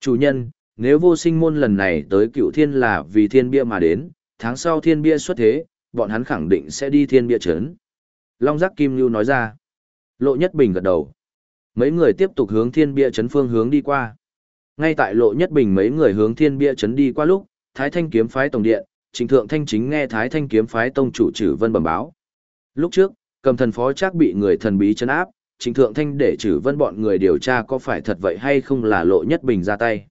Chủ nhân, nếu vô sinh môn lần này tới cựu thiên là vì thiên bia mà đến, tháng sau thiên bia xuất thế, bọn hắn khẳng định sẽ đi thiên bia trấn. Long giác kim lưu nói ra. Lộ nhất bình gật đầu. Mấy người tiếp tục hướng thiên bia trấn phương hướng đi qua. Ngay tại lộ nhất bình mấy người hướng thiên bia trấn đi qua lúc, Thái Thanh kiếm phái tổng điện, Trình Thượng Thanh chính nghe Thái Thanh kiếm phái tông chủ Trử Vân bẩm báo. Lúc trước, cầm thần phó chắc bị người thần bí chấn áp, Trình Thượng Thanh để Trử Vân bọn người điều tra có phải thật vậy hay không là lộ nhất bình ra tay.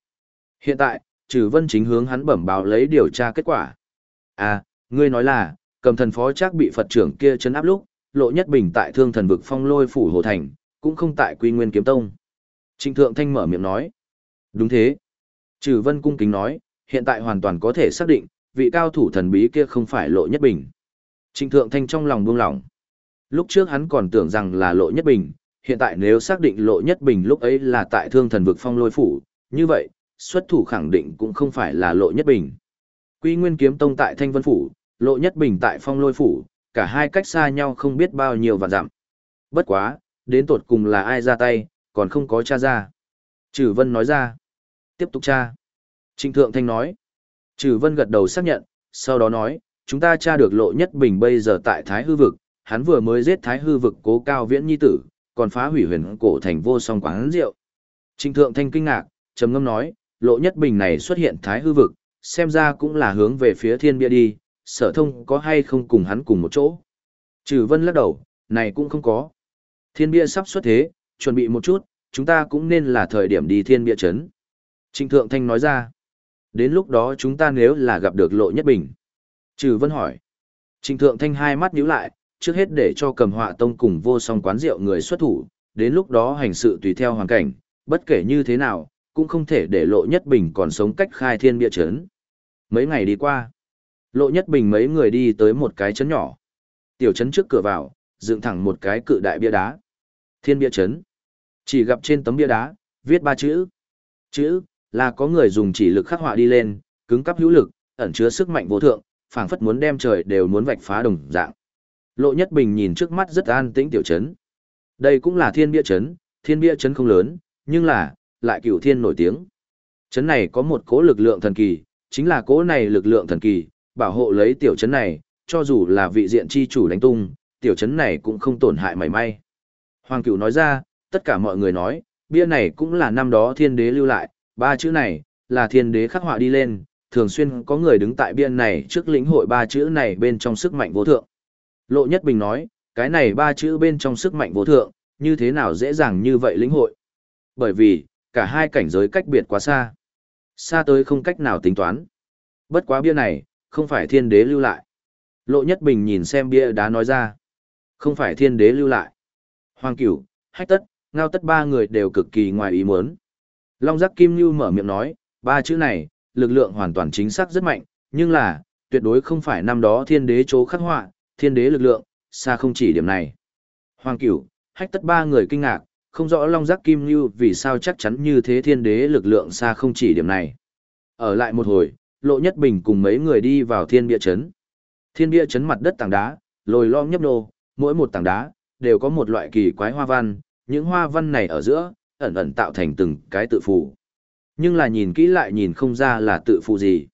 Hiện tại, Trử Vân chính hướng hắn bẩm báo lấy điều tra kết quả. À, ngươi nói là, cầm thần phó chắc bị Phật trưởng kia chấn áp lúc, lộ nhất bình tại thương thần vực phong lôi phủ hồ thành, cũng không tại quy nguyên kiếm tông. Trình Thượng Thanh mở miệng nói. Đúng thế. Trừ Vân cung kính nói, hiện tại hoàn toàn có thể xác định, vị cao thủ thần bí kia không phải lộ nhất bình. Trình Thượng Thanh trong lòng buông lỏng. Lúc trước hắn còn tưởng rằng là lộ nhất bình, hiện tại nếu xác định lộ nhất bình lúc ấy là tại thương thần vực phong lôi phủ, như vậy, xuất thủ khẳng định cũng không phải là lộ nhất bình. Quy Nguyên kiếm tông tại Thanh Vân phủ, lộ nhất bình tại phong lôi phủ, cả hai cách xa nhau không biết bao nhiêu vạn dặm. Bất quá, đến tột cùng là ai ra tay, còn không có tra ra. Trừ Vân nói ra. Tiếp tục tra. Trịnh Thượng Thanh nói. Trừ Vân gật đầu xác nhận, sau đó nói, chúng ta tra được lộ nhất bình bây giờ tại Thái Hư Vực, hắn vừa mới giết Thái Hư Vực cố cao viễn nhi tử, còn phá hủy huyền cổ thành vô song quán rượu. Trịnh Thượng Thanh kinh ngạc, trầm ngâm nói, lộ nhất bình này xuất hiện Thái Hư Vực, xem ra cũng là hướng về phía thiên bia đi, sở thông có hay không cùng hắn cùng một chỗ. Trừ Vân lắc đầu, này cũng không có. Thiên bia sắp xuất thế, chuẩn bị một chút, chúng ta cũng nên là thời điểm đi thiên bia chấn. Trịnh Thượng Thanh nói ra, đến lúc đó chúng ta nếu là gặp được lộ nhất bình. Trừ Vân hỏi, Trịnh Thượng Thanh hai mắt nhíu lại, trước hết để cho cầm họa tông cùng vô song quán rượu người xuất thủ, đến lúc đó hành sự tùy theo hoàn cảnh, bất kể như thế nào, cũng không thể để lộ nhất bình còn sống cách khai thiên bia chấn. Mấy ngày đi qua, lộ nhất bình mấy người đi tới một cái chấn nhỏ. Tiểu chấn trước cửa vào, dựng thẳng một cái cự đại bia đá. Thiên bia chấn. Chỉ gặp trên tấm bia đá, viết ba chữ. Chữ, là có người dùng chỉ lực khắc họa đi lên, cứng cắp hữu lực, ẩn chứa sức mạnh vô thượng, phảng phất muốn đem trời đều muốn vạch phá đồng dạng. Lộ Nhất Bình nhìn trước mắt rất an tĩnh tiểu trấn. Đây cũng là thiên bia trấn, thiên bia trấn không lớn, nhưng là, lại cửu thiên nổi tiếng. Trấn này có một cố lực lượng thần kỳ, chính là cố này lực lượng thần kỳ, bảo hộ lấy tiểu trấn này, cho dù là vị diện chi chủ đánh tung, tiểu trấn này cũng không tổn hại mảy may. Hoàng cửu nói ra, tất cả mọi người nói, bia này cũng là năm đó thiên đế lưu lại, ba chữ này, là thiên đế khắc họa đi lên, thường xuyên có người đứng tại bia này trước lĩnh hội ba chữ này bên trong sức mạnh vô thượng. Lộ Nhất Bình nói, cái này ba chữ bên trong sức mạnh vô thượng, như thế nào dễ dàng như vậy lĩnh hội. Bởi vì, cả hai cảnh giới cách biệt quá xa. Xa tới không cách nào tính toán. Bất quá bia này, không phải thiên đế lưu lại. Lộ Nhất Bình nhìn xem bia đá nói ra. Không phải thiên đế lưu lại. Hoàng cửu, hách tất, ngao tất ba người đều cực kỳ ngoài ý muốn. Long giác kim như mở miệng nói, ba chữ này, lực lượng hoàn toàn chính xác rất mạnh, nhưng là, tuyệt đối không phải năm đó thiên đế chỗ khắc họa, thiên đế lực lượng, xa không chỉ điểm này. Hoàng cửu, hách tất ba người kinh ngạc, không rõ Long giác kim như vì sao chắc chắn như thế thiên đế lực lượng xa không chỉ điểm này. Ở lại một hồi, Lộ Nhất Bình cùng mấy người đi vào thiên bia chấn. Thiên bia chấn mặt đất tảng đá, lồi lom nhấp nô, mỗi một tảng đá, đều có một loại kỳ quái hoa văn, những hoa văn này ở giữa, ẩn ẩn tạo thành từng cái tự phù. Nhưng là nhìn kỹ lại nhìn không ra là tự phù gì.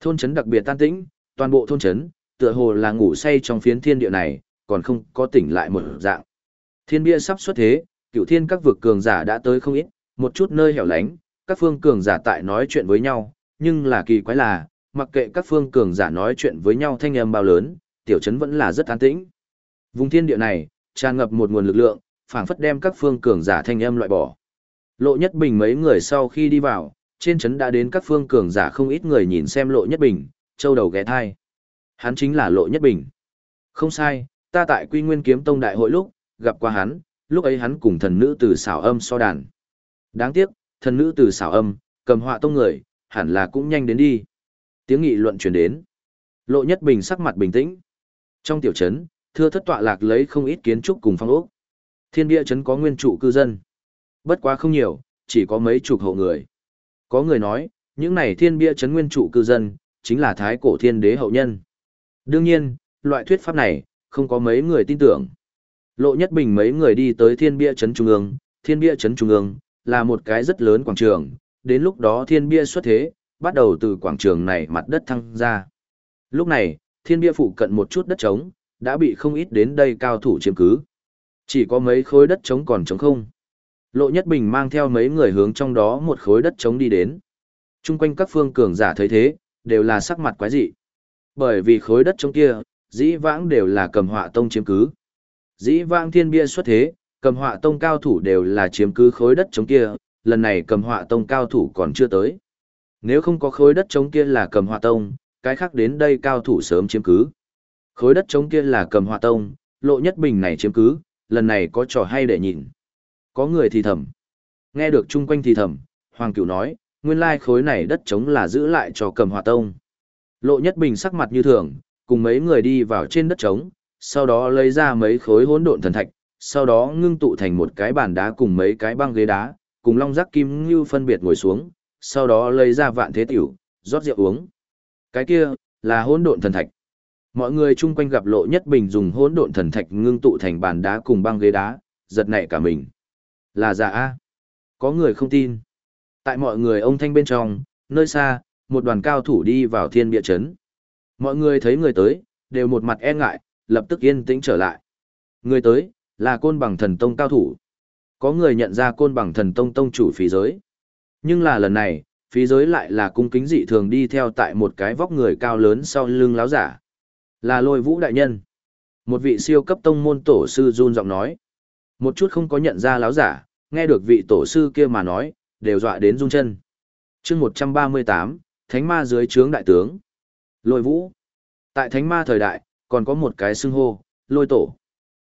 Thôn trấn đặc biệt tan tĩnh, toàn bộ thôn trấn, tựa hồ là ngủ say trong phiến thiên địa này, còn không có tỉnh lại một dạng. Thiên bia sắp xuất thế, cựu thiên các vực cường giả đã tới không ít, một chút nơi hẻo lánh, các phương cường giả tại nói chuyện với nhau, nhưng là kỳ quái là, mặc kệ các phương cường giả nói chuyện với nhau thanh âm bao lớn, tiểu trấn vẫn là rất an tĩnh. Vùng thiên địa này, tràn ngập một nguồn lực lượng, phảng phất đem các phương cường giả thanh âm loại bỏ. Lộ Nhất Bình mấy người sau khi đi vào, trên trấn đã đến các phương cường giả không ít người nhìn xem Lộ Nhất Bình, châu đầu ghé thai. Hắn chính là Lộ Nhất Bình. Không sai, ta tại Quy Nguyên Kiếm Tông đại hội lúc, gặp qua hắn, lúc ấy hắn cùng thần nữ từ xảo âm so đàn. Đáng tiếc, thần nữ từ xảo âm, cầm họa tông người, hẳn là cũng nhanh đến đi. Tiếng nghị luận truyền đến. Lộ Nhất Bình sắc mặt bình tĩnh. Trong tiểu trấn, thưa thất tọa lạc lấy không ít kiến trúc cùng phong ốc. Thiên địa trấn có nguyên trụ cư dân. Bất quá không nhiều, chỉ có mấy chục hộ người. Có người nói, những này thiên bia trấn nguyên trụ cư dân, chính là thái cổ thiên đế hậu nhân. Đương nhiên, loại thuyết pháp này, không có mấy người tin tưởng. Lộ nhất bình mấy người đi tới thiên bia trấn trung ương, thiên bia trấn trung ương, là một cái rất lớn quảng trường, đến lúc đó thiên bia xuất thế, bắt đầu từ quảng trường này mặt đất thăng ra. Lúc này, thiên bia phụ cận một chút đất trống, đã bị không ít đến đây cao thủ chiếm cứ. Chỉ có mấy khối đất trống còn trống không. Lộ Nhất Bình mang theo mấy người hướng trong đó một khối đất trống đi đến. Trung quanh các phương cường giả thấy thế, đều là sắc mặt quái dị. Bởi vì khối đất trong kia, dĩ vãng đều là cầm họa tông chiếm cứ. Dĩ vãng thiên bia xuất thế, cầm họa tông cao thủ đều là chiếm cứ khối đất chống kia, lần này cầm họa tông cao thủ còn chưa tới. Nếu không có khối đất chống kia là cầm họa tông, cái khác đến đây cao thủ sớm chiếm cứ. Khối đất chống kia là cầm họa tông, lộ nhất bình này chiếm cứ, lần này có trò hay để nhìn. Có người thì thầm. Nghe được chung quanh thì thầm, Hoàng Cửu nói, nguyên lai khối này đất trống là giữ lại cho cầm họa tông. Lộ nhất bình sắc mặt như thường, cùng mấy người đi vào trên đất trống, sau đó lấy ra mấy khối hỗn độn thần thạch, sau đó ngưng tụ thành một cái bàn đá cùng mấy cái băng ghế đá, cùng long giác kim như phân biệt ngồi xuống, sau đó lấy ra vạn thế tiểu, rót rượu uống. Cái kia, là hỗn độn thần thạch. Mọi người chung quanh gặp lộ nhất bình dùng hỗn độn thần thạch ngưng tụ thành bàn đá cùng băng ghế đá, giật nảy cả mình. Là giả a Có người không tin. Tại mọi người ông thanh bên trong, nơi xa, một đoàn cao thủ đi vào thiên địa chấn. Mọi người thấy người tới, đều một mặt e ngại, lập tức yên tĩnh trở lại. Người tới, là côn bằng thần tông cao thủ. Có người nhận ra côn bằng thần tông tông chủ phí giới. Nhưng là lần này, phí giới lại là cung kính dị thường đi theo tại một cái vóc người cao lớn sau lưng láo giả. Là lôi vũ đại nhân. Một vị siêu cấp tông môn tổ sư run giọng nói. Một chút không có nhận ra láo giả, nghe được vị tổ sư kia mà nói, đều dọa đến run chân. chương 138, Thánh ma dưới trướng đại tướng. Lôi vũ. Tại Thánh ma thời đại, còn có một cái xưng hô, lôi tổ.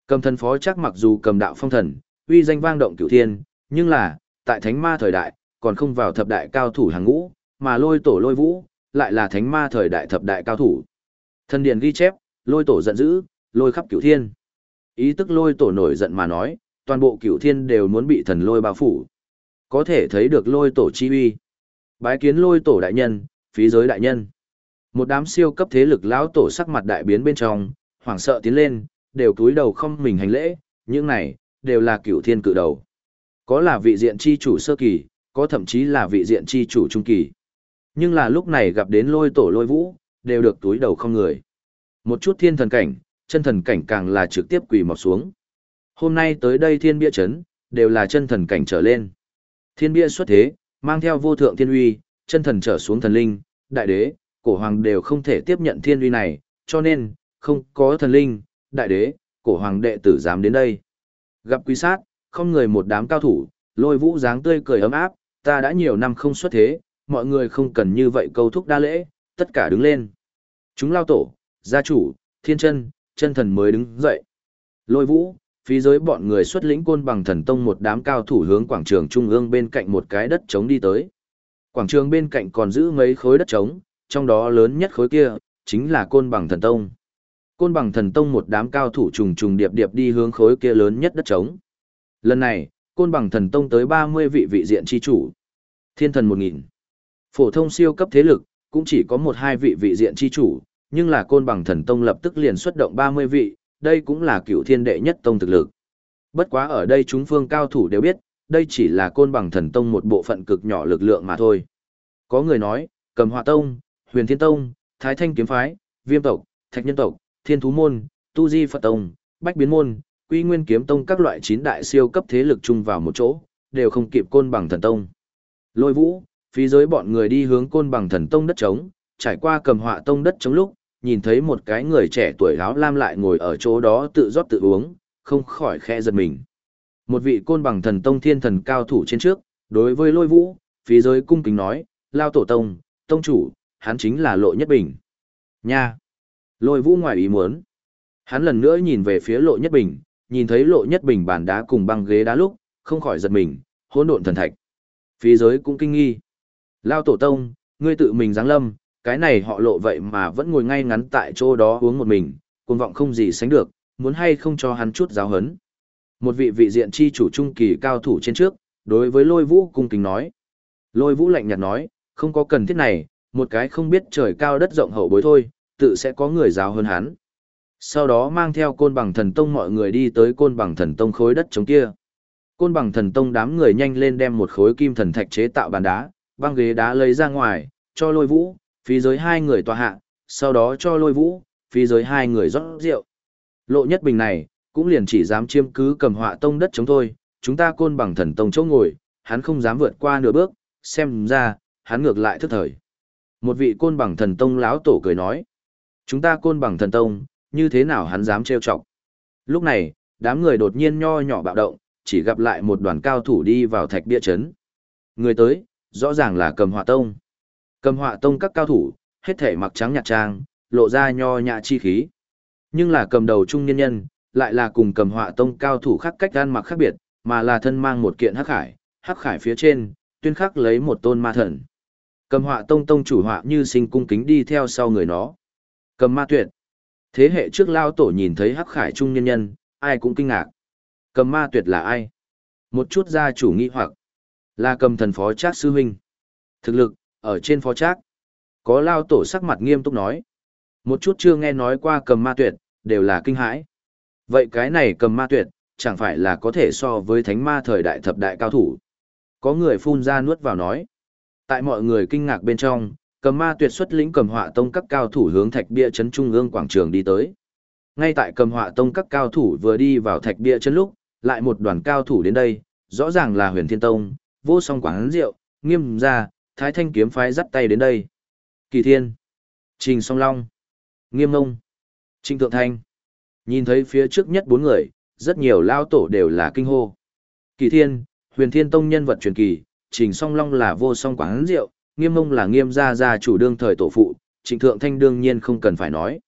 Cầm thần phó chắc mặc dù cầm đạo phong thần, uy danh vang động cửu thiên, nhưng là, tại Thánh ma thời đại, còn không vào thập đại cao thủ hàng ngũ, mà lôi tổ lôi vũ, lại là Thánh ma thời đại thập đại cao thủ. Thần điện ghi chép, lôi tổ giận dữ, lôi khắp cửu thiên. Ý tức lôi tổ nổi giận mà nói, toàn bộ cửu thiên đều muốn bị thần lôi bao phủ. Có thể thấy được lôi tổ chi uy. Bái kiến lôi tổ đại nhân, phí giới đại nhân. Một đám siêu cấp thế lực lão tổ sắc mặt đại biến bên trong, hoảng sợ tiến lên, đều cúi đầu không mình hành lễ, những này, đều là cửu thiên cự đầu. Có là vị diện chi chủ sơ kỳ, có thậm chí là vị diện chi chủ trung kỳ. Nhưng là lúc này gặp đến lôi tổ lôi vũ, đều được túi đầu không người. Một chút thiên thần cảnh, chân thần cảnh càng là trực tiếp quỳ mọc xuống. Hôm nay tới đây thiên bia chấn, đều là chân thần cảnh trở lên. Thiên bia xuất thế, mang theo vô thượng thiên uy, chân thần trở xuống thần linh, đại đế, cổ hoàng đều không thể tiếp nhận thiên uy này, cho nên, không có thần linh, đại đế, cổ hoàng đệ tử dám đến đây. Gặp quý sát, không người một đám cao thủ, lôi vũ dáng tươi cười ấm áp, ta đã nhiều năm không xuất thế, mọi người không cần như vậy câu thúc đa lễ, tất cả đứng lên. Chúng lao tổ, gia chủ, thiên chân, chân thần mới đứng dậy. Lôi vũ, phí giới bọn người xuất lĩnh côn bằng thần tông một đám cao thủ hướng quảng trường trung ương bên cạnh một cái đất trống đi tới. Quảng trường bên cạnh còn giữ mấy khối đất trống, trong đó lớn nhất khối kia, chính là côn bằng thần tông. Côn bằng thần tông một đám cao thủ trùng trùng điệp điệp đi hướng khối kia lớn nhất đất trống. Lần này, côn bằng thần tông tới 30 vị vị diện chi chủ. Thiên thần 1000. Phổ thông siêu cấp thế lực, cũng chỉ có một hai vị vị diện chi chủ, nhưng là côn bằng thần tông lập tức liền xuất động 30 vị, đây cũng là cựu thiên đệ nhất tông thực lực. Bất quá ở đây chúng phương cao thủ đều biết, đây chỉ là côn bằng thần tông một bộ phận cực nhỏ lực lượng mà thôi. Có người nói, cầm hòa tông, huyền thiên tông, thái thanh kiếm phái, viêm tộc, thạch nhân tộc, thiên thú môn, tu di phật tông, bách biến môn, quy nguyên kiếm tông các loại chín đại siêu cấp thế lực chung vào một chỗ, đều không kịp côn bằng thần tông. Lôi vũ, phí giới bọn người đi hướng côn bằng thần tông đất trống, trải qua cầm họa tông đất trống lúc, nhìn thấy một cái người trẻ tuổi áo lam lại ngồi ở chỗ đó tự rót tự uống, không khỏi khe giật mình. Một vị côn bằng thần tông thiên thần cao thủ trên trước, đối với lôi vũ, phí giới cung kính nói, lao tổ tông, tông chủ, hắn chính là lộ nhất bình. Nha! Lôi vũ ngoài ý muốn. Hắn lần nữa nhìn về phía lộ nhất bình, nhìn thấy lộ nhất bình bàn đá cùng băng ghế đá lúc, không khỏi giật mình, hỗn độn thần thạch. Phí giới cũng kinh nghi. Lao tổ tông, ngươi tự mình giáng lâm, cái này họ lộ vậy mà vẫn ngồi ngay ngắn tại chỗ đó uống một mình, cuồng vọng không gì sánh được, muốn hay không cho hắn chút giáo hấn. Một vị vị diện chi chủ trung kỳ cao thủ trên trước, đối với lôi vũ cung kính nói. Lôi vũ lạnh nhạt nói, không có cần thiết này, một cái không biết trời cao đất rộng hậu bối thôi, tự sẽ có người giáo hơn hắn. Sau đó mang theo côn bằng thần tông mọi người đi tới côn bằng thần tông khối đất chống kia. Côn bằng thần tông đám người nhanh lên đem một khối kim thần thạch chế tạo bàn đá, băng ghế đá lấy ra ngoài, cho lôi vũ, phí giới hai người tòa hạ, sau đó cho lôi vũ, phí giới hai người rót rượu. Lộ nhất bình này, cũng liền chỉ dám chiêm cứ cầm họa tông đất chống thôi, chúng ta côn bằng thần tông chỗ ngồi, hắn không dám vượt qua nửa bước, xem ra, hắn ngược lại thức thời. Một vị côn bằng thần tông lão tổ cười nói, chúng ta côn bằng thần tông, như thế nào hắn dám trêu chọc. Lúc này, đám người đột nhiên nho nhỏ bạo động, chỉ gặp lại một đoàn cao thủ đi vào thạch bia chấn. Người tới, rõ ràng là cầm họa tông. Cầm họa tông các cao thủ, hết thể mặc trắng nhạt trang, lộ ra nho nhã chi khí. Nhưng là cầm đầu trung nhân nhân, lại là cùng cầm họa tông cao thủ khác cách ăn mặc khác biệt, mà là thân mang một kiện hắc khải, hắc khải phía trên, tuyên khắc lấy một tôn ma thần. Cầm họa tông tông chủ họa như sinh cung kính đi theo sau người nó. Cầm ma tuyệt. Thế hệ trước lao tổ nhìn thấy hắc khải trung nhân nhân, ai cũng kinh ngạc. Cầm ma tuyệt là ai? Một chút gia chủ nghi hoặc. Là cầm thần phó trác sư huynh. Thực lực, ở trên phó trác. Có lao tổ sắc mặt nghiêm túc nói. Một chút chưa nghe nói qua cầm ma tuyệt, đều là kinh hãi. Vậy cái này cầm ma tuyệt, chẳng phải là có thể so với thánh ma thời đại thập đại cao thủ. Có người phun ra nuốt vào nói. Tại mọi người kinh ngạc bên trong, cầm ma tuyệt xuất lĩnh cầm họa tông các cao thủ hướng thạch bia trấn trung ương quảng trường đi tới. Ngay tại cầm họa tông các cao thủ vừa đi vào thạch bia trấn lúc, lại một đoàn cao thủ đến đây, rõ ràng là huyền thiên tông, vô song quảng rượu, nghiêm gia, thái thanh kiếm phái dắt tay đến đây. Kỳ thiên, trình song long, nghiêm ngông, trinh thượng thanh. Nhìn thấy phía trước nhất bốn người, rất nhiều lao tổ đều là kinh hô. Kỳ thiên, huyền thiên tông nhân vật truyền kỳ, trình song long là vô song quán rượu, nghiêm mông là nghiêm gia gia chủ đương thời tổ phụ, trịnh thượng thanh đương nhiên không cần phải nói.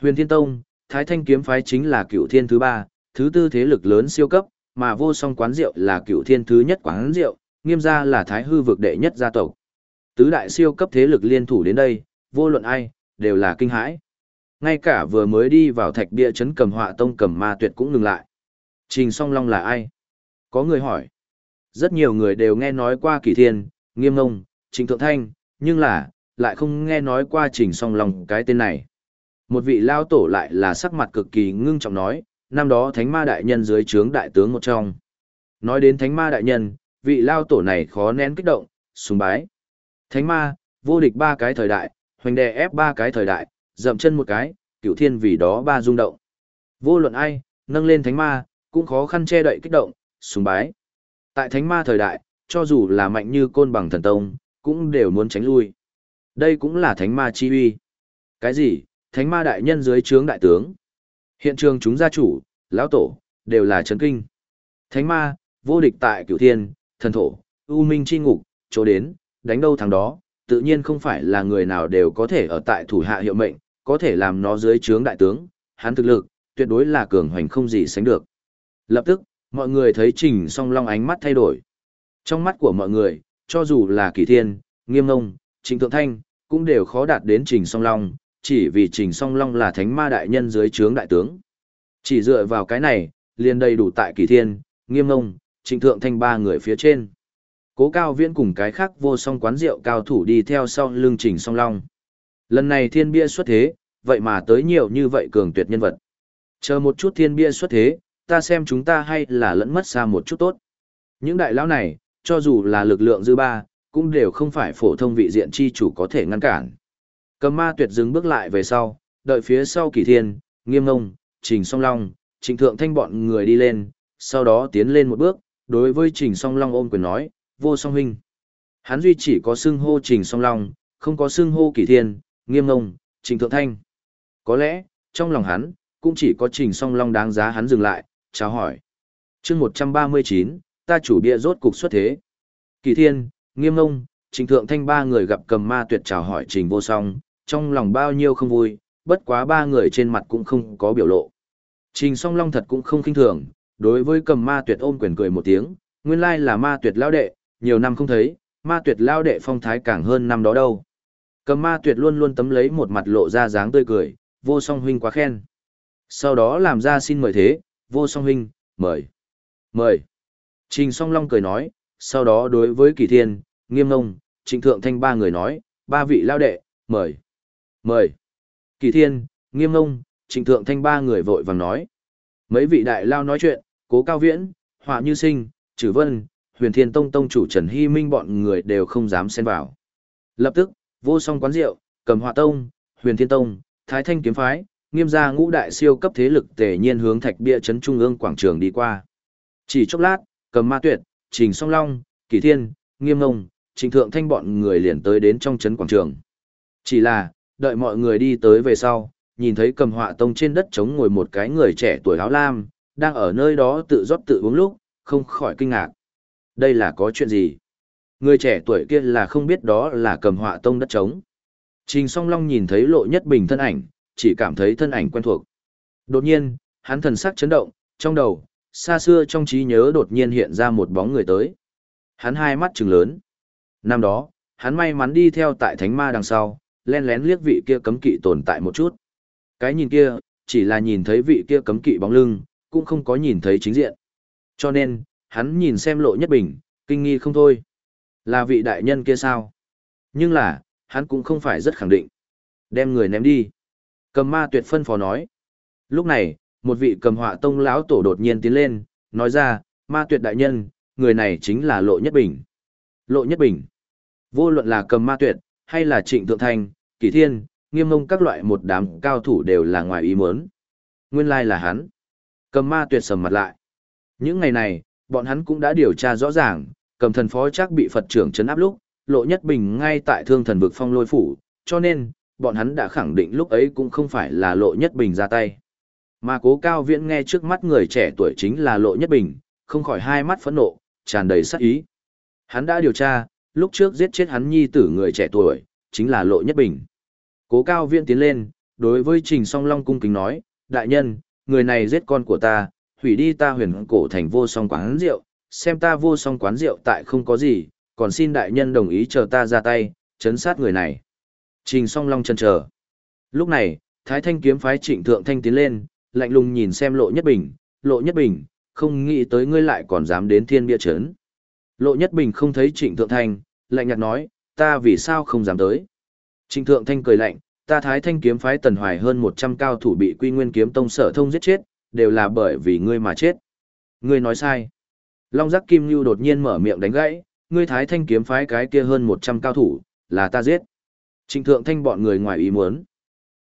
Huyền thiên tông, thái thanh kiếm phái chính là cựu thiên thứ ba, thứ tư thế lực lớn siêu cấp, mà vô song quán rượu là cựu thiên thứ nhất quán rượu, nghiêm gia là thái hư vực đệ nhất gia tộc. Tứ đại siêu cấp thế lực liên thủ đến đây, vô luận ai, đều là kinh hãi. Ngay cả vừa mới đi vào thạch bia chấn cầm họa tông cầm ma tuyệt cũng ngừng lại. Trình song long là ai? Có người hỏi. Rất nhiều người đều nghe nói qua kỳ thiên, nghiêm ngông, trình thượng thanh, nhưng là, lại không nghe nói qua trình song long cái tên này. Một vị lao tổ lại là sắc mặt cực kỳ ngưng trọng nói, năm đó thánh ma đại nhân dưới trướng đại tướng một trong. Nói đến thánh ma đại nhân, vị lao tổ này khó nén kích động, sùng bái. Thánh ma, vô địch ba cái thời đại, hoành đè ép ba cái thời đại, dậm chân một cái, cửu thiên vì đó ba rung động. Vô luận ai, nâng lên thánh ma, cũng khó khăn che đậy kích động, sùng bái. Tại thánh ma thời đại, cho dù là mạnh như côn bằng thần tông, cũng đều muốn tránh lui. Đây cũng là thánh ma chi uy. Cái gì, thánh ma đại nhân dưới trướng đại tướng? Hiện trường chúng gia chủ, lão tổ, đều là chấn kinh. Thánh ma, vô địch tại cửu thiên, thần thổ, u minh chi ngục, chỗ đến, đánh đâu thằng đó, tự nhiên không phải là người nào đều có thể ở tại thủ hạ hiệu mệnh, có thể làm nó dưới trướng đại tướng, hắn thực lực, tuyệt đối là cường hoành không gì sánh được. Lập tức, mọi người thấy Trình Song Long ánh mắt thay đổi. Trong mắt của mọi người, cho dù là Kỳ Thiên, Nghiêm Ngông, Trình Thượng Thanh, cũng đều khó đạt đến Trình Song Long, chỉ vì Trình Song Long là thánh ma đại nhân dưới trướng đại tướng. Chỉ dựa vào cái này, liền đầy đủ tại Kỳ Thiên, Nghiêm Ngông, Trình Thượng Thanh ba người phía trên. Cố Cao Viễn cùng cái khác vô song quán rượu cao thủ đi theo sau lưng Trình Song Long. Lần này thiên bia xuất thế, vậy mà tới nhiều như vậy cường tuyệt nhân vật. Chờ một chút thiên bia xuất thế, ta xem chúng ta hay là lẫn mất xa một chút tốt. Những đại lão này, cho dù là lực lượng dư ba, cũng đều không phải phổ thông vị diện chi chủ có thể ngăn cản. Cầm ma tuyệt dừng bước lại về sau, đợi phía sau kỳ thiên, nghiêm ngông, trình song long, trình thượng thanh bọn người đi lên, sau đó tiến lên một bước, đối với trình song long ôm quyền nói, vô song huynh. Hắn duy chỉ có xưng hô trình song long, không có xưng hô kỳ thiên, nghiêm ngông, trình thượng thanh. Có lẽ, trong lòng hắn, cũng chỉ có trình song long đáng giá hắn dừng lại, chào hỏi. chương 139, ta chủ bia rốt cục xuất thế. Kỳ thiên, nghiêm ngông, trình thượng thanh ba người gặp cầm ma tuyệt chào hỏi trình vô song, trong lòng bao nhiêu không vui, bất quá ba người trên mặt cũng không có biểu lộ. Trình song long thật cũng không kinh thường, đối với cầm ma tuyệt ôm quyền cười một tiếng, nguyên lai là ma tuyệt lao đệ, nhiều năm không thấy, ma tuyệt lao đệ phong thái càng hơn năm đó đâu. Cầm ma tuyệt luôn luôn tấm lấy một mặt lộ ra dáng tươi cười, vô song huynh quá khen. Sau đó làm ra xin mời thế, vô song huynh, mời. Mời. Trình song long cười nói, sau đó đối với kỳ thiên, nghiêm ngông, trịnh thượng thanh ba người nói, ba vị lao đệ, mời. Mời. Kỳ thiên, nghiêm ngông, trịnh thượng thanh ba người vội vàng nói. Mấy vị đại lao nói chuyện, cố cao viễn, họa như sinh, Trử vân, huyền thiên tông tông chủ Trần Hy Minh bọn người đều không dám xen vào. Lập tức, vô song quán rượu, cầm họa tông, huyền thiên tông, thái thanh kiếm phái, nghiêm gia ngũ đại siêu cấp thế lực tề nhiên hướng thạch bia trấn trung ương quảng trường đi qua. Chỉ chốc lát, cầm ma tuyệt, trình song long, kỳ thiên, nghiêm ngông, trình thượng thanh bọn người liền tới đến trong trấn quảng trường. Chỉ là, đợi mọi người đi tới về sau, nhìn thấy cầm họa tông trên đất chống ngồi một cái người trẻ tuổi áo lam, đang ở nơi đó tự rót tự uống lúc, không khỏi kinh ngạc. Đây là có chuyện gì? Người trẻ tuổi kia là không biết đó là cầm họa tông đất trống. Trình song long nhìn thấy lộ nhất bình thân ảnh, chỉ cảm thấy thân ảnh quen thuộc. Đột nhiên, hắn thần sắc chấn động, trong đầu, xa xưa trong trí nhớ đột nhiên hiện ra một bóng người tới. Hắn hai mắt trừng lớn. Năm đó, hắn may mắn đi theo tại thánh ma đằng sau, len lén liếc vị kia cấm kỵ tồn tại một chút. Cái nhìn kia, chỉ là nhìn thấy vị kia cấm kỵ bóng lưng, cũng không có nhìn thấy chính diện. Cho nên, hắn nhìn xem lộ nhất bình, kinh nghi không thôi. Là vị đại nhân kia sao? Nhưng là, hắn cũng không phải rất khẳng định. Đem người ném đi. Cầm ma tuyệt phân phó nói. Lúc này, một vị cầm họa tông lão tổ đột nhiên tiến lên, nói ra, ma tuyệt đại nhân, người này chính là Lộ Nhất Bình. Lộ Nhất Bình. Vô luận là cầm ma tuyệt, hay là trịnh thượng thành, kỳ thiên, nghiêm mông các loại một đám cao thủ đều là ngoài ý muốn. Nguyên lai là hắn. Cầm ma tuyệt sầm mặt lại. Những ngày này, bọn hắn cũng đã điều tra rõ ràng, cầm thần phó chắc bị Phật trưởng chấn áp lúc, Lộ Nhất Bình ngay tại thương thần vực phong lôi phủ, cho nên, bọn hắn đã khẳng định lúc ấy cũng không phải là Lộ Nhất Bình ra tay. Mà cố cao viễn nghe trước mắt người trẻ tuổi chính là Lộ Nhất Bình, không khỏi hai mắt phẫn nộ, tràn đầy sát ý. Hắn đã điều tra, lúc trước giết chết hắn nhi tử người trẻ tuổi, chính là Lộ Nhất Bình. Cố cao viễn tiến lên, đối với Trình Song Long cung kính nói, đại nhân, người này giết con của ta, hủy đi ta huyền cổ thành vô song quán rượu, xem ta vô song quán rượu tại không có gì, còn xin đại nhân đồng ý chờ ta ra tay, chấn sát người này. Trình song long chân chờ. Lúc này, Thái Thanh kiếm phái trịnh thượng thanh tiến lên, lạnh lùng nhìn xem lộ nhất bình, lộ nhất bình, không nghĩ tới ngươi lại còn dám đến thiên bia chấn. Lộ nhất bình không thấy trịnh thượng thanh, lạnh nhạt nói, ta vì sao không dám tới. Trịnh thượng thanh cười lạnh, ta Thái Thanh kiếm phái tần hoài hơn 100 cao thủ bị quy nguyên kiếm tông sở thông giết chết, đều là bởi vì ngươi mà chết. Ngươi nói sai. Long giác kim lưu đột nhiên mở miệng đánh gãy, ngươi thái thanh kiếm phái cái kia hơn 100 cao thủ, là ta giết. Trịnh thượng thanh bọn người ngoài ý muốn.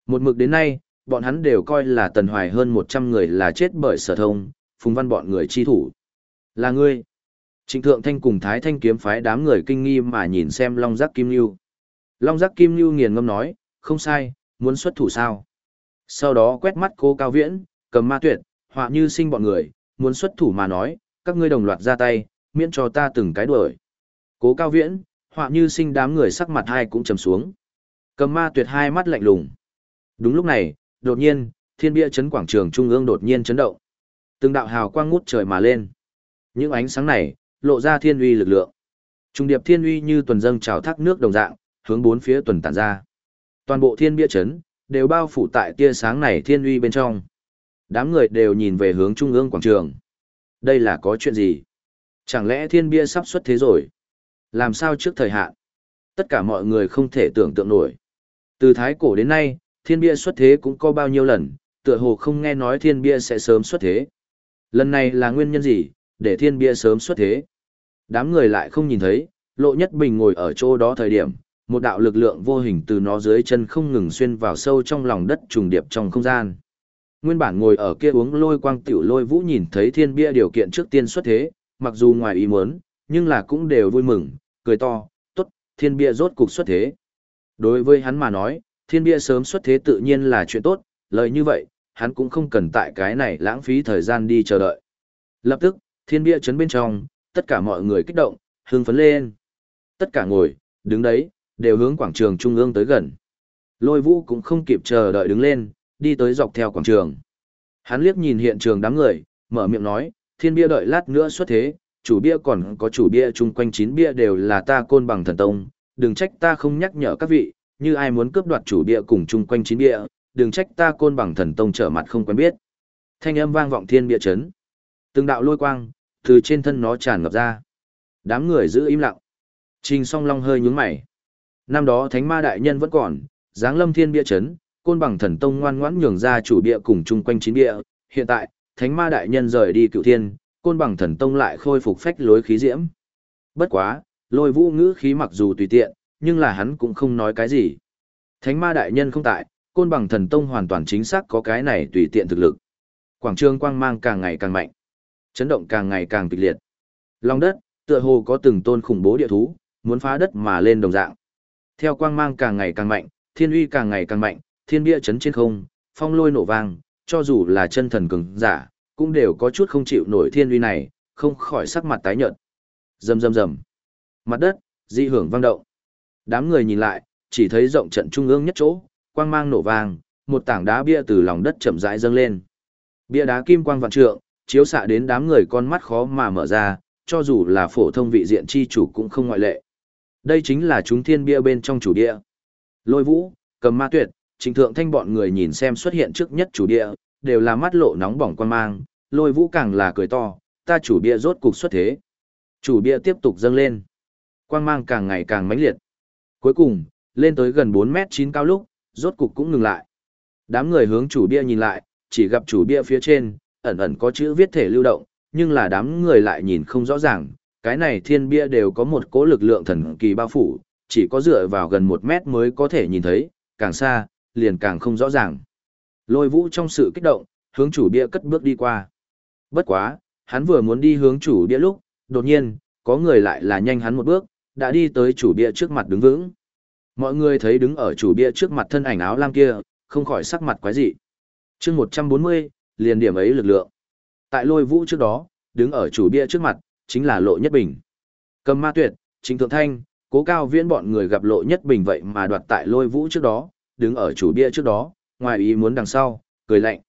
Một mực đến nay, bọn hắn đều coi là tần hoài hơn 100 người là chết bởi sở thông, phùng văn bọn người chi thủ. Là ngươi. Trịnh thượng thanh cùng thái thanh kiếm phái đám người kinh nghi mà nhìn xem long giác kim lưu. Long giác kim lưu nghiền ngâm nói, không sai, muốn xuất thủ sao. Sau đó quét mắt cô cao viễn, cầm ma tuyệt, họa như sinh bọn người, muốn xuất thủ mà nói, các ngươi đồng loạt ra tay, miễn cho ta từng cái đuổi. Cố cao viễn, họa như sinh đám người sắc mặt hai cũng trầm xuống. Cầm ma tuyệt hai mắt lạnh lùng. Đúng lúc này, đột nhiên, thiên bia chấn quảng trường trung ương đột nhiên chấn động. Từng đạo hào quang ngút trời mà lên. Những ánh sáng này, lộ ra thiên uy lực lượng. Trung điệp thiên uy như tuần dâng trào thác nước đồng dạng, hướng bốn phía tuần tản ra. Toàn bộ thiên bia chấn, đều bao phủ tại tia sáng này thiên uy bên trong. Đám người đều nhìn về hướng trung ương quảng trường. Đây là có chuyện gì? Chẳng lẽ thiên bia sắp xuất thế rồi? Làm sao trước thời hạn? Tất cả mọi người không thể tưởng tượng nổi. Từ thái cổ đến nay, thiên bia xuất thế cũng có bao nhiêu lần, tựa hồ không nghe nói thiên bia sẽ sớm xuất thế. Lần này là nguyên nhân gì, để thiên bia sớm xuất thế? Đám người lại không nhìn thấy, lộ nhất bình ngồi ở chỗ đó thời điểm, một đạo lực lượng vô hình từ nó dưới chân không ngừng xuyên vào sâu trong lòng đất trùng điệp trong không gian. Nguyên bản ngồi ở kia uống lôi quang tiểu lôi vũ nhìn thấy thiên bia điều kiện trước tiên xuất thế, mặc dù ngoài ý muốn, nhưng là cũng đều vui mừng, cười to, tốt, thiên bia rốt cục xuất thế. Đối với hắn mà nói, thiên bia sớm xuất thế tự nhiên là chuyện tốt, lời như vậy, hắn cũng không cần tại cái này lãng phí thời gian đi chờ đợi. Lập tức, thiên bia chấn bên trong, tất cả mọi người kích động, hưng phấn lên. Tất cả ngồi, đứng đấy, đều hướng quảng trường trung ương tới gần. Lôi vũ cũng không kịp chờ đợi đứng lên, đi tới dọc theo quảng trường. Hắn liếc nhìn hiện trường đám người, mở miệng nói, thiên bia đợi lát nữa xuất thế, chủ bia còn có chủ bia chung quanh chín bia đều là ta côn bằng thần tông, đừng trách ta không nhắc nhở các vị, như ai muốn cướp đoạt chủ bia cùng chung quanh chín bia, đừng trách ta côn bằng thần tông trở mặt không quen biết. Thanh âm vang vọng thiên bia chấn. Từng đạo lôi quang, từ trên thân nó tràn ngập ra. Đám người giữ im lặng. Trình song long hơi nhướng mày. Năm đó thánh ma đại nhân vẫn còn, dáng lâm thiên bia chấn, côn bằng thần tông ngoan ngoãn nhường ra chủ bia cùng chung quanh chín bia, hiện tại, thánh ma đại nhân rời đi cựu thiên, côn bằng thần tông lại khôi phục phách lối khí diễm, Bất quá, lôi vũ ngữ khí mặc dù tùy tiện, nhưng là hắn cũng không nói cái gì. Thánh ma đại nhân không tại, côn bằng thần tông hoàn toàn chính xác có cái này tùy tiện thực lực. Quảng trường quang mang càng ngày càng mạnh, chấn động càng ngày càng kịch liệt. Lòng đất, tựa hồ có từng tôn khủng bố địa thú, muốn phá đất mà lên đồng dạng. Theo quang mang càng ngày càng mạnh, thiên uy càng ngày càng mạnh, thiên bia chấn trên không, phong lôi nổ vang, cho dù là chân thần cường giả, cũng đều có chút không chịu nổi thiên uy này, không khỏi sắc mặt tái nhợt. Rầm rầm rầm. Mặt đất dị hưởng vang động. Đám người nhìn lại, chỉ thấy rộng trận trung ương nhất chỗ, quang mang nổ vang, một tảng đá bia từ lòng đất chậm rãi dâng lên. Bia đá kim quang vạn trượng, chiếu xạ đến đám người con mắt khó mà mở ra, cho dù là phổ thông vị diện chi chủ cũng không ngoại lệ. Đây chính là chúng thiên bia bên trong chủ địa. Lôi vũ, cầm ma tuyệt, trình thượng thanh bọn người nhìn xem xuất hiện trước nhất chủ địa, đều là mắt lộ nóng bỏng quan mang, lôi vũ càng là cười to, ta chủ địa rốt cục xuất thế. Chủ địa tiếp tục dâng lên. Quang mang càng ngày càng mãnh liệt. Cuối cùng, lên tới gần 4 mét 9 cao lúc, rốt cục cũng ngừng lại. Đám người hướng chủ bia nhìn lại, chỉ gặp chủ bia phía trên, ẩn ẩn có chữ viết thể lưu động, nhưng là đám người lại nhìn không rõ ràng, cái này thiên bia đều có một cỗ lực lượng thần kỳ bao phủ, chỉ có dựa vào gần một mét mới có thể nhìn thấy, càng xa, liền càng không rõ ràng. Lôi vũ trong sự kích động, hướng chủ bia cất bước đi qua. Bất quá, hắn vừa muốn đi hướng chủ bia lúc, đột nhiên, có người lại là nhanh hắn một bước, đã đi tới chủ bia trước mặt đứng vững. Mọi người thấy đứng ở chủ bia trước mặt thân ảnh áo lam kia, không khỏi sắc mặt quái dị. chương 140, liền điểm ấy lực lượng. Tại lôi vũ trước đó, đứng ở chủ bia trước mặt, chính là lộ nhất bình. Cầm ma tuyệt, chính thượng thanh, cố cao viễn bọn người gặp lộ nhất bình vậy mà đoạt tại lôi vũ trước đó, đứng ở chủ bia trước đó, ngoài ý muốn đằng sau, cười lạnh.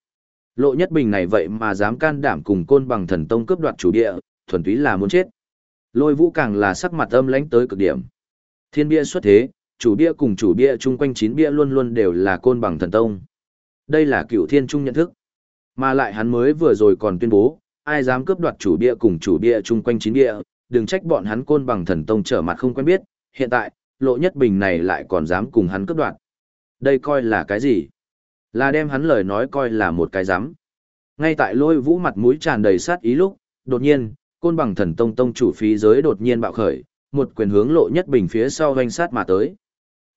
Lộ nhất bình này vậy mà dám can đảm cùng côn bằng thần tông cướp đoạt chủ địa, thuần túy là muốn chết. Lôi vũ càng là sắc mặt âm lãnh tới cực điểm. Thiên bia xuất thế, chủ bia cùng chủ bia chung quanh chín bia luôn luôn đều là côn bằng thần tông. Đây là cựu thiên trung nhận thức. Mà lại hắn mới vừa rồi còn tuyên bố, ai dám cướp đoạt chủ bia cùng chủ bia chung quanh chín bia, đừng trách bọn hắn côn bằng thần tông trở mặt không quen biết, hiện tại, lộ nhất bình này lại còn dám cùng hắn cướp đoạt. Đây coi là cái gì? Là đem hắn lời nói coi là một cái dám. Ngay tại lôi vũ mặt mũi tràn đầy sát ý lúc, đột nhiên, côn bằng thần tông tông chủ phí giới đột nhiên bạo khởi, một quyền hướng lộ nhất bình phía sau hoanh sát mà tới.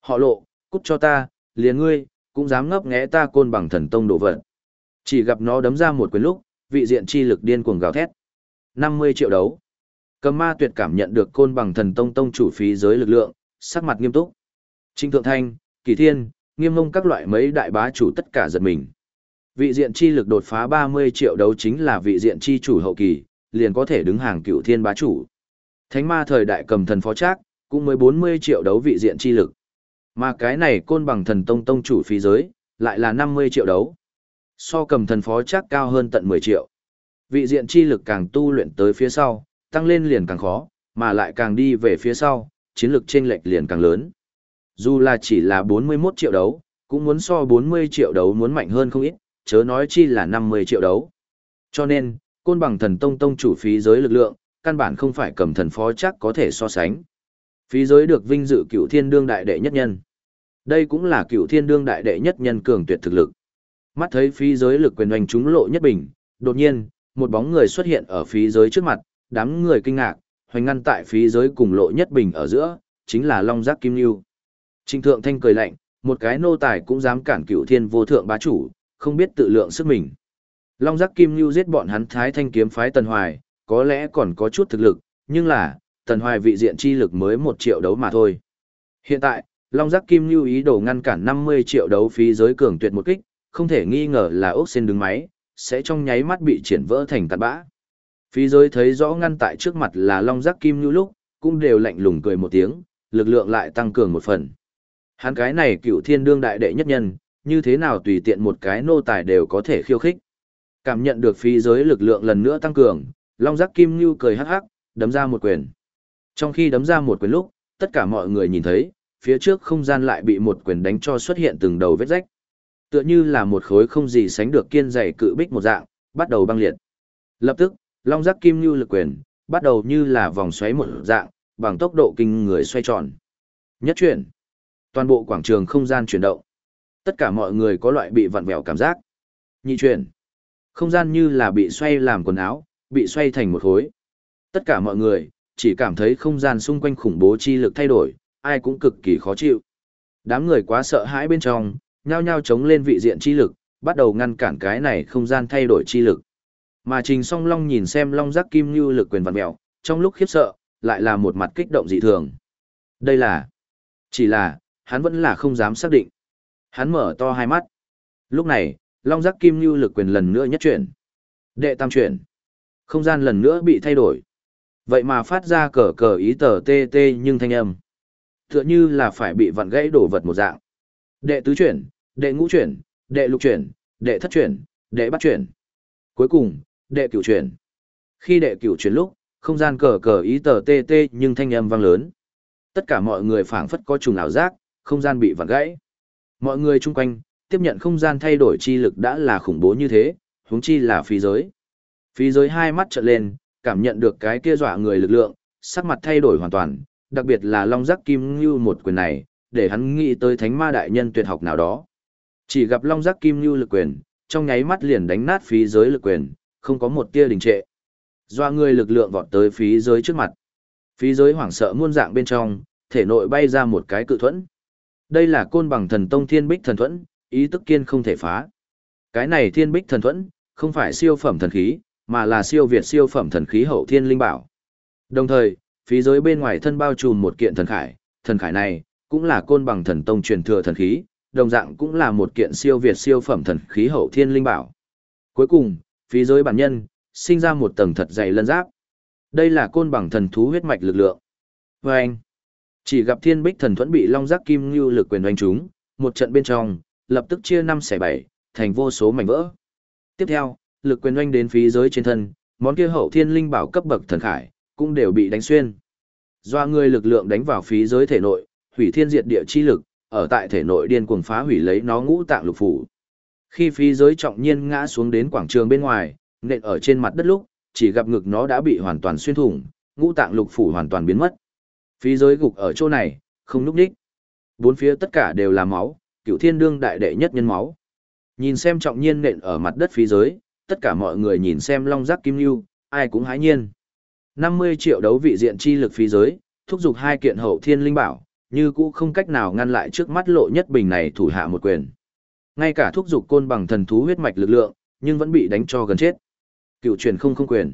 Họ lộ, cút cho ta, liền ngươi, cũng dám ngấp nghé ta côn bằng thần tông đổ vật. Chỉ gặp nó đấm ra một quyền lúc, vị diện chi lực điên cuồng gào thét. 50 triệu đấu. Cầm ma tuyệt cảm nhận được côn bằng thần tông tông chủ phí giới lực lượng, sắc mặt nghiêm túc. Trinh Thượng Thanh, Kỳ Thiên, Nghiêm mông các loại mấy đại bá chủ tất cả giật mình. Vị diện chi lực đột phá 30 triệu đấu chính là vị diện chi chủ hậu kỳ, liền có thể đứng hàng cựu thiên bá chủ. Thánh ma thời đại cầm thần phó trác, cũng mới 40 triệu đấu vị diện chi lực. Mà cái này côn bằng thần tông tông chủ phí giới, lại là 50 triệu đấu. So cầm thần phó chắc cao hơn tận 10 triệu. Vị diện chi lực càng tu luyện tới phía sau, tăng lên liền càng khó, mà lại càng đi về phía sau, chiến lực chênh lệch liền càng lớn. Dù là chỉ là 41 triệu đấu, cũng muốn so 40 triệu đấu muốn mạnh hơn không ít, chớ nói chi là 50 triệu đấu. Cho nên, côn bằng thần tông tông chủ phí giới lực lượng, căn bản không phải cầm thần phó chắc có thể so sánh. Phí giới được vinh dự cựu thiên đương đại đệ nhất nhân. Đây cũng là cựu thiên đương đại đệ nhất nhân cường tuyệt thực lực. Mắt thấy phí giới lực quyền oanh trúng lộ nhất bình, đột nhiên, một bóng người xuất hiện ở phí giới trước mặt, đám người kinh ngạc, hoành ngăn tại phí giới cùng lộ nhất bình ở giữa, chính là Long Giác Kim Lưu. Trinh Thượng Thanh cười lạnh, một cái nô tài cũng dám cản cựu thiên vô thượng bá chủ, không biết tự lượng sức mình. Long Giác Kim Lưu giết bọn hắn Thái Thanh kiếm phái Tần Hoài, có lẽ còn có chút thực lực, nhưng là, Tần Hoài vị diện chi lực mới một triệu đấu mà thôi. Hiện tại, Long Giác Kim Lưu ý đồ ngăn cản 50 triệu đấu phí giới cường tuyệt một kích, không thể nghi ngờ là ốc sen đứng máy, sẽ trong nháy mắt bị triển vỡ thành tạt bã. Phí giới thấy rõ ngăn tại trước mặt là long giác kim như lúc, cũng đều lạnh lùng cười một tiếng, lực lượng lại tăng cường một phần. Hắn cái này cựu thiên đương đại đệ nhất nhân, như thế nào tùy tiện một cái nô tài đều có thể khiêu khích. Cảm nhận được phí giới lực lượng lần nữa tăng cường, long giác kim như cười hắc hắc, đấm ra một quyền. Trong khi đấm ra một quyền lúc, tất cả mọi người nhìn thấy, phía trước không gian lại bị một quyền đánh cho xuất hiện từng đầu vết rách. Tựa như là một khối không gì sánh được kiên dày cự bích một dạng, bắt đầu băng liệt. Lập tức, long giác kim như lực quyền, bắt đầu như là vòng xoáy một dạng, bằng tốc độ kinh người xoay tròn. Nhất chuyển. Toàn bộ quảng trường không gian chuyển động. Tất cả mọi người có loại bị vặn vẹo cảm giác. Nhị chuyển. Không gian như là bị xoay làm quần áo, bị xoay thành một khối. Tất cả mọi người, chỉ cảm thấy không gian xung quanh khủng bố chi lực thay đổi, ai cũng cực kỳ khó chịu. Đám người quá sợ hãi bên trong, nhao nhao chống lên vị diện chi lực, bắt đầu ngăn cản cái này không gian thay đổi chi lực. Mà Trình Song Long nhìn xem Long Giác Kim Như lực quyền vặn mèo, trong lúc khiếp sợ, lại là một mặt kích động dị thường. Đây là... Chỉ là, hắn vẫn là không dám xác định. Hắn mở to hai mắt. Lúc này, Long Giác Kim Như lực quyền lần nữa nhất chuyển. Đệ tam chuyển. Không gian lần nữa bị thay đổi. Vậy mà phát ra cờ cờ ý tờ tê tê nhưng thanh âm. Tựa như là phải bị vặn gãy đổ vật một dạng. Đệ tứ chuyển, đệ ngũ chuyển, đệ lục chuyển, đệ thất chuyển, đệ bắt chuyển. Cuối cùng, đệ cửu chuyển. Khi đệ cửu chuyển lúc, không gian cờ cờ ý tờ tê tê nhưng thanh âm vang lớn. Tất cả mọi người phảng phất có trùng ảo giác, không gian bị vặn gãy. Mọi người chung quanh, tiếp nhận không gian thay đổi chi lực đã là khủng bố như thế, huống chi là phí giới. Phí giới hai mắt trợn lên, cảm nhận được cái kia dọa người lực lượng, sắc mặt thay đổi hoàn toàn, đặc biệt là long giác kim như một quyền này, để hắn nghĩ tới thánh ma đại nhân tuyệt học nào đó. Chỉ gặp long giác kim như lực quyền, trong nháy mắt liền đánh nát phí giới lực quyền, không có một tia đình trệ. doa người lực lượng vọt tới phí giới trước mặt. Phí giới hoảng sợ muôn dạng bên trong, thể nội bay ra một cái cự thuẫn. Đây là côn bằng thần tông thiên bích thần thuẫn, ý tức kiên không thể phá. Cái này thiên bích thần thuẫn, không phải siêu phẩm thần khí, mà là siêu việt siêu phẩm thần khí hậu thiên linh bảo. Đồng thời, phí giới bên ngoài thân bao trùm một kiện thần khải, thần khải này cũng là côn bằng thần tông truyền thừa thần khí, đồng dạng cũng là một kiện siêu việt siêu phẩm thần khí hậu thiên linh bảo. Cuối cùng, phí giới bản nhân sinh ra một tầng thật dày lân giáp. Đây là côn bằng thần thú huyết mạch lực lượng. Và anh, chỉ gặp thiên bích thần thuẫn bị long giác kim như lực quyền đánh trúng, một trận bên trong, lập tức chia năm xẻ bảy, thành vô số mảnh vỡ. Tiếp theo, lực quyền oanh đến phí giới trên thân, món kia hậu thiên linh bảo cấp bậc thần khải, cũng đều bị đánh xuyên. Do người lực lượng đánh vào phí giới thể nội, hủy thiên diệt địa chi lực, ở tại thể nội điên cuồng phá hủy lấy nó ngũ tạng lục phủ. Khi phí giới trọng nhiên ngã xuống đến quảng trường bên ngoài, nện ở trên mặt đất lúc, chỉ gặp ngực nó đã bị hoàn toàn xuyên thủng, ngũ tạng lục phủ hoàn toàn biến mất. Phí giới gục ở chỗ này, không lúc đích. Bốn phía tất cả đều là máu, cựu thiên đương đại đệ nhất nhân máu. Nhìn xem trọng nhiên nện ở mặt đất phí giới, tất cả mọi người nhìn xem long giác kim lưu, ai cũng hái nhiên. 50 triệu đấu vị diện chi lực phí giới, thúc giục hai kiện hậu thiên linh bảo, như cũ không cách nào ngăn lại trước mắt lộ nhất bình này thủ hạ một quyền. Ngay cả thúc dục côn bằng thần thú huyết mạch lực lượng, nhưng vẫn bị đánh cho gần chết. Cựu truyền không không quyền.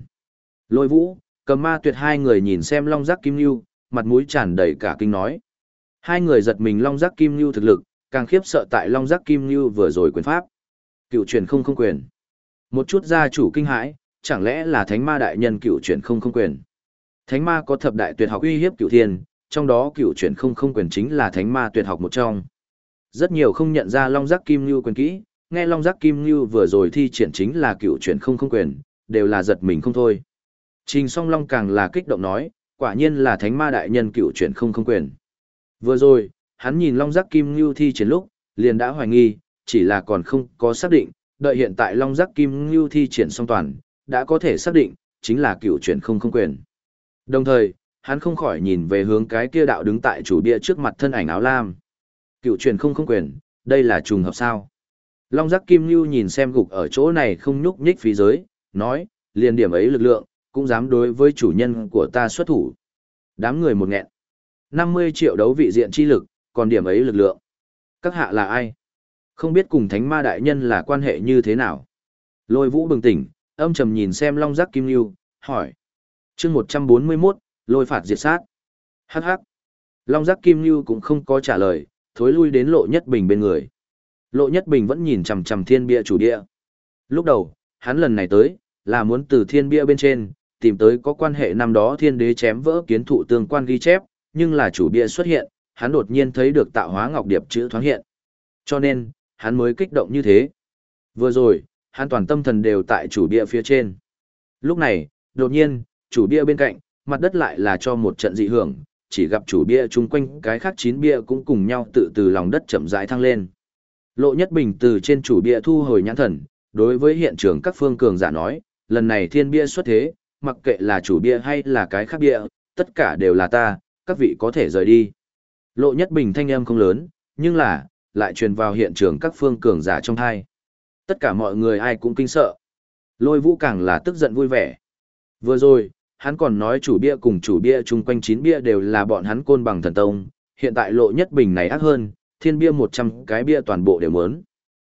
Lôi vũ, cầm ma tuyệt hai người nhìn xem long giác kim lưu, mặt mũi tràn đầy cả kinh nói. Hai người giật mình long giác kim lưu thực lực, càng khiếp sợ tại long giác kim lưu vừa rồi quyền pháp. Cựu truyền không không quyền. Một chút gia chủ kinh hãi, chẳng lẽ là thánh ma đại nhân cựu truyền không không quyền. Thánh ma có thập đại tuyệt học uy hiếp cựu thiên, trong đó cựu chuyển không không quyền chính là thánh ma tuyệt học một trong. Rất nhiều không nhận ra long giác kim Ngưu quyền kỹ, nghe long giác kim Ngưu vừa rồi thi triển chính là cựu chuyển không không quyền, đều là giật mình không thôi. Trình song long càng là kích động nói, quả nhiên là thánh ma đại nhân cựu chuyển không không quyền. Vừa rồi, hắn nhìn long giác kim Ngưu thi triển lúc, liền đã hoài nghi, chỉ là còn không có xác định, đợi hiện tại Long Giác Kim Ngưu thi triển xong toàn, đã có thể xác định, chính là cựu chuyển không không quyền. Đồng thời, hắn không khỏi nhìn về hướng cái kia đạo đứng tại chủ bia trước mặt thân ảnh áo lam. Cựu truyền không không quyền, đây là trùng hợp sao? Long Giác Kim lưu nhìn xem gục ở chỗ này không nhúc nhích phí giới, nói, liền điểm ấy lực lượng, cũng dám đối với chủ nhân của ta xuất thủ. Đám người một nghẹn. 50 triệu đấu vị diện chi lực, còn điểm ấy lực lượng. Các hạ là ai? Không biết cùng thánh ma đại nhân là quan hệ như thế nào. Lôi vũ bừng tỉnh, âm trầm nhìn xem long giác kim lưu, hỏi. chương 141, lôi phạt diệt sát. Hắc hắc. Long giác kim lưu cũng không có trả lời, thối lui đến lộ nhất bình bên người. Lộ nhất bình vẫn nhìn chằm chằm thiên bia chủ địa. Lúc đầu, hắn lần này tới, là muốn từ thiên bia bên trên, tìm tới có quan hệ năm đó thiên đế chém vỡ kiến thụ tương quan ghi chép, nhưng là chủ bia xuất hiện, hắn đột nhiên thấy được tạo hóa ngọc điệp chữ thoáng hiện. Cho nên, hắn mới kích động như thế. Vừa rồi, hắn toàn tâm thần đều tại chủ bia phía trên. Lúc này, đột nhiên, chủ bia bên cạnh, mặt đất lại là cho một trận dị hưởng, chỉ gặp chủ bia chung quanh cái khác chín bia cũng cùng nhau tự từ lòng đất chậm rãi thăng lên. Lộ Nhất Bình từ trên chủ bia thu hồi nhãn thần, đối với hiện trường các phương cường giả nói, lần này thiên bia xuất thế, mặc kệ là chủ bia hay là cái khác bia, tất cả đều là ta, các vị có thể rời đi. Lộ Nhất Bình thanh âm không lớn, nhưng là, lại truyền vào hiện trường các phương cường giả trong hai. Tất cả mọi người ai cũng kinh sợ. Lôi vũ càng là tức giận vui vẻ. Vừa rồi, hắn còn nói chủ bia cùng chủ bia chung quanh chín bia đều là bọn hắn côn bằng thần tông, hiện tại lộ nhất bình này ác hơn, thiên bia 100 cái bia toàn bộ đều muốn.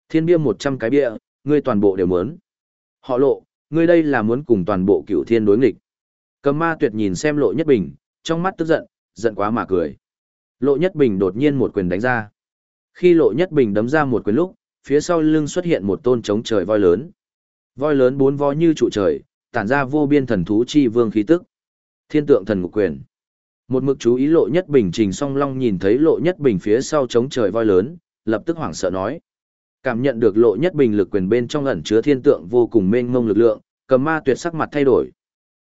Thiên bia 100 cái bia, ngươi toàn bộ đều muốn. Họ lộ, ngươi đây là muốn cùng toàn bộ cửu thiên đối nghịch. Cầm ma tuyệt nhìn xem lộ nhất bình, trong mắt tức giận, giận quá mà cười. Lộ nhất bình đột nhiên một quyền đánh ra. Khi lộ nhất bình đấm ra một quyền lúc, phía sau lưng xuất hiện một tôn trống trời voi lớn. Voi lớn bốn vó như trụ trời, tản ra vô biên thần thú chi vương khí tức. Thiên tượng thần ngục quyền. Một mực chú ý lộ nhất bình trình song long nhìn thấy lộ nhất bình phía sau chống trời voi lớn, lập tức hoảng sợ nói. Cảm nhận được lộ nhất bình lực quyền bên trong ẩn chứa thiên tượng vô cùng mênh mông lực lượng, cầm ma tuyệt sắc mặt thay đổi.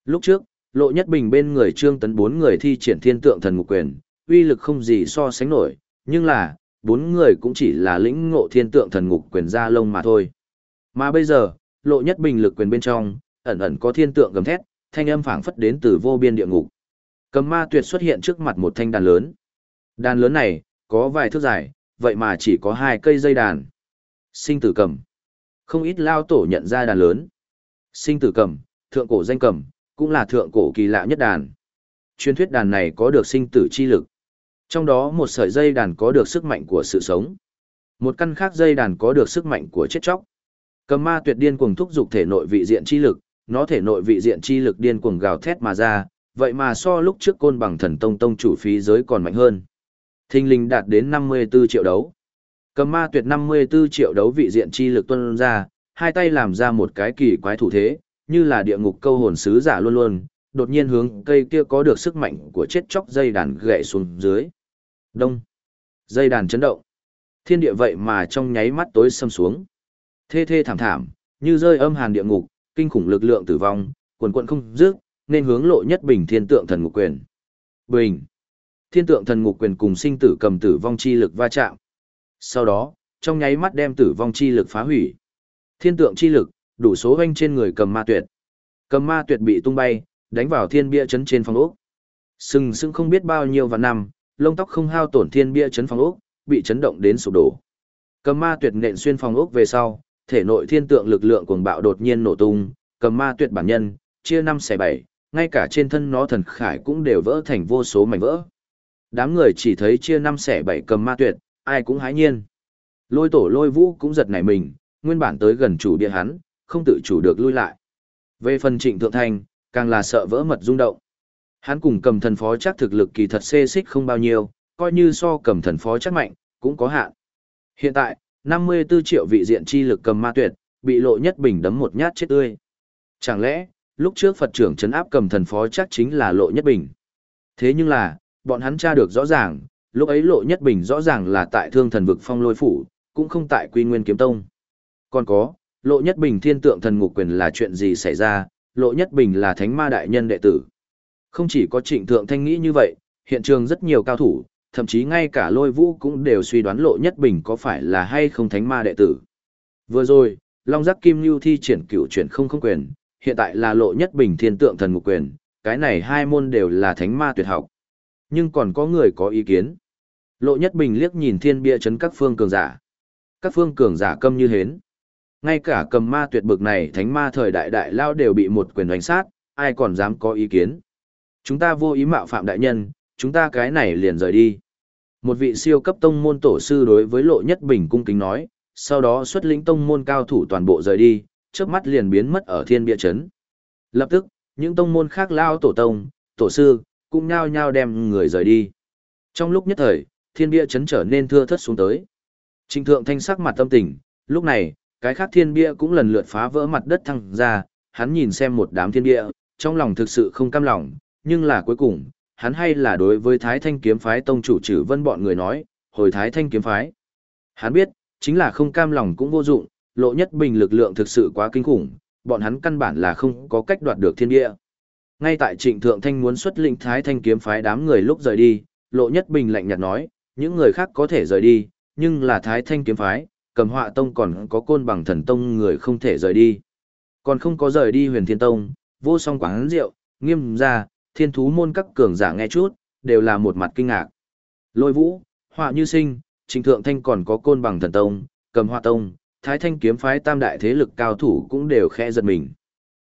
Lúc trước, lộ nhất bình bên người trương tấn bốn người thi triển thiên tượng thần ngục quyền, uy lực không gì so sánh nổi, nhưng là, bốn người cũng chỉ là lĩnh ngộ thiên tượng thần ngục quyền ra lông mà thôi. Mà bây giờ, lộ nhất bình lực quyền bên trong, ẩn ẩn có thiên tượng gầm thét, thanh âm phảng phất đến từ vô biên địa ngục. Cầm ma tuyệt xuất hiện trước mặt một thanh đàn lớn. Đàn lớn này, có vài thước dài, vậy mà chỉ có hai cây dây đàn. Sinh tử cầm. Không ít lao tổ nhận ra đàn lớn. Sinh tử cầm, thượng cổ danh cầm, cũng là thượng cổ kỳ lạ nhất đàn. Truyền thuyết đàn này có được sinh tử chi lực. Trong đó một sợi dây đàn có được sức mạnh của sự sống. Một căn khác dây đàn có được sức mạnh của chết chóc. Cầm ma tuyệt điên cuồng thúc dục thể nội vị diện chi lực, nó thể nội vị diện chi lực điên cuồng gào thét mà ra, vậy mà so lúc trước côn bằng thần tông tông chủ phí giới còn mạnh hơn. Thinh linh đạt đến 54 triệu đấu. Cầm ma tuyệt 54 triệu đấu vị diện chi lực tuân ra, hai tay làm ra một cái kỳ quái thủ thế, như là địa ngục câu hồn sứ giả luôn luôn, đột nhiên hướng cây kia có được sức mạnh của chết chóc dây đàn gãy xuống dưới. Đông. Dây đàn chấn động. Thiên địa vậy mà trong nháy mắt tối xâm xuống. Thê thê thảm thảm, như rơi âm hàn địa ngục, kinh khủng lực lượng tử vong, quần quần không dứt, nên hướng lộ nhất bình thiên tượng thần ngục quyền. Bình. Thiên tượng thần ngục quyền cùng sinh tử cầm tử vong chi lực va chạm. Sau đó, trong nháy mắt đem tử vong chi lực phá hủy. Thiên tượng chi lực, đủ số hoanh trên người cầm ma tuyệt. Cầm ma tuyệt bị tung bay, đánh vào thiên bia chấn trên phòng ốc. Sừng sững không biết bao nhiêu vạn năm, lông tóc không hao tổn thiên bia chấn phòng ốc, bị chấn động đến sụp đổ. Cầm ma tuyệt nện xuyên phòng ốc về sau, thể nội thiên tượng lực lượng cuồng bạo đột nhiên nổ tung, cầm ma tuyệt bản nhân, chia năm xẻ bảy, ngay cả trên thân nó thần khải cũng đều vỡ thành vô số mảnh vỡ. Đám người chỉ thấy chia năm xẻ bảy cầm ma tuyệt, ai cũng hái nhiên. Lôi tổ lôi vũ cũng giật nảy mình, nguyên bản tới gần chủ địa hắn, không tự chủ được lui lại. Về phần trịnh thượng thành càng là sợ vỡ mật rung động. Hắn cùng cầm thần phó chắc thực lực kỳ thật xê xích không bao nhiêu, coi như so cầm thần phó chắc mạnh, cũng có hạn. Hiện tại, 54 triệu vị diện chi lực cầm ma tuyệt, bị lộ nhất bình đấm một nhát chết tươi. Chẳng lẽ, lúc trước Phật trưởng chấn áp cầm thần phó chắc chính là lộ nhất bình. Thế nhưng là, bọn hắn tra được rõ ràng, lúc ấy lộ nhất bình rõ ràng là tại thương thần vực phong lôi phủ, cũng không tại quy nguyên kiếm tông. Còn có, lộ nhất bình thiên tượng thần ngục quyền là chuyện gì xảy ra, lộ nhất bình là thánh ma đại nhân đệ tử. Không chỉ có trịnh thượng thanh nghĩ như vậy, hiện trường rất nhiều cao thủ, thậm chí ngay cả lôi vũ cũng đều suy đoán lộ nhất bình có phải là hay không thánh ma đệ tử. Vừa rồi, Long Giác Kim Lưu thi triển cựu chuyển không không quyền, hiện tại là lộ nhất bình thiên tượng thần ngục quyền, cái này hai môn đều là thánh ma tuyệt học. Nhưng còn có người có ý kiến. Lộ nhất bình liếc nhìn thiên bia chấn các phương cường giả. Các phương cường giả câm như hến. Ngay cả cầm ma tuyệt bực này thánh ma thời đại đại lao đều bị một quyền đánh sát, ai còn dám có ý kiến. Chúng ta vô ý mạo phạm đại nhân, chúng ta cái này liền rời đi. Một vị siêu cấp tông môn tổ sư đối với lộ nhất bình cung kính nói, sau đó xuất lĩnh tông môn cao thủ toàn bộ rời đi, trước mắt liền biến mất ở thiên bia chấn. Lập tức, những tông môn khác lao tổ tông, tổ sư, cũng nhao nhao đem người rời đi. Trong lúc nhất thời, thiên bia chấn trở nên thưa thất xuống tới. Trình thượng thanh sắc mặt tâm tình, lúc này, cái khác thiên bia cũng lần lượt phá vỡ mặt đất thăng ra, hắn nhìn xem một đám thiên bia, trong lòng thực sự không cam lòng, nhưng là cuối cùng, hắn hay là đối với Thái Thanh kiếm phái tông chủ trừ vân bọn người nói, hồi Thái Thanh kiếm phái. Hắn biết, chính là không cam lòng cũng vô dụng, lộ nhất bình lực lượng thực sự quá kinh khủng, bọn hắn căn bản là không có cách đoạt được thiên địa. Ngay tại trịnh thượng thanh muốn xuất lĩnh Thái Thanh kiếm phái đám người lúc rời đi, lộ nhất bình lạnh nhạt nói, những người khác có thể rời đi, nhưng là Thái Thanh kiếm phái, cầm họa tông còn có côn bằng thần tông người không thể rời đi. Còn không có rời đi huyền thiên tông, vô song quán rượu, nghiêm ra, thiên thú môn các cường giả nghe chút, đều là một mặt kinh ngạc. Lôi vũ, họa như sinh, trình thượng thanh còn có côn bằng thần tông, cầm hoa tông, thái thanh kiếm phái tam đại thế lực cao thủ cũng đều khẽ giật mình.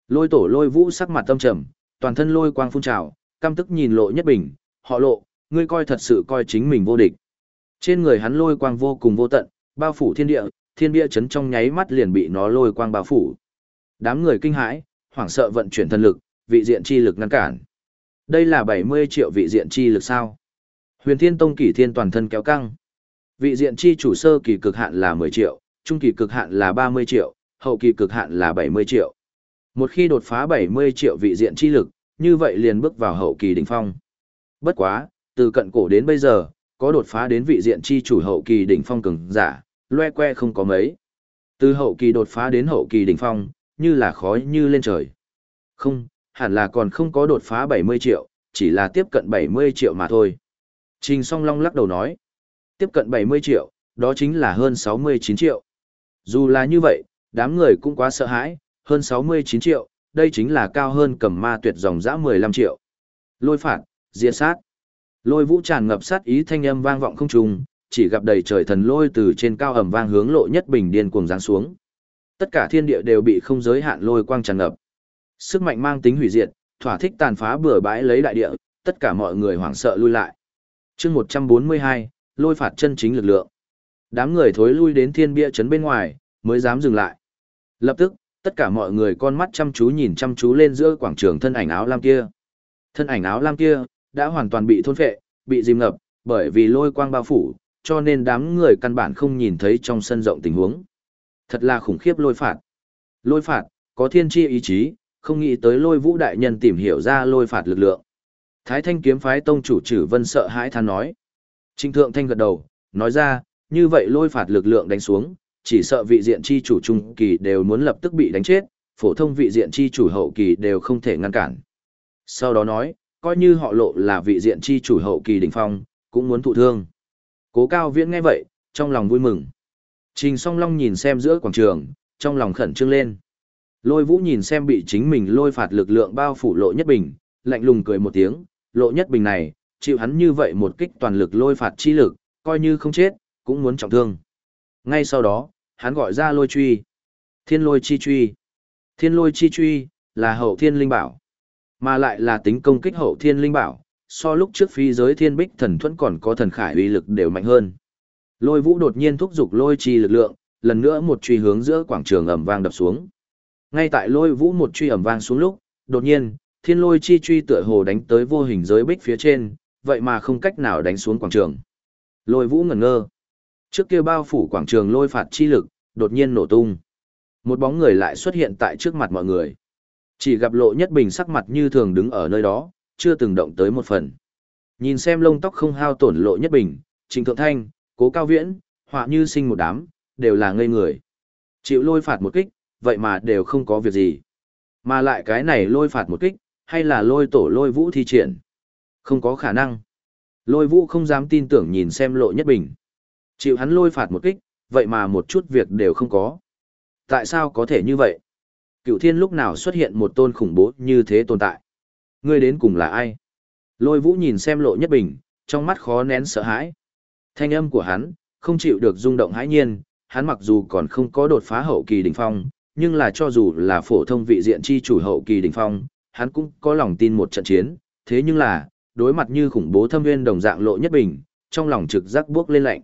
Lôi tổ lôi vũ sắc mặt tâm trầm, toàn thân lôi quang phun trào, căm tức nhìn lộ nhất bình, họ lộ, ngươi coi thật sự coi chính mình vô địch. Trên người hắn lôi quang vô cùng vô tận, bao phủ thiên địa, thiên địa chấn trong nháy mắt liền bị nó lôi quang bao phủ. Đám người kinh hãi, hoảng sợ vận chuyển thần lực, vị diện chi lực ngăn cản. Đây là 70 triệu vị diện chi lực sao? Huyền Thiên Tông Kỷ Thiên toàn thân kéo căng. Vị diện chi chủ sơ kỳ cực hạn là 10 triệu, trung kỳ cực hạn là 30 triệu, hậu kỳ cực hạn là 70 triệu. Một khi đột phá 70 triệu vị diện chi lực, như vậy liền bước vào hậu kỳ đỉnh phong. Bất quá, từ cận cổ đến bây giờ, có đột phá đến vị diện chi chủ hậu kỳ đỉnh phong cường giả, loe que không có mấy. Từ hậu kỳ đột phá đến hậu kỳ đỉnh phong, như là khói như lên trời. Không, hẳn là còn không có đột phá 70 triệu, chỉ là tiếp cận 70 triệu mà thôi. Trình song long lắc đầu nói, tiếp cận 70 triệu, đó chính là hơn 69 triệu. Dù là như vậy, đám người cũng quá sợ hãi, hơn 69 triệu, đây chính là cao hơn cầm ma tuyệt dòng dã 15 triệu. Lôi phạt, diệt sát. Lôi vũ tràn ngập sát ý thanh âm vang vọng không trùng, chỉ gặp đầy trời thần lôi từ trên cao ầm vang hướng lộ nhất bình điên cuồng giáng xuống. Tất cả thiên địa đều bị không giới hạn lôi quang tràn ngập. Sức mạnh mang tính hủy diệt, thỏa thích tàn phá bừa bãi lấy đại địa, tất cả mọi người hoảng sợ lui lại. Chương 142, lôi phạt chân chính lực lượng. Đám người thối lui đến thiên bia trấn bên ngoài, mới dám dừng lại. Lập tức, tất cả mọi người con mắt chăm chú nhìn chăm chú lên giữa quảng trường thân ảnh áo lam kia. Thân ảnh áo lam kia đã hoàn toàn bị thôn phệ, bị dìm ngập, bởi vì lôi quang bao phủ, cho nên đám người căn bản không nhìn thấy trong sân rộng tình huống. Thật là khủng khiếp lôi phạt. Lôi phạt, có thiên chi ý chí, không nghĩ tới lôi vũ đại nhân tìm hiểu ra lôi phạt lực lượng. Thái thanh kiếm phái tông chủ trừ vân sợ hãi than nói. Trịnh thượng thanh gật đầu, nói ra, như vậy lôi phạt lực lượng đánh xuống, chỉ sợ vị diện chi chủ trung kỳ đều muốn lập tức bị đánh chết, phổ thông vị diện chi chủ hậu kỳ đều không thể ngăn cản. Sau đó nói, coi như họ lộ là vị diện chi chủ hậu kỳ đỉnh phong, cũng muốn thụ thương. Cố cao viễn nghe vậy, trong lòng vui mừng. Trình song long nhìn xem giữa quảng trường, trong lòng khẩn trương lên. Lôi vũ nhìn xem bị chính mình lôi phạt lực lượng bao phủ lộ nhất bình, lạnh lùng cười một tiếng, lộ nhất bình này, chịu hắn như vậy một kích toàn lực lôi phạt chi lực, coi như không chết, cũng muốn trọng thương. Ngay sau đó, hắn gọi ra lôi truy. Thiên lôi chi truy. Thiên lôi chi truy, là hậu thiên linh bảo. Mà lại là tính công kích hậu thiên linh bảo, so lúc trước phi giới thiên bích thần thuẫn còn có thần khải uy lực đều mạnh hơn. Lôi vũ đột nhiên thúc giục lôi chi lực lượng, lần nữa một truy hướng giữa quảng trường ẩm vang đập xuống. Ngay tại lôi vũ một truy ẩm vang xuống lúc, đột nhiên, thiên lôi chi truy tựa hồ đánh tới vô hình giới bích phía trên, vậy mà không cách nào đánh xuống quảng trường. Lôi vũ ngẩn ngơ. Trước kia bao phủ quảng trường lôi phạt chi lực, đột nhiên nổ tung. Một bóng người lại xuất hiện tại trước mặt mọi người. Chỉ gặp lộ nhất bình sắc mặt như thường đứng ở nơi đó, chưa từng động tới một phần. Nhìn xem lông tóc không hao tổn lộ nhất bình, trình thượng thanh, cố cao viễn, họa như sinh một đám, đều là ngây người. Chịu lôi phạt một kích, vậy mà đều không có việc gì. Mà lại cái này lôi phạt một kích, hay là lôi tổ lôi vũ thi triển. Không có khả năng. Lôi vũ không dám tin tưởng nhìn xem lộ nhất bình. Chịu hắn lôi phạt một kích, vậy mà một chút việc đều không có. Tại sao có thể như vậy? Cựu thiên lúc nào xuất hiện một tôn khủng bố như thế tồn tại? Ngươi đến cùng là ai? Lôi vũ nhìn xem lộ nhất bình, trong mắt khó nén sợ hãi. Thanh âm của hắn, không chịu được rung động hãi nhiên, hắn mặc dù còn không có đột phá hậu kỳ đỉnh phong, nhưng là cho dù là phổ thông vị diện chi chủ hậu kỳ đỉnh phong, hắn cũng có lòng tin một trận chiến, thế nhưng là, đối mặt như khủng bố thâm nguyên đồng dạng lộ nhất bình, trong lòng trực giác bước lên lạnh.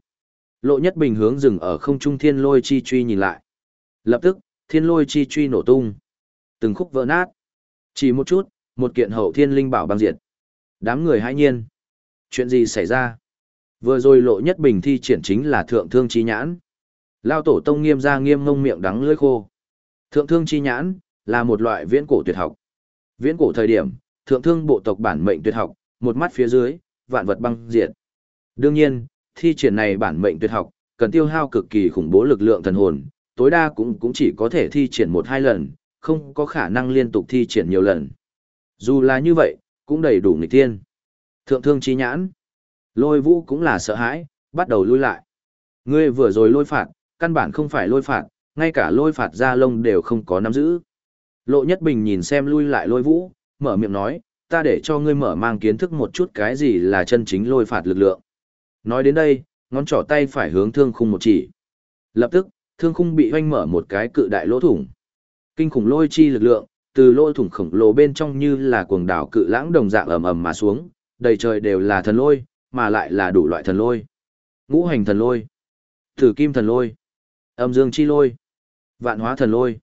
Lộ nhất bình hướng dừng ở không trung thiên lôi chi truy nhìn lại. Lập tức, thiên lôi chi truy nổ tung. Từng khúc vỡ nát. Chỉ một chút, một kiện hậu thiên linh bảo băng diệt. Đám người hãi nhiên. Chuyện gì xảy ra? Vừa rồi lộ nhất bình thi triển chính là thượng thương chi nhãn. Lao tổ tông nghiêm ra nghiêm ngông miệng đắng lưỡi khô. Thượng thương chi nhãn là một loại viễn cổ tuyệt học. Viễn cổ thời điểm, thượng thương bộ tộc bản mệnh tuyệt học, một mắt phía dưới, vạn vật băng diệt. Đương nhiên, thi triển này bản mệnh tuyệt học, cần tiêu hao cực kỳ khủng bố lực lượng thần hồn, tối đa cũng cũng chỉ có thể thi triển một hai lần, không có khả năng liên tục thi triển nhiều lần. Dù là như vậy, cũng đầy đủ nghịch tiên. Thượng thương chi nhãn. Lôi vũ cũng là sợ hãi, bắt đầu lui lại. Ngươi vừa rồi lôi phạt, căn bản không phải lôi phạt, ngay cả lôi phạt ra lông đều không có nắm giữ. Lộ Nhất Bình nhìn xem lui lại lôi vũ, mở miệng nói, ta để cho ngươi mở mang kiến thức một chút cái gì là chân chính lôi phạt lực lượng. Nói đến đây, ngón trỏ tay phải hướng thương khung một chỉ. Lập tức, thương khung bị hoanh mở một cái cự đại lỗ thủng. Kinh khủng lôi chi lực lượng, từ lỗ thủng khổng lồ bên trong như là cuồng đảo cự lãng đồng dạng ầm ầm mà xuống, đầy trời đều là thần lôi, mà lại là đủ loại thần lôi. Ngũ hành thần lôi, Tử kim thần lôi, Âm dương chi lôi, Vạn hóa thần lôi.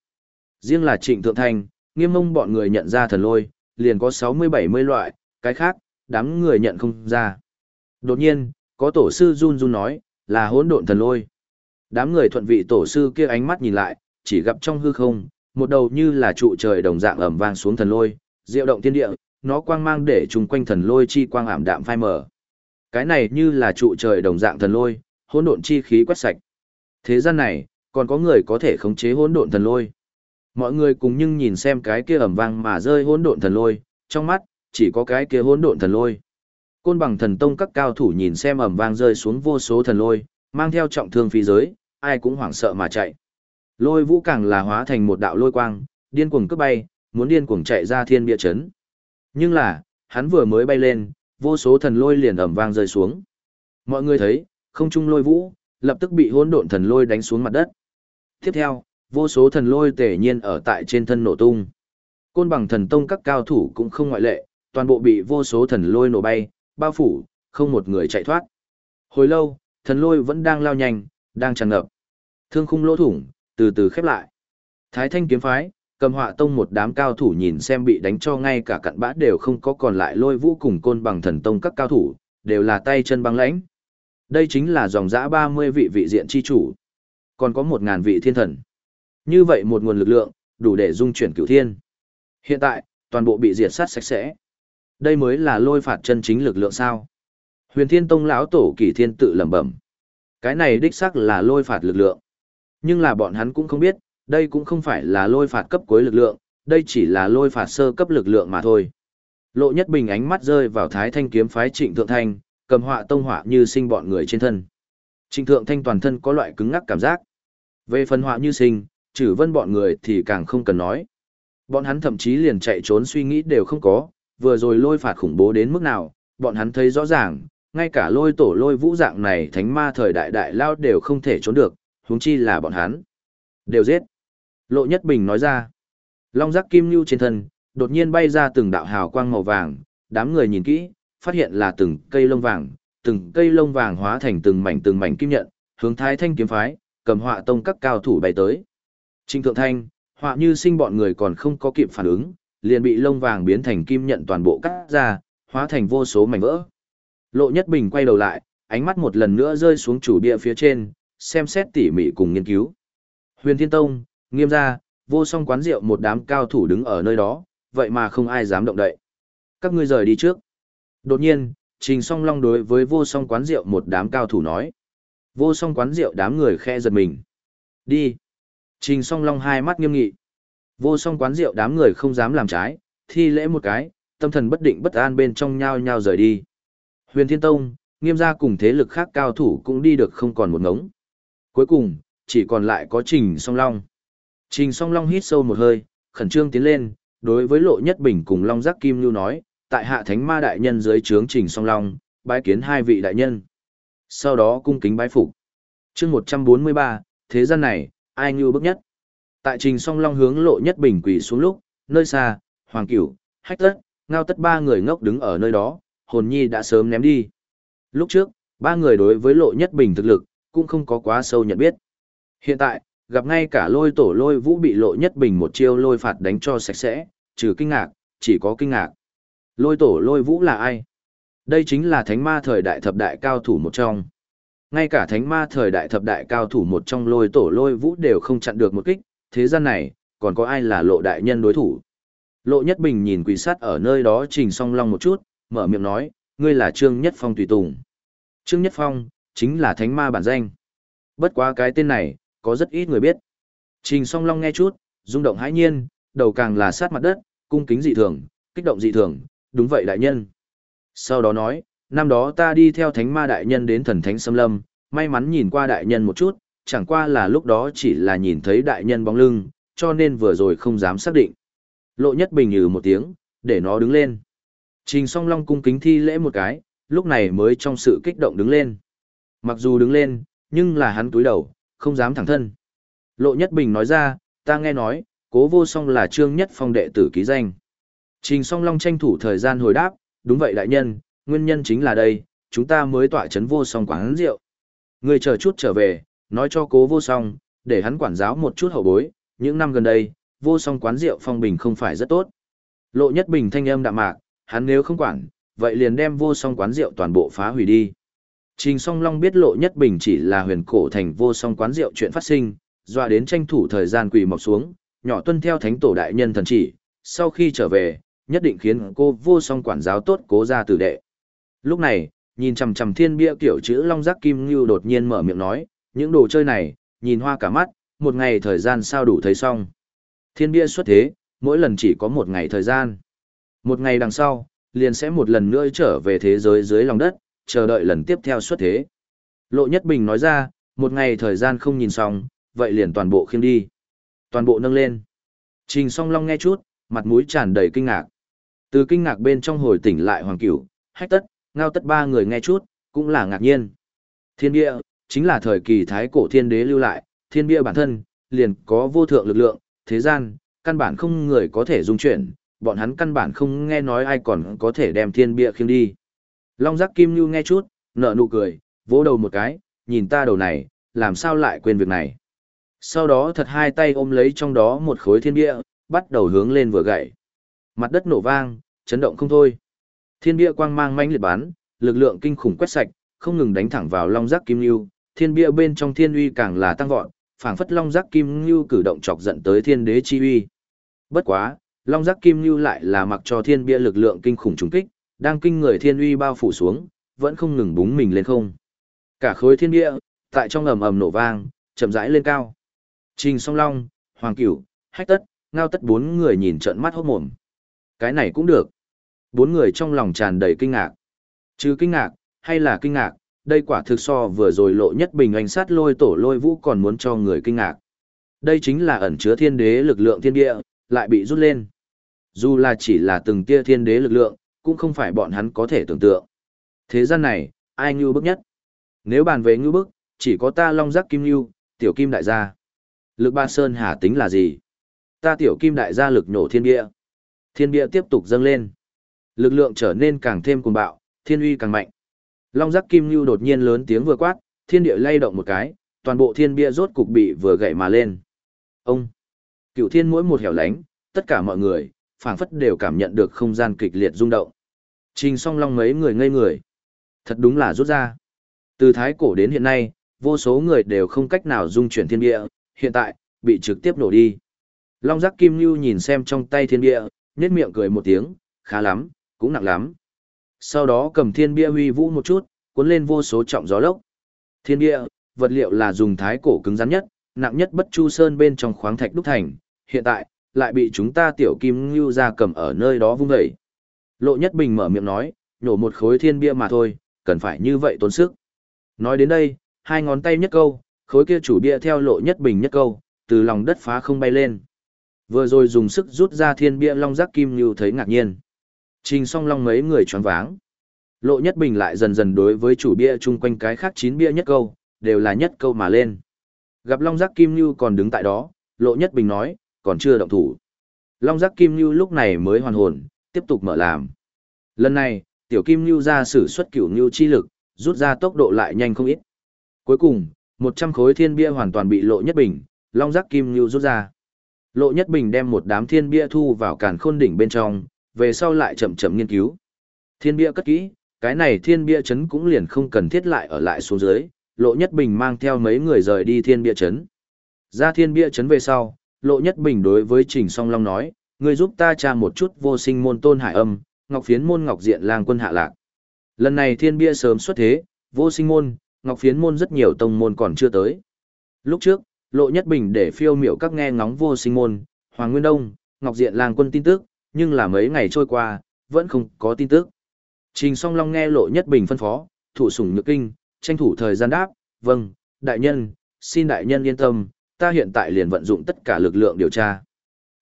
Riêng là Trịnh Thượng Thành, Nghiêm Mông bọn người nhận ra thần lôi, liền có 60-70 loại, cái khác, đám người nhận không ra. Đột nhiên, có tổ sư run run nói, là hỗn độn thần lôi. Đám người thuận vị tổ sư kia ánh mắt nhìn lại, chỉ gặp trong hư không, một đầu như là trụ trời đồng dạng ẩm vang xuống thần lôi, diệu động thiên địa, nó quang mang để chung quanh thần lôi chi quang ảm đạm phai mờ. Cái này như là trụ trời đồng dạng thần lôi, hỗn độn chi khí quét sạch. Thế gian này, còn có người có thể khống chế hỗn độn thần lôi. Mọi người cùng nhưng nhìn xem cái kia ầm vang mà rơi hỗn độn thần lôi, trong mắt chỉ có cái kia hỗn độn thần lôi. Côn bằng thần tông các cao thủ nhìn xem ầm vang rơi xuống vô số thần lôi, mang theo trọng thương phi giới, ai cũng hoảng sợ mà chạy. Lôi vũ càng là hóa thành một đạo lôi quang, điên cuồng cướp bay, muốn điên cuồng chạy ra thiên bia chấn. Nhưng là, hắn vừa mới bay lên, vô số thần lôi liền ầm vang rơi xuống. Mọi người thấy, không trung lôi vũ, lập tức bị hỗn độn thần lôi đánh xuống mặt đất. Tiếp theo, vô số thần lôi tể nhiên ở tại trên thân nổ tung. Côn bằng thần tông các cao thủ cũng không ngoại lệ, toàn bộ bị vô số thần lôi nổ bay, bao phủ, không một người chạy thoát. Hồi lâu, thần lôi vẫn đang lao nhanh, đang tràn ngập. Thương khung lỗ thủng, từ từ khép lại. Thái thanh kiếm phái, cầm họa tông một đám cao thủ nhìn xem bị đánh cho ngay cả cặn bã đều không có còn lại lôi vũ cùng côn bằng thần tông các cao thủ, đều là tay chân băng lãnh. Đây chính là dòng dã 30 vị vị diện chi chủ. Còn có một ngàn vị thiên thần. Như vậy một nguồn lực lượng, đủ để dung chuyển cửu thiên. Hiện tại, toàn bộ bị diệt sát sạch sẽ. Đây mới là lôi phạt chân chính lực lượng sao. Huyền thiên tông lão tổ kỳ thiên tự lẩm bẩm. Cái này đích xác là lôi phạt lực lượng. Nhưng là bọn hắn cũng không biết, đây cũng không phải là lôi phạt cấp cuối lực lượng, đây chỉ là lôi phạt sơ cấp lực lượng mà thôi. Lộ nhất bình ánh mắt rơi vào thái thanh kiếm phái trịnh thượng thanh, cầm họa tông họa như sinh bọn người trên thân. Trịnh thượng thanh toàn thân có loại cứng ngắc cảm giác. Về phần họa như sinh, trừ vân bọn người thì càng không cần nói. Bọn hắn thậm chí liền chạy trốn suy nghĩ đều không có, vừa rồi lôi phạt khủng bố đến mức nào, bọn hắn thấy rõ ràng, ngay cả lôi tổ lôi vũ dạng này thánh ma thời đại đại lao đều không thể trốn được, huống chi là bọn hắn. Đều giết. Lộ Nhất Bình nói ra. Long giác kim lưu trên thân, đột nhiên bay ra từng đạo hào quang màu vàng, đám người nhìn kỹ, phát hiện là từng cây lông vàng, từng cây lông vàng hóa thành từng mảnh từng mảnh kim nhận, hướng Thái Thanh kiếm phái, cầm họa tông các cao thủ bay tới. Trình Thượng Thanh, họa như sinh bọn người còn không có kịp phản ứng, liền bị lông vàng biến thành kim nhận toàn bộ cắt ra, hóa thành vô số mảnh vỡ. Lộ Nhất Bình quay đầu lại, ánh mắt một lần nữa rơi xuống chủ bia phía trên, xem xét tỉ mỉ cùng nghiên cứu. Huyền Thiên Tông, nghiêm ra, vô song quán rượu một đám cao thủ đứng ở nơi đó, vậy mà không ai dám động đậy. Các ngươi rời đi trước. Đột nhiên, Trình Song Long đối với vô song quán rượu một đám cao thủ nói. Vô song quán rượu đám người khe giật mình. Đi. Trình Song Long hai mắt nghiêm nghị. Vô song quán rượu đám người không dám làm trái, thi lễ một cái, tâm thần bất định bất an bên trong nhao nhao rời đi. Huyền Thiên Tông, nghiêm gia cùng thế lực khác cao thủ cũng đi được không còn một ngống. Cuối cùng, chỉ còn lại có Trình Song Long. Trình Song Long hít sâu một hơi, khẩn trương tiến lên, đối với Lộ Nhất Bình cùng Long Giác Kim Lưu nói, tại hạ thánh ma đại nhân dưới trướng Trình Song Long, bái kiến hai vị đại nhân. Sau đó cung kính bái phục. chương 143, thế gian này, ai như bước nhất. Tại Trình Song Long hướng Lộ Nhất Bình quỳ xuống lúc, nơi xa, Hoàng Cửu, Hách Tất, Ngao Tất ba người ngốc đứng ở nơi đó, hồn nhi đã sớm ném đi. Lúc trước, ba người đối với Lộ Nhất Bình thực lực, cũng không có quá sâu nhận biết. Hiện tại, gặp ngay cả lôi tổ lôi vũ bị lộ nhất bình một chiêu lôi phạt đánh cho sạch sẽ, trừ kinh ngạc, chỉ có kinh ngạc. Lôi tổ lôi vũ là ai? Đây chính là thánh ma thời đại thập đại cao thủ một trong. Ngay cả thánh ma thời đại thập đại cao thủ một trong lôi tổ lôi vũ đều không chặn được một kích, thế gian này, còn có ai là lộ đại nhân đối thủ? Lộ nhất bình nhìn quỷ sát ở nơi đó trình song long một chút, mở miệng nói, ngươi là Trương Nhất Phong tùy tùng. Trương Nhất Phong, chính là thánh ma bản danh. Bất quá cái tên này, có rất ít người biết. Trình song long nghe chút, rung động hãi nhiên, đầu càng là sát mặt đất, cung kính dị thường, kích động dị thường, đúng vậy đại nhân. Sau đó nói, năm đó ta đi theo thánh ma đại nhân đến thần thánh xâm lâm, may mắn nhìn qua đại nhân một chút, chẳng qua là lúc đó chỉ là nhìn thấy đại nhân bóng lưng, cho nên vừa rồi không dám xác định. Lộ nhất bình nhừ một tiếng, để nó đứng lên. Trình song long cung kính thi lễ một cái, lúc này mới trong sự kích động đứng lên. Mặc dù đứng lên, nhưng là hắn túi đầu, không dám thẳng thân. Lộ Nhất Bình nói ra, ta nghe nói, cố vô song là trương nhất phong đệ tử ký danh. Trình song long tranh thủ thời gian hồi đáp, đúng vậy đại nhân, nguyên nhân chính là đây, chúng ta mới tỏa chấn vô song quán rượu. Người chờ chút trở về, nói cho cố vô song, để hắn quản giáo một chút hậu bối, những năm gần đây, vô song quán rượu phong bình không phải rất tốt. Lộ nhất bình thanh âm đạm mạc, hắn nếu không quản, vậy liền đem vô song quán rượu toàn bộ phá hủy đi. Trình song long biết lộ nhất bình chỉ là huyền cổ thành vô song quán rượu chuyện phát sinh, dọa đến tranh thủ thời gian quỳ mọc xuống, nhỏ tuân theo thánh tổ đại nhân thần chỉ, sau khi trở về, nhất định khiến cô vô song quản giáo tốt cố ra tử đệ. Lúc này, nhìn chằm chằm thiên bia kiểu chữ long giác kim như đột nhiên mở miệng nói, những đồ chơi này, nhìn hoa cả mắt, một ngày thời gian sao đủ thấy xong. Thiên bia xuất thế, mỗi lần chỉ có một ngày thời gian. Một ngày đằng sau, liền sẽ một lần nữa trở về thế giới dưới lòng đất, chờ đợi lần tiếp theo xuất thế. Lộ Nhất Bình nói ra, một ngày thời gian không nhìn xong, vậy liền toàn bộ khiêng đi. Toàn bộ nâng lên. Trình song long nghe chút, mặt mũi tràn đầy kinh ngạc. Từ kinh ngạc bên trong hồi tỉnh lại hoàng cửu, hách tất, ngao tất ba người nghe chút, cũng là ngạc nhiên. Thiên bia, chính là thời kỳ thái cổ thiên đế lưu lại, thiên bia bản thân, liền có vô thượng lực lượng, thế gian, căn bản không người có thể dung chuyển, bọn hắn căn bản không nghe nói ai còn có thể đem thiên bia khiêng đi. Long giác kim như nghe chút, nở nụ cười, vỗ đầu một cái, nhìn ta đầu này, làm sao lại quên việc này. Sau đó thật hai tay ôm lấy trong đó một khối thiên bia, bắt đầu hướng lên vừa gậy. Mặt đất nổ vang, chấn động không thôi. Thiên bia quang mang mãnh liệt bắn, lực lượng kinh khủng quét sạch, không ngừng đánh thẳng vào long giác kim lưu, thiên bia bên trong thiên uy càng là tăng vọt, phảng phất long giác kim lưu cử động chọc giận tới thiên đế chi uy. Bất quá, long giác kim lưu lại là mặc cho thiên bia lực lượng kinh khủng trùng kích, đang kinh người thiên uy bao phủ xuống, vẫn không ngừng búng mình lên không. Cả khối thiên bia, tại trong ầm ầm nổ vang, chậm rãi lên cao. Trình Song Long, Hoàng Cửu, Hách Tất, Ngao Tất bốn người nhìn trợn mắt hốt mồm. Cái này cũng được. Bốn người trong lòng tràn đầy kinh ngạc. Chứ kinh ngạc, hay là kinh ngạc, đây quả thực so vừa rồi lộ nhất bình anh sát lôi tổ lôi vũ còn muốn cho người kinh ngạc. Đây chính là ẩn chứa thiên đế lực lượng thiên địa, lại bị rút lên. Dù là chỉ là từng tia thiên đế lực lượng, cũng không phải bọn hắn có thể tưởng tượng. Thế gian này, ai ngưu bức nhất? Nếu bàn về ngưu bức, chỉ có ta long giác kim ngưu, tiểu kim đại gia. Lực ba sơn hà tính là gì? Ta tiểu kim đại gia lực nổ thiên địa. Thiên địa tiếp tục dâng lên. Lực lượng trở nên càng thêm cuồng bạo, thiên uy càng mạnh. Long giác kim ngưu đột nhiên lớn tiếng vừa quát, thiên địa lay động một cái, toàn bộ thiên bia rốt cục bị vừa gậy mà lên. Ông! Cựu thiên mỗi một hẻo lánh, tất cả mọi người, phảng phất đều cảm nhận được không gian kịch liệt rung động. Trình song long mấy người ngây người. Thật đúng là rút ra. Từ thái cổ đến hiện nay, vô số người đều không cách nào dung chuyển thiên địa, hiện tại, bị trực tiếp nổ đi. Long giác kim lưu nhìn xem trong tay thiên địa, nhếch miệng cười một tiếng, khá lắm, cũng nặng lắm. Sau đó cầm thiên bia huy vũ một chút, cuốn lên vô số trọng gió lốc. Thiên bia, vật liệu là dùng thái cổ cứng rắn nhất, nặng nhất bất chu sơn bên trong khoáng thạch đúc thành, hiện tại, lại bị chúng ta tiểu kim ngưu ra cầm ở nơi đó vung dậy. Lộ Nhất Bình mở miệng nói, nhổ một khối thiên bia mà thôi, cần phải như vậy tốn sức. Nói đến đây, hai ngón tay nhất câu, khối kia chủ bia theo Lộ Nhất Bình nhất câu, từ lòng đất phá không bay lên. Vừa rồi dùng sức rút ra thiên bia long giác kim như thấy ngạc nhiên. Trình song long mấy người choáng váng. Lộ Nhất Bình lại dần dần đối với chủ bia chung quanh cái khác chín bia nhất câu, đều là nhất câu mà lên. Gặp Long Giác Kim như còn đứng tại đó, Lộ Nhất Bình nói, còn chưa động thủ. Long Giác Kim như lúc này mới hoàn hồn, tiếp tục mở làm. Lần này, Tiểu Kim như ra sử xuất cửu như chi lực, rút ra tốc độ lại nhanh không ít. Cuối cùng, 100 khối thiên bia hoàn toàn bị Lộ Nhất Bình, Long Giác Kim như rút ra. Lộ Nhất Bình đem một đám thiên bia thu vào càn khôn đỉnh bên trong, về sau lại chậm chậm nghiên cứu. Thiên bia cất kỹ, cái này thiên bia chấn cũng liền không cần thiết lại ở lại xuống dưới, Lộ Nhất Bình mang theo mấy người rời đi thiên bia chấn. Ra thiên bia chấn về sau, Lộ Nhất Bình đối với Trình Song Long nói, người giúp ta tra một chút vô sinh môn tôn hải âm, ngọc phiến môn ngọc diện lang quân hạ lạc. Lần này thiên bia sớm xuất thế, vô sinh môn, ngọc phiến môn rất nhiều tông môn còn chưa tới. Lúc trước, Lộ Nhất Bình để phiêu miểu các nghe ngóng vô sinh môn, Hoàng Nguyên Đông, Ngọc Diện lang quân tin tức, nhưng là mấy ngày trôi qua, vẫn không có tin tức. Trình song long nghe lộ nhất bình phân phó, thủ sủng nhược kinh, tranh thủ thời gian đáp, vâng, đại nhân, xin đại nhân yên tâm, ta hiện tại liền vận dụng tất cả lực lượng điều tra.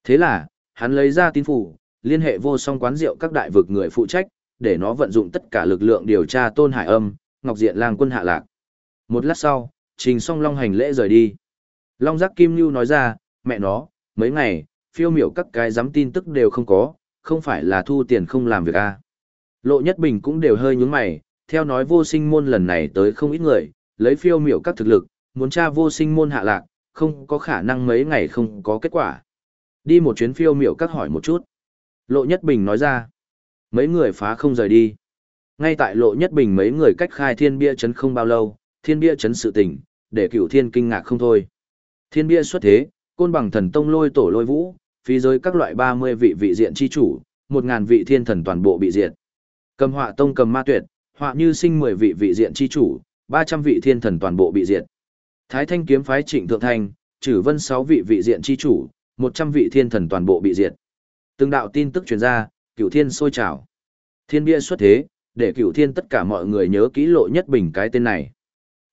Thế là, hắn lấy ra tin phủ, liên hệ vô song quán rượu các đại vực người phụ trách, để nó vận dụng tất cả lực lượng điều tra tôn hải âm, ngọc diện lang quân hạ lạc. Một lát sau, trình song long hành lễ rời đi. Long giác kim lưu nói ra, mẹ nó, mấy ngày, phiêu miểu các cái dám tin tức đều không có, không phải là thu tiền không làm việc à. Lộ Nhất Bình cũng đều hơi nhướng mày, theo nói vô sinh môn lần này tới không ít người, lấy phiêu miểu các thực lực, muốn tra vô sinh môn hạ lạc, không có khả năng mấy ngày không có kết quả. Đi một chuyến phiêu miểu các hỏi một chút. Lộ Nhất Bình nói ra, mấy người phá không rời đi. Ngay tại Lộ Nhất Bình mấy người cách khai thiên bia chấn không bao lâu, thiên bia chấn sự tình, để cửu thiên kinh ngạc không thôi. Thiên bia xuất thế, côn bằng thần tông lôi tổ lôi vũ, phí giới các loại 30 vị vị diện chi chủ, 1000 vị thiên thần toàn bộ bị diệt. Cầm họa tông cầm ma tuyệt, họa như sinh 10 vị vị diện chi chủ, 300 vị thiên thần toàn bộ bị diệt. Thái Thanh kiếm phái Trịnh Thượng thành, trừ vân 6 vị vị diện chi chủ, 100 vị thiên thần toàn bộ bị diệt. Từng đạo tin tức truyền ra, cửu thiên sôi trào. Thiên bia xuất thế, để cửu thiên tất cả mọi người nhớ kỹ lộ nhất bình cái tên này.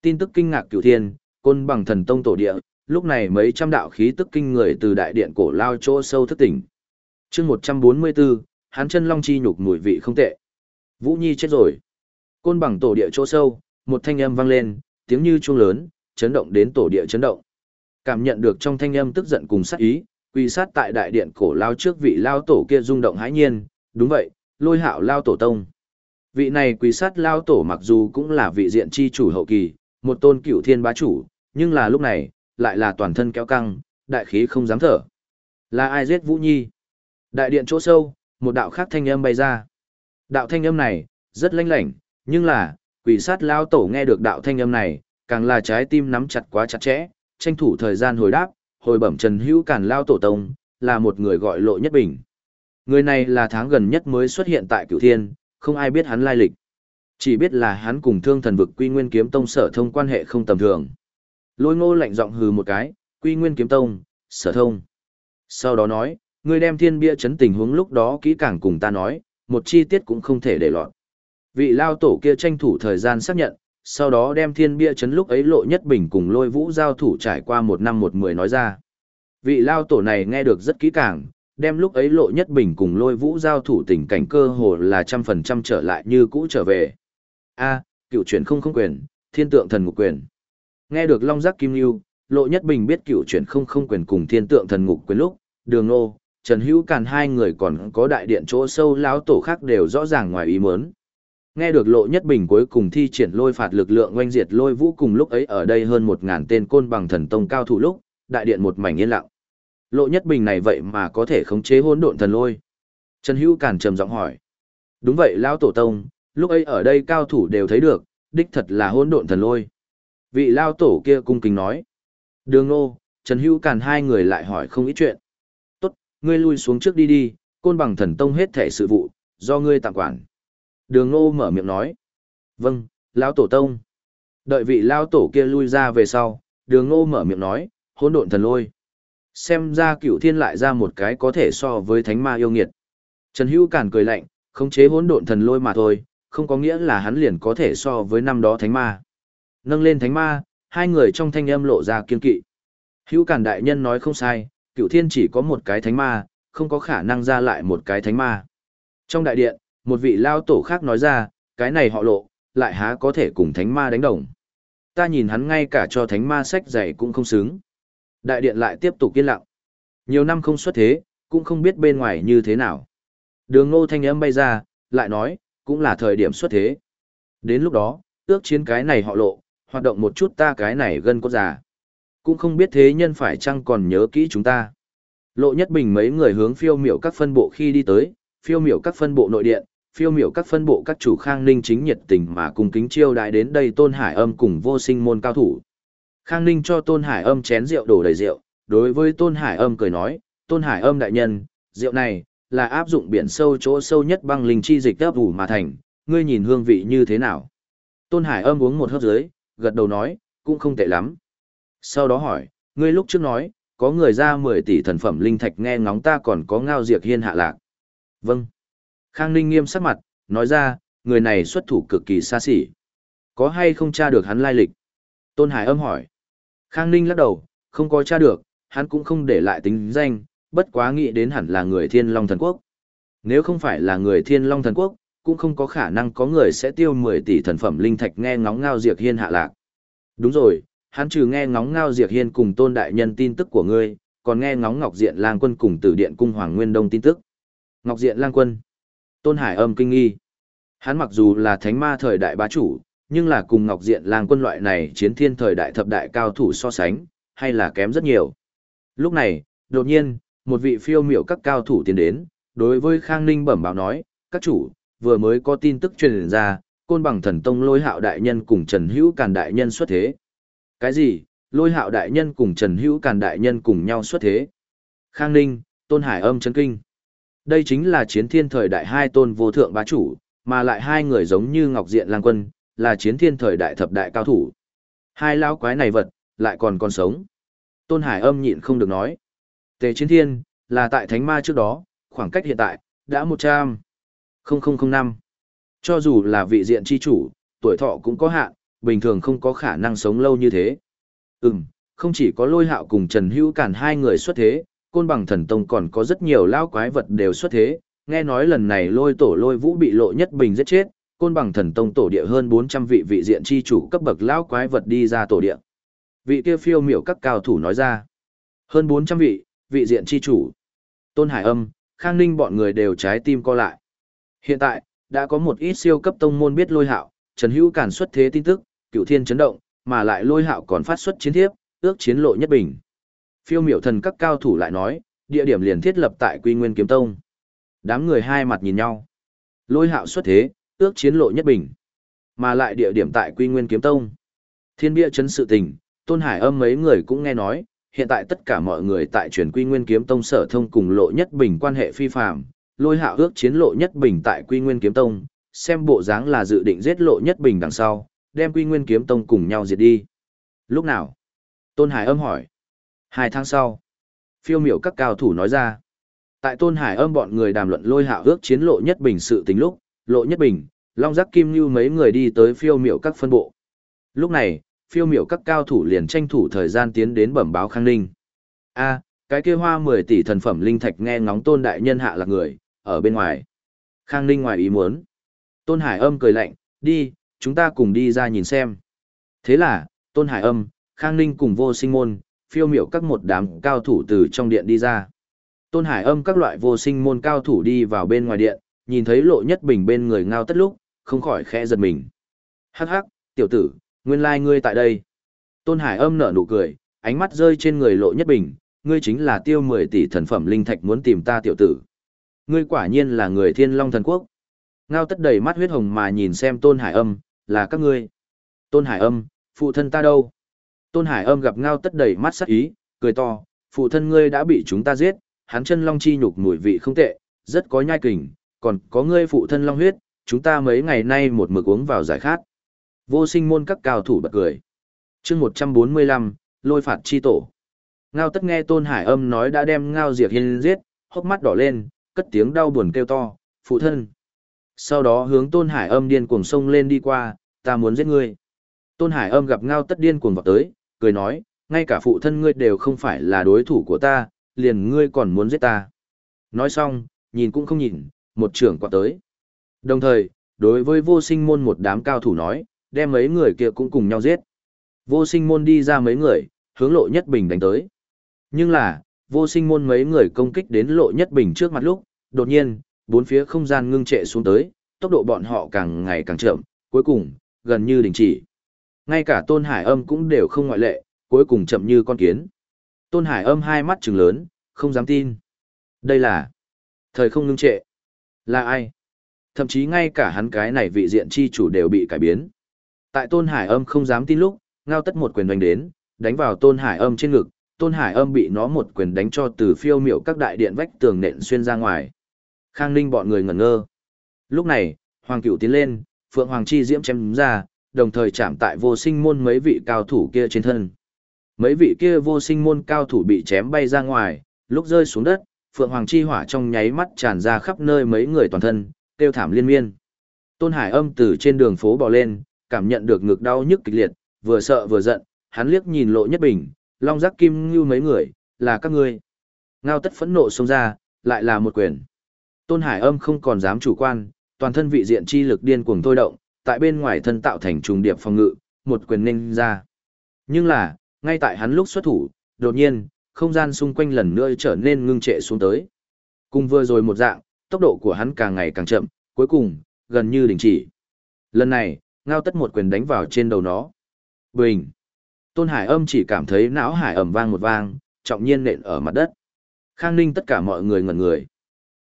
Tin tức kinh ngạc cửu thiên, côn bằng thần tông tổ địa, lúc này mấy trăm đạo khí tức kinh người từ đại điện cổ lao chỗ sâu thức tỉnh. chương 144, hắn chân long chi nhục mùi vị không tệ. Vũ Nhi chết rồi. Côn bằng tổ địa chỗ sâu, một thanh âm vang lên, tiếng như chuông lớn, chấn động đến tổ địa chấn động. Cảm nhận được trong thanh âm tức giận cùng sát ý, quy sát tại đại điện cổ lao trước vị lao tổ kia rung động hãi nhiên, đúng vậy, lôi hạo lao tổ tông. Vị này quỳ sát lao tổ mặc dù cũng là vị diện chi chủ hậu kỳ, một tôn cửu thiên bá chủ, nhưng là lúc này, lại là toàn thân kéo căng, đại khí không dám thở. Là ai giết Vũ Nhi? Đại điện chỗ sâu, một đạo khác thanh âm bay ra. Đạo thanh âm này, rất lanh lảnh, nhưng là, quỷ sát lao tổ nghe được đạo thanh âm này, càng là trái tim nắm chặt quá chặt chẽ, tranh thủ thời gian hồi đáp, hồi bẩm Trần Hữu Càn lao tổ tông, là một người gọi lộ nhất bình. Người này là tháng gần nhất mới xuất hiện tại cửu thiên, không ai biết hắn lai lịch. Chỉ biết là hắn cùng thương thần vực quy nguyên kiếm tông sở thông quan hệ không tầm thường. Lôi ngô lạnh giọng hừ một cái, quy nguyên kiếm tông, sở thông. Sau đó nói, ngươi đem thiên bia chấn tình huống lúc đó kỹ càng cùng ta nói, một chi tiết cũng không thể để lọt. Vị lao tổ kia tranh thủ thời gian xác nhận, sau đó đem thiên bia chấn lúc ấy lộ nhất bình cùng lôi vũ giao thủ trải qua một năm một mười nói ra. Vị lao tổ này nghe được rất kỹ càng, đem lúc ấy lộ nhất bình cùng lôi vũ giao thủ tình cảnh cơ hồ là trăm phần trăm trở lại như cũ trở về. A, cựu chuyển không không quyền, thiên tượng thần ngục quyền. Nghe được Long Giác Kim Lưu, Lộ Nhất Bình biết cựu chuyển không không quyền cùng thiên tượng thần ngục quyền lúc, đường nô, Trần Hữu Càn hai người còn có đại điện chỗ sâu lão tổ khác đều rõ ràng ngoài ý muốn. Nghe được Lộ Nhất Bình cuối cùng thi triển lôi phạt lực lượng oanh diệt lôi vũ cùng lúc ấy ở đây hơn một ngàn tên côn bằng thần tông cao thủ lúc, đại điện một mảnh yên lặng. Lộ Nhất Bình này vậy mà có thể khống chế hỗn độn thần lôi. Trần Hữu Càn trầm giọng hỏi. Đúng vậy lão tổ tông, lúc ấy ở đây cao thủ đều thấy được, đích thật là hỗn độn thần lôi. Vị lao tổ kia cung kính nói. Đường nô, Trần Hữu Càn hai người lại hỏi không ít chuyện. Tốt, ngươi lui xuống trước đi đi, côn bằng thần tông hết thể sự vụ, do ngươi tạm quản. Đường nô mở miệng nói. Vâng, lao tổ tông. Đợi vị lao tổ kia lui ra về sau, đường nô mở miệng nói, hỗn độn thần lôi. Xem ra cửu thiên lại ra một cái có thể so với thánh ma yêu nghiệt. Trần Hữu Càn cười lạnh, khống chế hỗn độn thần lôi mà thôi, không có nghĩa là hắn liền có thể so với năm đó thánh ma. Nâng lên thánh ma, hai người trong thanh âm lộ ra kiên kỵ. Hữu Cản đại nhân nói không sai, cửu thiên chỉ có một cái thánh ma, không có khả năng ra lại một cái thánh ma. Trong đại điện, một vị lao tổ khác nói ra, cái này họ lộ, lại há có thể cùng thánh ma đánh đồng. Ta nhìn hắn ngay cả cho thánh ma sách giày cũng không xứng. Đại điện lại tiếp tục yên lặng. Nhiều năm không xuất thế, cũng không biết bên ngoài như thế nào. Đường ngô thanh âm bay ra, lại nói, cũng là thời điểm xuất thế. Đến lúc đó, ước chiến cái này họ lộ, hoạt động một chút ta cái này gân có già. Cũng không biết thế nhân phải chăng còn nhớ kỹ chúng ta. Lộ nhất bình mấy người hướng phiêu miểu các phân bộ khi đi tới, phiêu miểu các phân bộ nội điện, phiêu miểu các phân bộ các chủ khang ninh chính nhiệt tình mà cùng kính chiêu đại đến đây tôn hải âm cùng vô sinh môn cao thủ. Khang ninh cho tôn hải âm chén rượu đổ đầy rượu, đối với tôn hải âm cười nói, tôn hải âm đại nhân, rượu này, là áp dụng biển sâu chỗ sâu nhất băng linh chi dịch đáp ủ mà thành, ngươi nhìn hương vị như thế nào. Tôn hải âm uống một hớp dưới, gật đầu nói, cũng không tệ lắm. Sau đó hỏi, ngươi lúc trước nói, có người ra 10 tỷ thần phẩm linh thạch nghe ngóng ta còn có ngao diệt hiên hạ lạc. Vâng. Khang Ninh nghiêm sắc mặt, nói ra, người này xuất thủ cực kỳ xa xỉ. Có hay không tra được hắn lai lịch? Tôn Hải âm hỏi. Khang Ninh lắc đầu, không có tra được, hắn cũng không để lại tính danh, bất quá nghĩ đến hẳn là người thiên long thần quốc. Nếu không phải là người thiên long thần quốc, cũng không có khả năng có người sẽ tiêu 10 tỷ thần phẩm linh thạch nghe ngóng ngao diệt hiên hạ lạc. Đúng rồi, hắn trừ nghe ngóng ngao diệt hiên cùng tôn đại nhân tin tức của ngươi, còn nghe ngóng Ngọc Diện Lang Quân cùng Tử Điện Cung Hoàng Nguyên Đông tin tức. Ngọc Diện Lang Quân. Tôn Hải âm kinh nghi. Hắn mặc dù là thánh ma thời đại bá chủ, nhưng là cùng Ngọc Diện Lang Quân loại này chiến thiên thời đại thập đại cao thủ so sánh, hay là kém rất nhiều. Lúc này, đột nhiên, một vị phiêu miểu các cao thủ tiến đến, đối với Khang Ninh bẩm báo nói, các chủ, vừa mới có tin tức truyền ra, côn bằng thần tông lôi hạo đại nhân cùng Trần Hữu Càn đại nhân xuất thế. Cái gì? Lôi hạo đại nhân cùng Trần Hữu Càn đại nhân cùng nhau xuất thế. Khang Ninh, Tôn Hải âm chấn kinh. Đây chính là chiến thiên thời đại hai tôn vô thượng bá chủ, mà lại hai người giống như Ngọc Diện Lang Quân, là chiến thiên thời đại thập đại cao thủ. Hai lão quái này vật, lại còn còn sống. Tôn Hải âm nhịn không được nói. Tề chiến thiên, là tại thánh ma trước đó, khoảng cách hiện tại, đã 100. 0005. Cho dù là vị diện chi chủ, tuổi thọ cũng có hạn, bình thường không có khả năng sống lâu như thế. Ừm, không chỉ có lôi hạo cùng Trần Hữu Cản hai người xuất thế, côn bằng thần tông còn có rất nhiều lao quái vật đều xuất thế, nghe nói lần này lôi tổ lôi vũ bị lộ nhất bình giết chết, côn bằng thần tông tổ địa hơn 400 vị vị diện chi chủ cấp bậc lao quái vật đi ra tổ địa. Vị kia phiêu miểu các cao thủ nói ra, hơn 400 vị, vị diện chi chủ. Tôn Hải Âm, Khang Ninh bọn người đều trái tim co lại. Hiện tại, đã có một ít siêu cấp tông môn biết lôi hạo, Trần Hữu Cản xuất thế tin tức, cựu thiên chấn động, mà lại lôi hạo còn phát xuất chiến thiếp, ước chiến lộ nhất bình. Phiêu miểu thần các cao thủ lại nói, địa điểm liền thiết lập tại Quy Nguyên Kiếm Tông. Đám người hai mặt nhìn nhau. Lôi hạo xuất thế, ước chiến lộ nhất bình. Mà lại địa điểm tại Quy Nguyên Kiếm Tông. Thiên bia chấn sự tình, Tôn Hải âm mấy người cũng nghe nói, hiện tại tất cả mọi người tại truyền Quy Nguyên Kiếm Tông sở thông cùng lộ nhất bình quan hệ phi phạm, lôi Hạ ước chiến lộ nhất bình tại Quy Nguyên Kiếm Tông, xem bộ dáng là dự định giết lộ nhất bình đằng sau, đem Quy Nguyên Kiếm Tông cùng nhau diệt đi. Lúc nào? Tôn Hải âm hỏi. Hai tháng sau. Phiêu miểu các cao thủ nói ra. Tại Tôn Hải âm bọn người đàm luận lôi Hạ ước chiến lộ nhất bình sự tính lúc, lộ nhất bình, Long Giác Kim Như mấy người đi tới phiêu miểu các phân bộ. Lúc này, phiêu miểu các cao thủ liền tranh thủ thời gian tiến đến bẩm báo khang ninh. A, cái kia hoa 10 tỷ thần phẩm linh thạch nghe ngóng tôn đại nhân hạ là người, ở bên ngoài. Khang ninh ngoài ý muốn. Tôn Hải âm cười lạnh, đi, chúng ta cùng đi ra nhìn xem. Thế là, Tôn Hải âm, Khang ninh cùng vô sinh môn, phiêu miểu các một đám cao thủ từ trong điện đi ra. Tôn Hải âm các loại vô sinh môn cao thủ đi vào bên ngoài điện, nhìn thấy lộ nhất bình bên người ngao tất lúc, không khỏi khẽ giật mình. Hắc hắc, tiểu tử, nguyên lai ngươi tại đây. Tôn Hải âm nở nụ cười, ánh mắt rơi trên người lộ nhất bình, ngươi chính là tiêu 10 tỷ thần phẩm linh thạch muốn tìm ta tiểu tử. Ngươi quả nhiên là người thiên long thần quốc. Ngao tất đầy mắt huyết hồng mà nhìn xem Tôn Hải âm, là các ngươi. Tôn Hải âm, phụ thân ta đâu? Tôn Hải âm gặp Ngao tất đầy mắt sắc ý, cười to, phụ thân ngươi đã bị chúng ta giết, hắn chân long chi nhục mùi vị không tệ, rất có nhai kình, còn có ngươi phụ thân long huyết, chúng ta mấy ngày nay một mực uống vào giải khát. Vô sinh môn các cao thủ bật cười. chương 145, lôi phạt chi tổ. Ngao tất nghe Tôn Hải âm nói đã đem Ngao Diệp Hiên giết, hốc mắt đỏ lên, cất tiếng đau buồn kêu to, phụ thân. Sau đó hướng Tôn Hải âm điên cuồng sông lên đi qua, ta muốn giết ngươi. Tôn Hải âm gặp Ngao tất điên cuồng vào tới, cười nói, ngay cả phụ thân ngươi đều không phải là đối thủ của ta, liền ngươi còn muốn giết ta. Nói xong, nhìn cũng không nhìn, một trưởng quạt tới. Đồng thời, đối với vô sinh môn một đám cao thủ nói, đem mấy người kia cũng cùng nhau giết. Vô sinh môn đi ra mấy người, hướng lộ nhất bình đánh tới. Nhưng là, vô sinh môn mấy người công kích đến lộ nhất bình trước mặt lúc, đột nhiên, bốn phía không gian ngưng trệ xuống tới, tốc độ bọn họ càng ngày càng chậm, cuối cùng, gần như đình chỉ. Ngay cả tôn hải âm cũng đều không ngoại lệ, cuối cùng chậm như con kiến. Tôn hải âm hai mắt trừng lớn, không dám tin. Đây là thời không ngưng trệ. Là ai? Thậm chí ngay cả hắn cái này vị diện chi chủ đều bị cải biến. Tại Tôn Hải Âm không dám tin lúc, ngao tất một quyền đánh đến, đánh vào Tôn Hải Âm trên ngực, Tôn Hải Âm bị nó một quyền đánh cho từ phiêu miệu các đại điện vách tường nện xuyên ra ngoài. Khang Ninh bọn người ngẩn ngơ. Lúc này, Hoàng Cửu tiến lên, Phượng Hoàng Chi diễm chém ra, đồng thời chạm tại vô sinh môn mấy vị cao thủ kia trên thân. Mấy vị kia vô sinh môn cao thủ bị chém bay ra ngoài, lúc rơi xuống đất, Phượng Hoàng Chi hỏa trong nháy mắt tràn ra khắp nơi mấy người toàn thân, kêu thảm liên miên. Tôn Hải âm từ trên đường phố bò lên, cảm nhận được ngực đau nhức kịch liệt, vừa sợ vừa giận, hắn liếc nhìn lộ nhất bình, long giác kim như mấy người, là các ngươi. Ngao tất phẫn nộ xông ra, lại là một quyền. Tôn Hải âm không còn dám chủ quan, toàn thân vị diện chi lực điên cuồng thôi động, tại bên ngoài thân tạo thành trùng điệp phòng ngự, một quyền ninh ra. Nhưng là, ngay tại hắn lúc xuất thủ, đột nhiên, không gian xung quanh lần nữa trở nên ngưng trệ xuống tới. Cùng vừa rồi một dạng, tốc độ của hắn càng ngày càng chậm, cuối cùng, gần như đình chỉ. Lần này, ngao tất một quyền đánh vào trên đầu nó. Bình! Tôn Hải âm chỉ cảm thấy não hải ẩm vang một vang, trọng nhiên nện ở mặt đất. Khang ninh tất cả mọi người ngẩn người.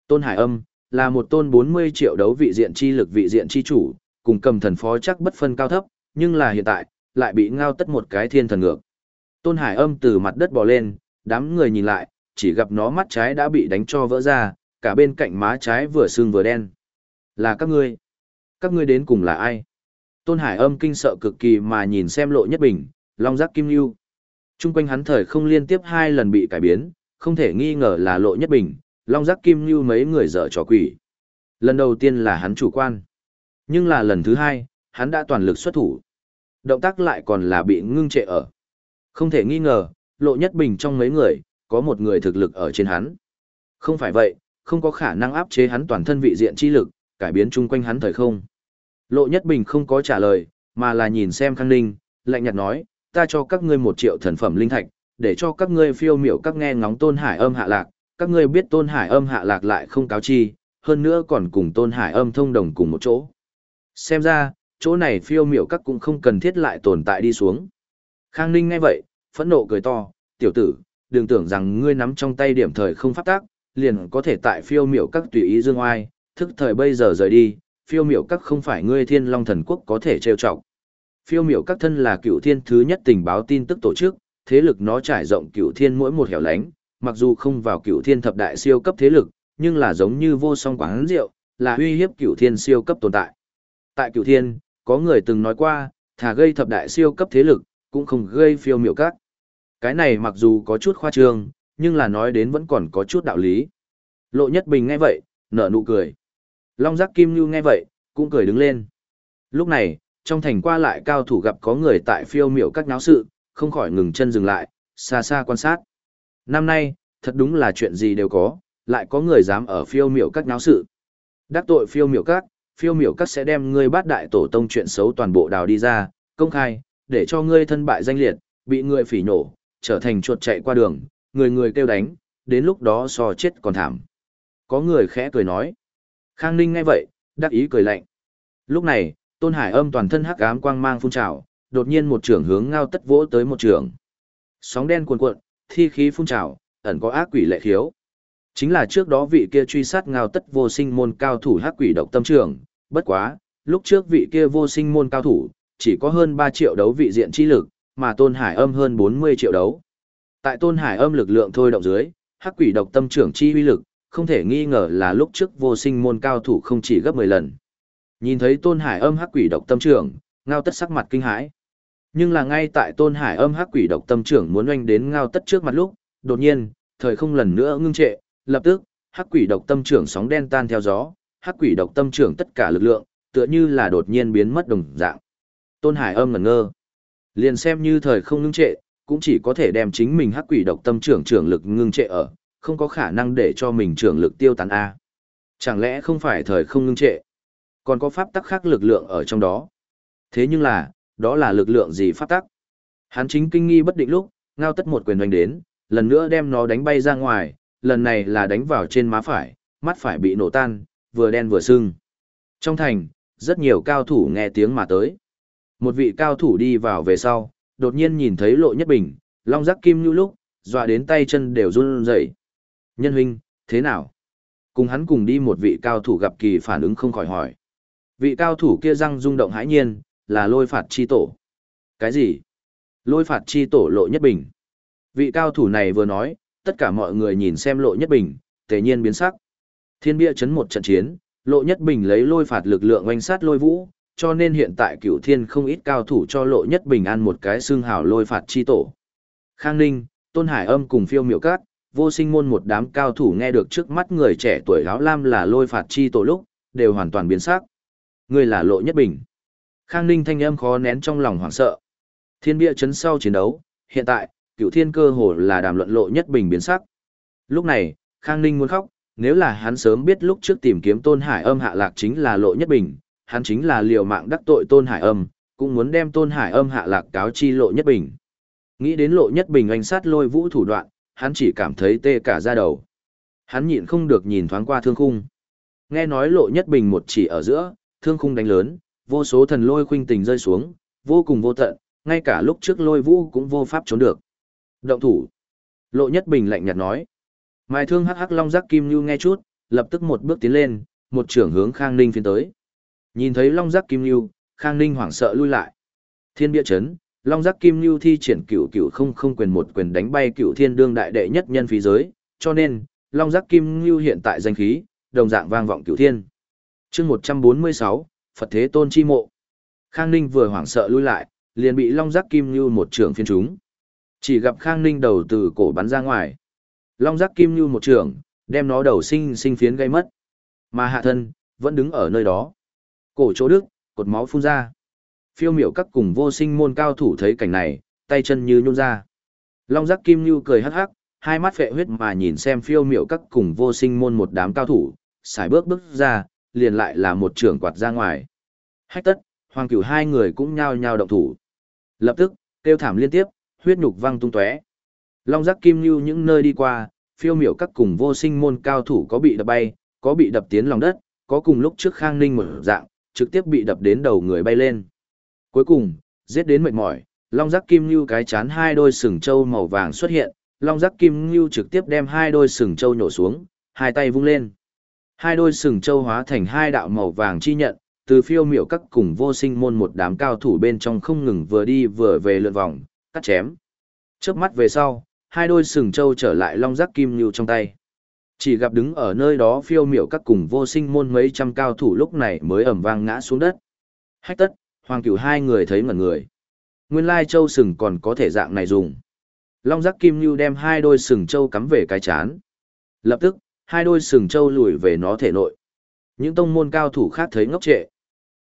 Tôn Hải âm, là một tôn 40 triệu đấu vị diện chi lực vị diện chi chủ, cùng cầm thần phó chắc bất phân cao thấp, nhưng là hiện tại, lại bị ngao tất một cái thiên thần ngược. Tôn Hải âm từ mặt đất bò lên, đám người nhìn lại, chỉ gặp nó mắt trái đã bị đánh cho vỡ ra, cả bên cạnh má trái vừa sưng vừa đen. Là các ngươi. Các ngươi đến cùng là ai? Tôn Hải âm kinh sợ cực kỳ mà nhìn xem lộ nhất bình, long giác kim lưu. Trung quanh hắn thời không liên tiếp hai lần bị cải biến, không thể nghi ngờ là lộ nhất bình, long giác kim lưu mấy người dở trò quỷ. Lần đầu tiên là hắn chủ quan. Nhưng là lần thứ hai, hắn đã toàn lực xuất thủ. Động tác lại còn là bị ngưng trệ ở. Không thể nghi ngờ, lộ nhất bình trong mấy người, có một người thực lực ở trên hắn. Không phải vậy, không có khả năng áp chế hắn toàn thân vị diện chi lực, cải biến chung quanh hắn thời không. Lộ nhất bình không có trả lời, mà là nhìn xem khang ninh, lạnh nhạt nói, ta cho các ngươi một triệu thần phẩm linh thạch, để cho các ngươi phiêu miểu các nghe ngóng tôn hải âm hạ lạc, các ngươi biết tôn hải âm hạ lạc lại không cáo chi, hơn nữa còn cùng tôn hải âm thông đồng cùng một chỗ. Xem ra, chỗ này phiêu miểu các cũng không cần thiết lại tồn tại đi xuống. Khang Ninh ngay vậy, phẫn nộ cười to, tiểu tử, đừng tưởng rằng ngươi nắm trong tay điểm thời không phát tác, liền có thể tại phiêu miểu các tùy ý dương oai, thức thời bây giờ rời đi, phiêu miểu các không phải ngươi thiên long thần quốc có thể trêu chọc. Phiêu miểu các thân là cựu thiên thứ nhất tình báo tin tức tổ chức, thế lực nó trải rộng cựu thiên mỗi một hẻo lánh, mặc dù không vào cựu thiên thập đại siêu cấp thế lực, nhưng là giống như vô song quán rượu, là uy hiếp cựu thiên siêu cấp tồn tại. Tại cựu thiên, có người từng nói qua, thà gây thập đại siêu cấp thế lực, cũng không gây phiêu miểu các. Cái này mặc dù có chút khoa trương, nhưng là nói đến vẫn còn có chút đạo lý. Lộ Nhất Bình nghe vậy, nở nụ cười. Long Giác Kim Nhu nghe vậy, cũng cười đứng lên. Lúc này, trong thành qua lại cao thủ gặp có người tại phiêu miểu các náo sự, không khỏi ngừng chân dừng lại, xa xa quan sát. Năm nay, thật đúng là chuyện gì đều có, lại có người dám ở phiêu miểu các náo sự. Đắc tội phiêu miểu các, phiêu miểu các sẽ đem ngươi bát đại tổ tông chuyện xấu toàn bộ đào đi ra, công khai, để cho ngươi thân bại danh liệt, bị người phỉ nổ, trở thành chuột chạy qua đường, người người kêu đánh, đến lúc đó so chết còn thảm. Có người khẽ cười nói. Khang Ninh nghe vậy, đắc ý cười lạnh. Lúc này, Tôn Hải âm toàn thân hắc ám quang mang phun trào, đột nhiên một trưởng hướng ngao tất vỗ tới một trưởng. Sóng đen cuồn cuộn, thi khí phun trào, ẩn có ác quỷ lệ khiếu. Chính là trước đó vị kia truy sát ngao tất vô sinh môn cao thủ hắc quỷ độc tâm trưởng, bất quá, lúc trước vị kia vô sinh môn cao thủ, chỉ có hơn ba triệu đấu vị diện chi lực, mà Tôn Hải âm hơn 40 triệu đấu. Tại Tôn Hải âm lực lượng thôi động dưới, hắc quỷ độc tâm trưởng chi uy lực, không thể nghi ngờ là lúc trước vô sinh môn cao thủ không chỉ gấp 10 lần. Nhìn thấy Tôn Hải âm hắc quỷ độc tâm trưởng, ngao tất sắc mặt kinh hãi. Nhưng là ngay tại Tôn Hải âm hắc quỷ độc tâm trưởng muốn oanh đến ngao tất trước mặt lúc, đột nhiên, thời không lần nữa ngưng trệ, lập tức, hắc quỷ độc tâm trưởng sóng đen tan theo gió, hắc quỷ độc tâm trưởng tất cả lực lượng, tựa như là đột nhiên biến mất đồng dạng. Tôn Hải âm ngẩn ngơ. Liền xem như thời không ngưng trệ, cũng chỉ có thể đem chính mình hắc quỷ độc tâm trưởng trưởng lực ngưng trệ ở, không có khả năng để cho mình trưởng lực tiêu tán A. Chẳng lẽ không phải thời không ngưng trệ? Còn có pháp tắc khác lực lượng ở trong đó. Thế nhưng là, đó là lực lượng gì pháp tắc? Hắn chính kinh nghi bất định lúc, ngao tất một quyền đánh đến, lần nữa đem nó đánh bay ra ngoài, lần này là đánh vào trên má phải, mắt phải bị nổ tan, vừa đen vừa sưng. Trong thành, rất nhiều cao thủ nghe tiếng mà tới. Một vị cao thủ đi vào về sau, đột nhiên nhìn thấy lộ nhất bình, long giác kim như lúc, dọa đến tay chân đều run rẩy. Nhân huynh, thế nào? Cùng hắn cùng đi một vị cao thủ gặp kỳ phản ứng không khỏi hỏi. Vị cao thủ kia răng rung động hãi nhiên, là lôi phạt chi tổ. Cái gì? Lôi phạt chi tổ lộ nhất bình. Vị cao thủ này vừa nói, tất cả mọi người nhìn xem lộ nhất bình, tề nhiên biến sắc. Thiên bia chấn một trận chiến, lộ nhất bình lấy lôi phạt lực lượng oanh sát lôi vũ, cho nên hiện tại cửu thiên không ít cao thủ cho lộ nhất bình an một cái xương hào lôi phạt chi tổ. Khang Ninh, Tôn Hải âm cùng phiêu miệu cát, vô sinh môn một đám cao thủ nghe được trước mắt người trẻ tuổi áo lam là lôi phạt chi tổ lúc, đều hoàn toàn biến sắc. Người là lộ nhất bình. Khang Ninh thanh âm khó nén trong lòng hoảng sợ. Thiên bia chấn sau chiến đấu, hiện tại, Cựu thiên cơ hồ là đàm luận lộ nhất bình biến sắc. Lúc này, Khang Ninh muốn khóc, nếu là hắn sớm biết lúc trước tìm kiếm tôn hải âm hạ lạc chính là lộ nhất bình, hắn chính là liều mạng đắc tội tôn hải âm, cũng muốn đem tôn hải âm hạ lạc cáo chi lộ nhất bình. Nghĩ đến lộ nhất bình anh sát lôi vũ thủ đoạn, hắn chỉ cảm thấy tê cả da đầu. Hắn nhịn không được nhìn thoáng qua thương khung. Nghe nói lộ nhất bình một chỉ ở giữa, thương khung đánh lớn, vô số thần lôi khuynh tình rơi xuống, vô cùng vô tận, ngay cả lúc trước lôi vũ cũng vô pháp trốn được. Động thủ. Lộ nhất bình lạnh nhạt nói. Mai thương hắc hắc long giác kim lưu nghe chút, lập tức một bước tiến lên, một trưởng hướng Khang Ninh phiến tới. Nhìn thấy long giác kim lưu, Khang Ninh hoảng sợ lui lại. Thiên bia chấn, long giác kim lưu thi triển cửu cửu không không quyền một quyền đánh bay cửu thiên đương đại đệ nhất nhân phí giới, cho nên, long giác kim lưu hiện tại danh khí, đồng dạng vang vọng cửu thiên chương 146, Phật Thế Tôn Chi Mộ. Khang Ninh vừa hoảng sợ lui lại, liền bị long giác kim như một trưởng phiên trúng. Chỉ gặp Khang Ninh đầu từ cổ bắn ra ngoài. Long giác kim như một trưởng, đem nó đầu sinh sinh phiến gây mất. Mà hạ thân, vẫn đứng ở nơi đó. Cổ chỗ đức, cột máu phun ra. Phiêu miểu các cùng vô sinh môn cao thủ thấy cảnh này, tay chân như nhún ra. Long giác kim như cười hắc hắc, hai mắt phệ huyết mà nhìn xem phiêu miểu các cùng vô sinh môn một đám cao thủ, xài bước bước ra, liền lại là một trưởng quạt ra ngoài. Hách tất, hoàng cửu hai người cũng nhao nhao động thủ. Lập tức, kêu thảm liên tiếp, huyết nhục văng tung tóe. Long giác kim lưu những nơi đi qua, phiêu miểu các cùng vô sinh môn cao thủ có bị đập bay, có bị đập tiến lòng đất, có cùng lúc trước khang ninh một dạng, trực tiếp bị đập đến đầu người bay lên. Cuối cùng, giết đến mệt mỏi, long giác kim lưu cái chán hai đôi sừng trâu màu vàng xuất hiện, long giác kim lưu trực tiếp đem hai đôi sừng trâu nhổ xuống, hai tay vung lên. Hai đôi sừng trâu hóa thành hai đạo màu vàng chi nhận, từ phiêu miểu các cùng vô sinh môn một đám cao thủ bên trong không ngừng vừa đi vừa về lượn vòng, cắt chém. Chớp mắt về sau, hai đôi sừng trâu trở lại long giác kim lưu trong tay. Chỉ gặp đứng ở nơi đó phiêu miểu các cùng vô sinh môn mấy trăm cao thủ lúc này mới ẩm vang ngã xuống đất. Hách tất, hoàng cửu hai người thấy ngẩn người. Nguyên lai châu sừng còn có thể dạng này dùng. Long giác kim lưu đem hai đôi sừng trâu cắm về cái chán. Lập tức, hai đôi sừng trâu lùi về nó thể nội. Những tông môn cao thủ khác thấy ngốc trệ.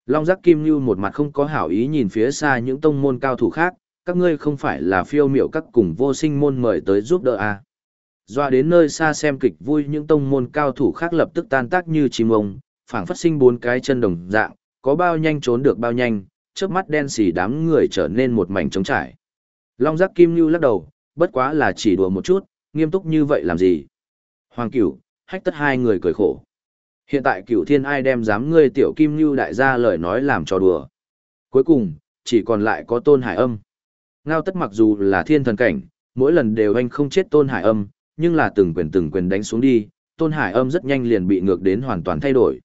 Long giác kim lưu một mặt không có hảo ý nhìn phía xa những tông môn cao thủ khác, các ngươi không phải là phiêu miểu các cùng vô sinh môn mời tới giúp đỡ à. Doa đến nơi xa xem kịch vui những tông môn cao thủ khác lập tức tan tác như chim ông, phảng phất sinh bốn cái chân đồng dạng, có bao nhanh trốn được bao nhanh, trước mắt đen xì đám người trở nên một mảnh trống trải. Long giác kim lưu lắc đầu, bất quá là chỉ đùa một chút, nghiêm túc như vậy làm gì. Hoàng cửu, hách tất hai người cười khổ. Hiện tại cửu thiên ai đem dám ngươi tiểu kim lưu đại gia lời nói làm cho đùa. Cuối cùng, chỉ còn lại có tôn hải âm. Ngao tất mặc dù là thiên thần cảnh, mỗi lần đều anh không chết tôn hải âm, nhưng là từng quyền từng quyền đánh xuống đi, tôn hải âm rất nhanh liền bị ngược đến hoàn toàn thay đổi.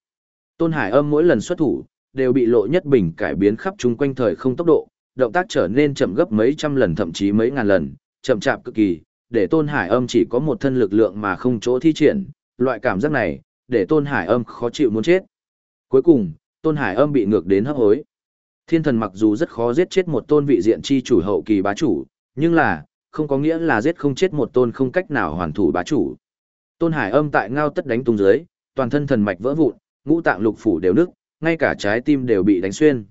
Tôn hải âm mỗi lần xuất thủ, đều bị lộ nhất bình cải biến khắp chung quanh thời không tốc độ, động tác trở nên chậm gấp mấy trăm lần thậm chí mấy ngàn lần, chậm chạp cực kỳ, để tôn hải âm chỉ có một thân lực lượng mà không chỗ thi triển, loại cảm giác này, để tôn hải âm khó chịu muốn chết. Cuối cùng, tôn hải âm bị ngược đến hấp hối. Thiên thần mặc dù rất khó giết chết một tôn vị diện chi chủ hậu kỳ bá chủ, nhưng là, không có nghĩa là giết không chết một tôn không cách nào hoàn thủ bá chủ. Tôn hải âm tại ngao tất đánh tung dưới, toàn thân thần mạch vỡ vụn, ngũ tạng lục phủ đều nứt, ngay cả trái tim đều bị đánh xuyên.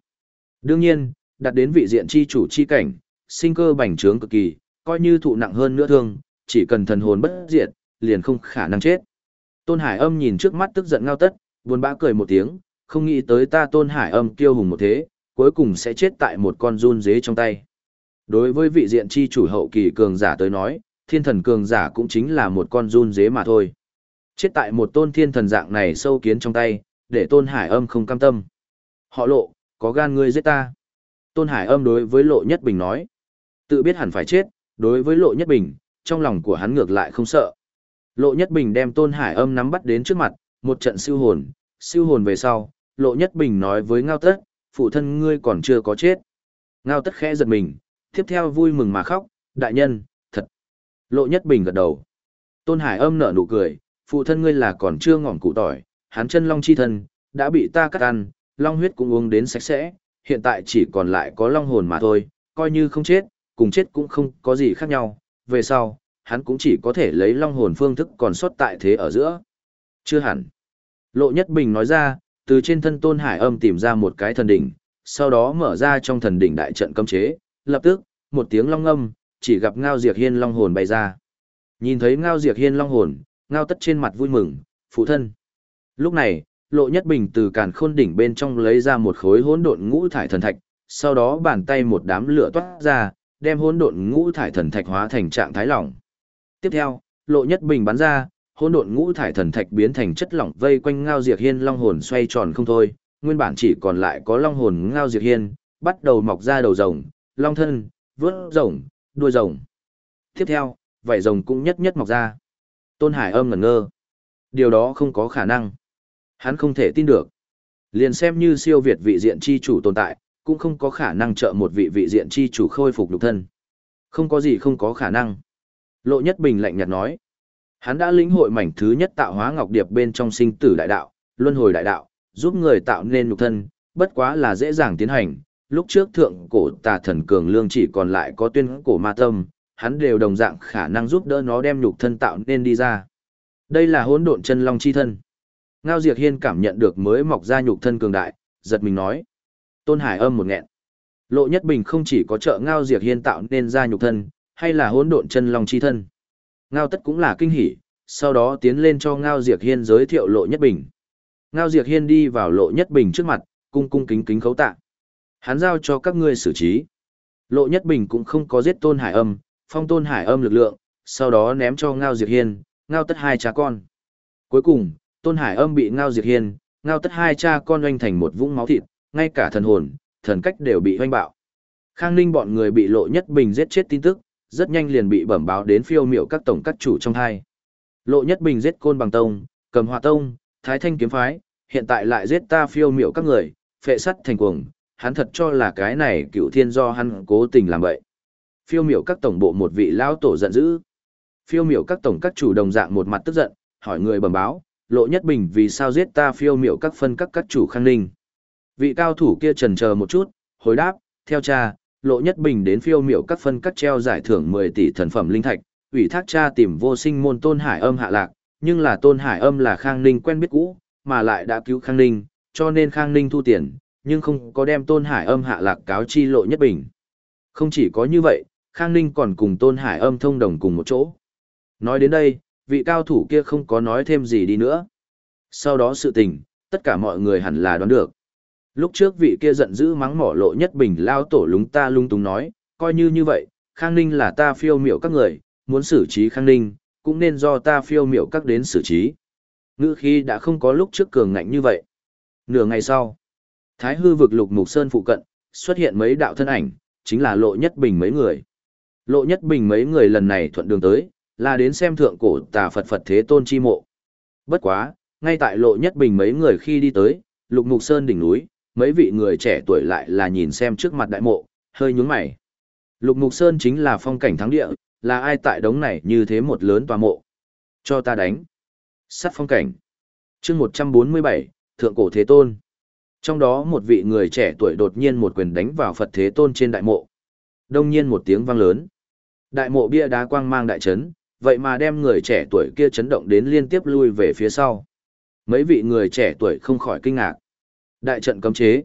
Đương nhiên, đặt đến vị diện chi chủ chi cảnh, sinh cơ bành trướng cực kỳ, coi như thụ nặng hơn nữa thương, chỉ cần thần hồn bất diệt, liền không khả năng chết. Tôn Hải Âm nhìn trước mắt tức giận ngao tất, buồn bã cười một tiếng, không nghĩ tới ta Tôn Hải Âm kiêu hùng một thế, cuối cùng sẽ chết tại một con run dế trong tay. Đối với vị diện chi chủ hậu kỳ cường giả tới nói, thiên thần cường giả cũng chính là một con run dế mà thôi. Chết tại một tôn thiên thần dạng này sâu kiến trong tay, để Tôn Hải Âm không cam tâm. Họ lộ, có gan ngươi giết ta. Tôn Hải Âm đối với lộ nhất bình nói. Tự biết hẳn phải chết, đối với lộ nhất bình, trong lòng của hắn ngược lại không sợ. Lộ Nhất Bình đem Tôn Hải Âm nắm bắt đến trước mặt, một trận siêu hồn, siêu hồn về sau, Lộ Nhất Bình nói với Ngao Tất, phụ thân ngươi còn chưa có chết. Ngao Tất khẽ giật mình, tiếp theo vui mừng mà khóc, đại nhân, thật. Lộ Nhất Bình gật đầu. Tôn Hải Âm nở nụ cười, phụ thân ngươi là còn chưa ngỏm cụ tỏi, hắn chân long chi thân, đã bị ta cắt ăn, long huyết cũng uống đến sạch sẽ, hiện tại chỉ còn lại có long hồn mà thôi, coi như không chết, cùng chết cũng không có gì khác nhau, về sau, hắn cũng chỉ có thể lấy long hồn phương thức còn sót tại thế ở giữa. Chưa hẳn. Lộ Nhất Bình nói ra, từ trên thân Tôn Hải Âm tìm ra một cái thần đỉnh, sau đó mở ra trong thần đỉnh đại trận cấm chế, lập tức, một tiếng long âm, chỉ gặp Ngao Diệp Hiên long hồn bay ra. Nhìn thấy Ngao Diệp Hiên long hồn, Ngao Tất trên mặt vui mừng, phụ thân. Lúc này, Lộ Nhất Bình từ càn khôn đỉnh bên trong lấy ra một khối hỗn độn ngũ thải thần thạch, sau đó bàn tay một đám lửa toát ra, đem hỗn độn ngũ thải thần thạch hóa thành trạng thái lỏng. Tiếp theo, lộ nhất bình bắn ra, hỗn độn ngũ thải thần thạch biến thành chất lỏng vây quanh Ngao Diệp Hiên long hồn xoay tròn không thôi, nguyên bản chỉ còn lại có long hồn Ngao Diệp Hiên, bắt đầu mọc ra đầu rồng, long thân, vướt rồng, đuôi rồng. Tiếp theo, vảy rồng cũng nhất nhất mọc ra. Tôn Hải âm ngẩn ngơ. Điều đó không có khả năng. Hắn không thể tin được. Liền xem như siêu việt vị diện chi chủ tồn tại, cũng không có khả năng trợ một vị vị diện chi chủ khôi phục lục thân. Không có gì không có khả năng. Lộ Nhất Bình lạnh nhạt nói. Hắn đã lĩnh hội mảnh thứ nhất tạo hóa ngọc điệp bên trong sinh tử đại đạo, luân hồi đại đạo, giúp người tạo nên nhục thân, bất quá là dễ dàng tiến hành. Lúc trước thượng cổ tà thần cường lương chỉ còn lại có tuyên cổ ma tâm, hắn đều đồng dạng khả năng giúp đỡ nó đem nhục thân tạo nên đi ra. Đây là hỗn độn chân long chi thân. Ngao Diệc Hiên cảm nhận được mới mọc ra nhục thân cường đại, giật mình nói. Tôn Hải âm một nghẹn. Lộ Nhất Bình không chỉ có trợ Ngao Diệc Hiên tạo nên ra nhục thân, hay là hỗn độn chân long chi thân. Ngao Tất cũng là kinh hỉ, sau đó tiến lên cho Ngao Diệp Hiên giới thiệu Lộ Nhất Bình. Ngao Diệp Hiên đi vào Lộ Nhất Bình trước mặt, cung cung kính kính khấu tạ. Hắn giao cho các ngươi xử trí. Lộ Nhất Bình cũng không có giết Tôn Hải Âm, phong Tôn Hải Âm lực lượng, sau đó ném cho Ngao Diệp Hiên, Ngao Tất hai cha con. Cuối cùng, Tôn Hải Âm bị Ngao Diệp Hiên, Ngao Tất hai cha con oanh thành một vũng máu thịt, ngay cả thần hồn, thần cách đều bị hoanh bạo. Khang Ninh bọn người bị Lộ Nhất Bình giết chết tin tức, rất nhanh liền bị bẩm báo đến phiêu miệu các tổng các chủ trong hai. Lộ Nhất Bình giết Côn Bằng Tông, Cầm Hòa Tông, Thái Thanh Kiếm Phái, hiện tại lại giết ta phiêu miệu các người, phệ sắt thành cuồng, hắn thật cho là cái này cựu thiên do hắn cố tình làm vậy. Phiêu miệu các tổng bộ một vị lão tổ giận dữ. Phiêu miệu các tổng các chủ đồng dạng một mặt tức giận, hỏi người bẩm báo, Lộ Nhất Bình vì sao giết ta phiêu miệu các phân các các chủ Khang Ninh. Vị cao thủ kia trần chờ một chút, hồi đáp, theo cha, Lộ Nhất Bình đến phiêu miểu các phân cắt treo giải thưởng 10 tỷ thần phẩm linh thạch, ủy thác cha tìm vô sinh môn Tôn Hải Âm hạ lạc, nhưng là Tôn Hải Âm là Khang Ninh quen biết cũ, mà lại đã cứu Khang Ninh, cho nên Khang Ninh thu tiền, nhưng không có đem Tôn Hải Âm hạ lạc cáo chi Lộ Nhất Bình. Không chỉ có như vậy, Khang Ninh còn cùng Tôn Hải Âm thông đồng cùng một chỗ. Nói đến đây, vị cao thủ kia không có nói thêm gì đi nữa. Sau đó sự tình, tất cả mọi người hẳn là đoán được. Lúc trước vị kia giận dữ mắng mỏ lộ nhất bình lao tổ lúng ta lung túng nói, coi như như vậy, Khang Ninh là ta phiêu miểu các người, muốn xử trí Khang Ninh, cũng nên do ta phiêu miểu các đến xử trí. Ngữ khi đã không có lúc trước cường ngạnh như vậy. Nửa ngày sau, Thái hư vực lục mục sơn phụ cận, xuất hiện mấy đạo thân ảnh, chính là lộ nhất bình mấy người. Lộ nhất bình mấy người lần này thuận đường tới, là đến xem thượng cổ tà Phật Phật Thế Tôn chi mộ. Bất quá, ngay tại lộ nhất bình mấy người khi đi tới, lục mục sơn đỉnh núi, mấy vị người trẻ tuổi lại là nhìn xem trước mặt đại mộ, hơi nhướng mày. Lục Mục Sơn chính là phong cảnh thắng địa, là ai tại đống này như thế một lớn tòa mộ. Cho ta đánh. Sắt phong cảnh. chương 147, Thượng Cổ Thế Tôn. Trong đó một vị người trẻ tuổi đột nhiên một quyền đánh vào Phật Thế Tôn trên đại mộ. Đông nhiên một tiếng vang lớn. Đại mộ bia đá quang mang đại chấn, vậy mà đem người trẻ tuổi kia chấn động đến liên tiếp lui về phía sau. Mấy vị người trẻ tuổi không khỏi kinh ngạc. Đại trận cấm chế.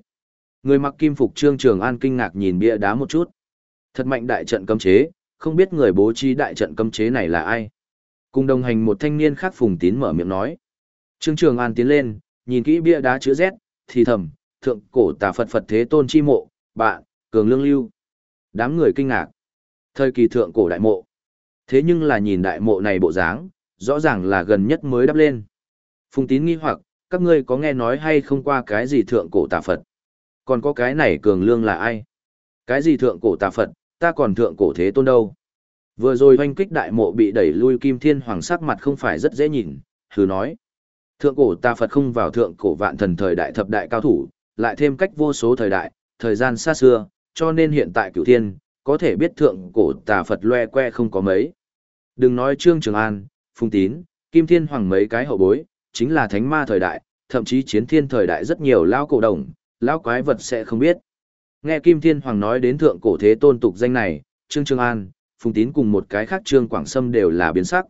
Người mặc kim phục Trương Trường An kinh ngạc nhìn bia đá một chút. Thật mạnh đại trận cấm chế, không biết người bố trí đại trận cấm chế này là ai. Cùng đồng hành một thanh niên khác phùng tín mở miệng nói. Trương Trường An tiến lên, nhìn kỹ bia đá chữ Z, thì thầm, thượng cổ tà Phật Phật Thế Tôn chi mộ, bạn, cường lương lưu. Đám người kinh ngạc. Thời kỳ thượng cổ đại mộ. Thế nhưng là nhìn đại mộ này bộ dáng, rõ ràng là gần nhất mới đắp lên. Phùng tín nghi hoặc, các ngươi có nghe nói hay không qua cái gì thượng cổ tà Phật? Còn có cái này cường lương là ai? Cái gì thượng cổ tà Phật, ta còn thượng cổ thế tôn đâu? Vừa rồi hoanh kích đại mộ bị đẩy lui kim thiên hoàng sắc mặt không phải rất dễ nhìn, hừ nói. Thượng cổ tà Phật không vào thượng cổ vạn thần thời đại thập đại cao thủ, lại thêm cách vô số thời đại, thời gian xa xưa, cho nên hiện tại cửu thiên, có thể biết thượng cổ tà Phật loe que không có mấy. Đừng nói Trương Trường An, Phùng Tín, Kim Thiên Hoàng mấy cái hậu bối, chính là thánh ma thời đại, thậm chí chiến thiên thời đại rất nhiều lao cổ đồng, lao quái vật sẽ không biết. Nghe Kim Thiên Hoàng nói đến thượng cổ thế tôn tục danh này, Trương Trương An, Phùng Tín cùng một cái khác Trương Quảng Sâm đều là biến sắc.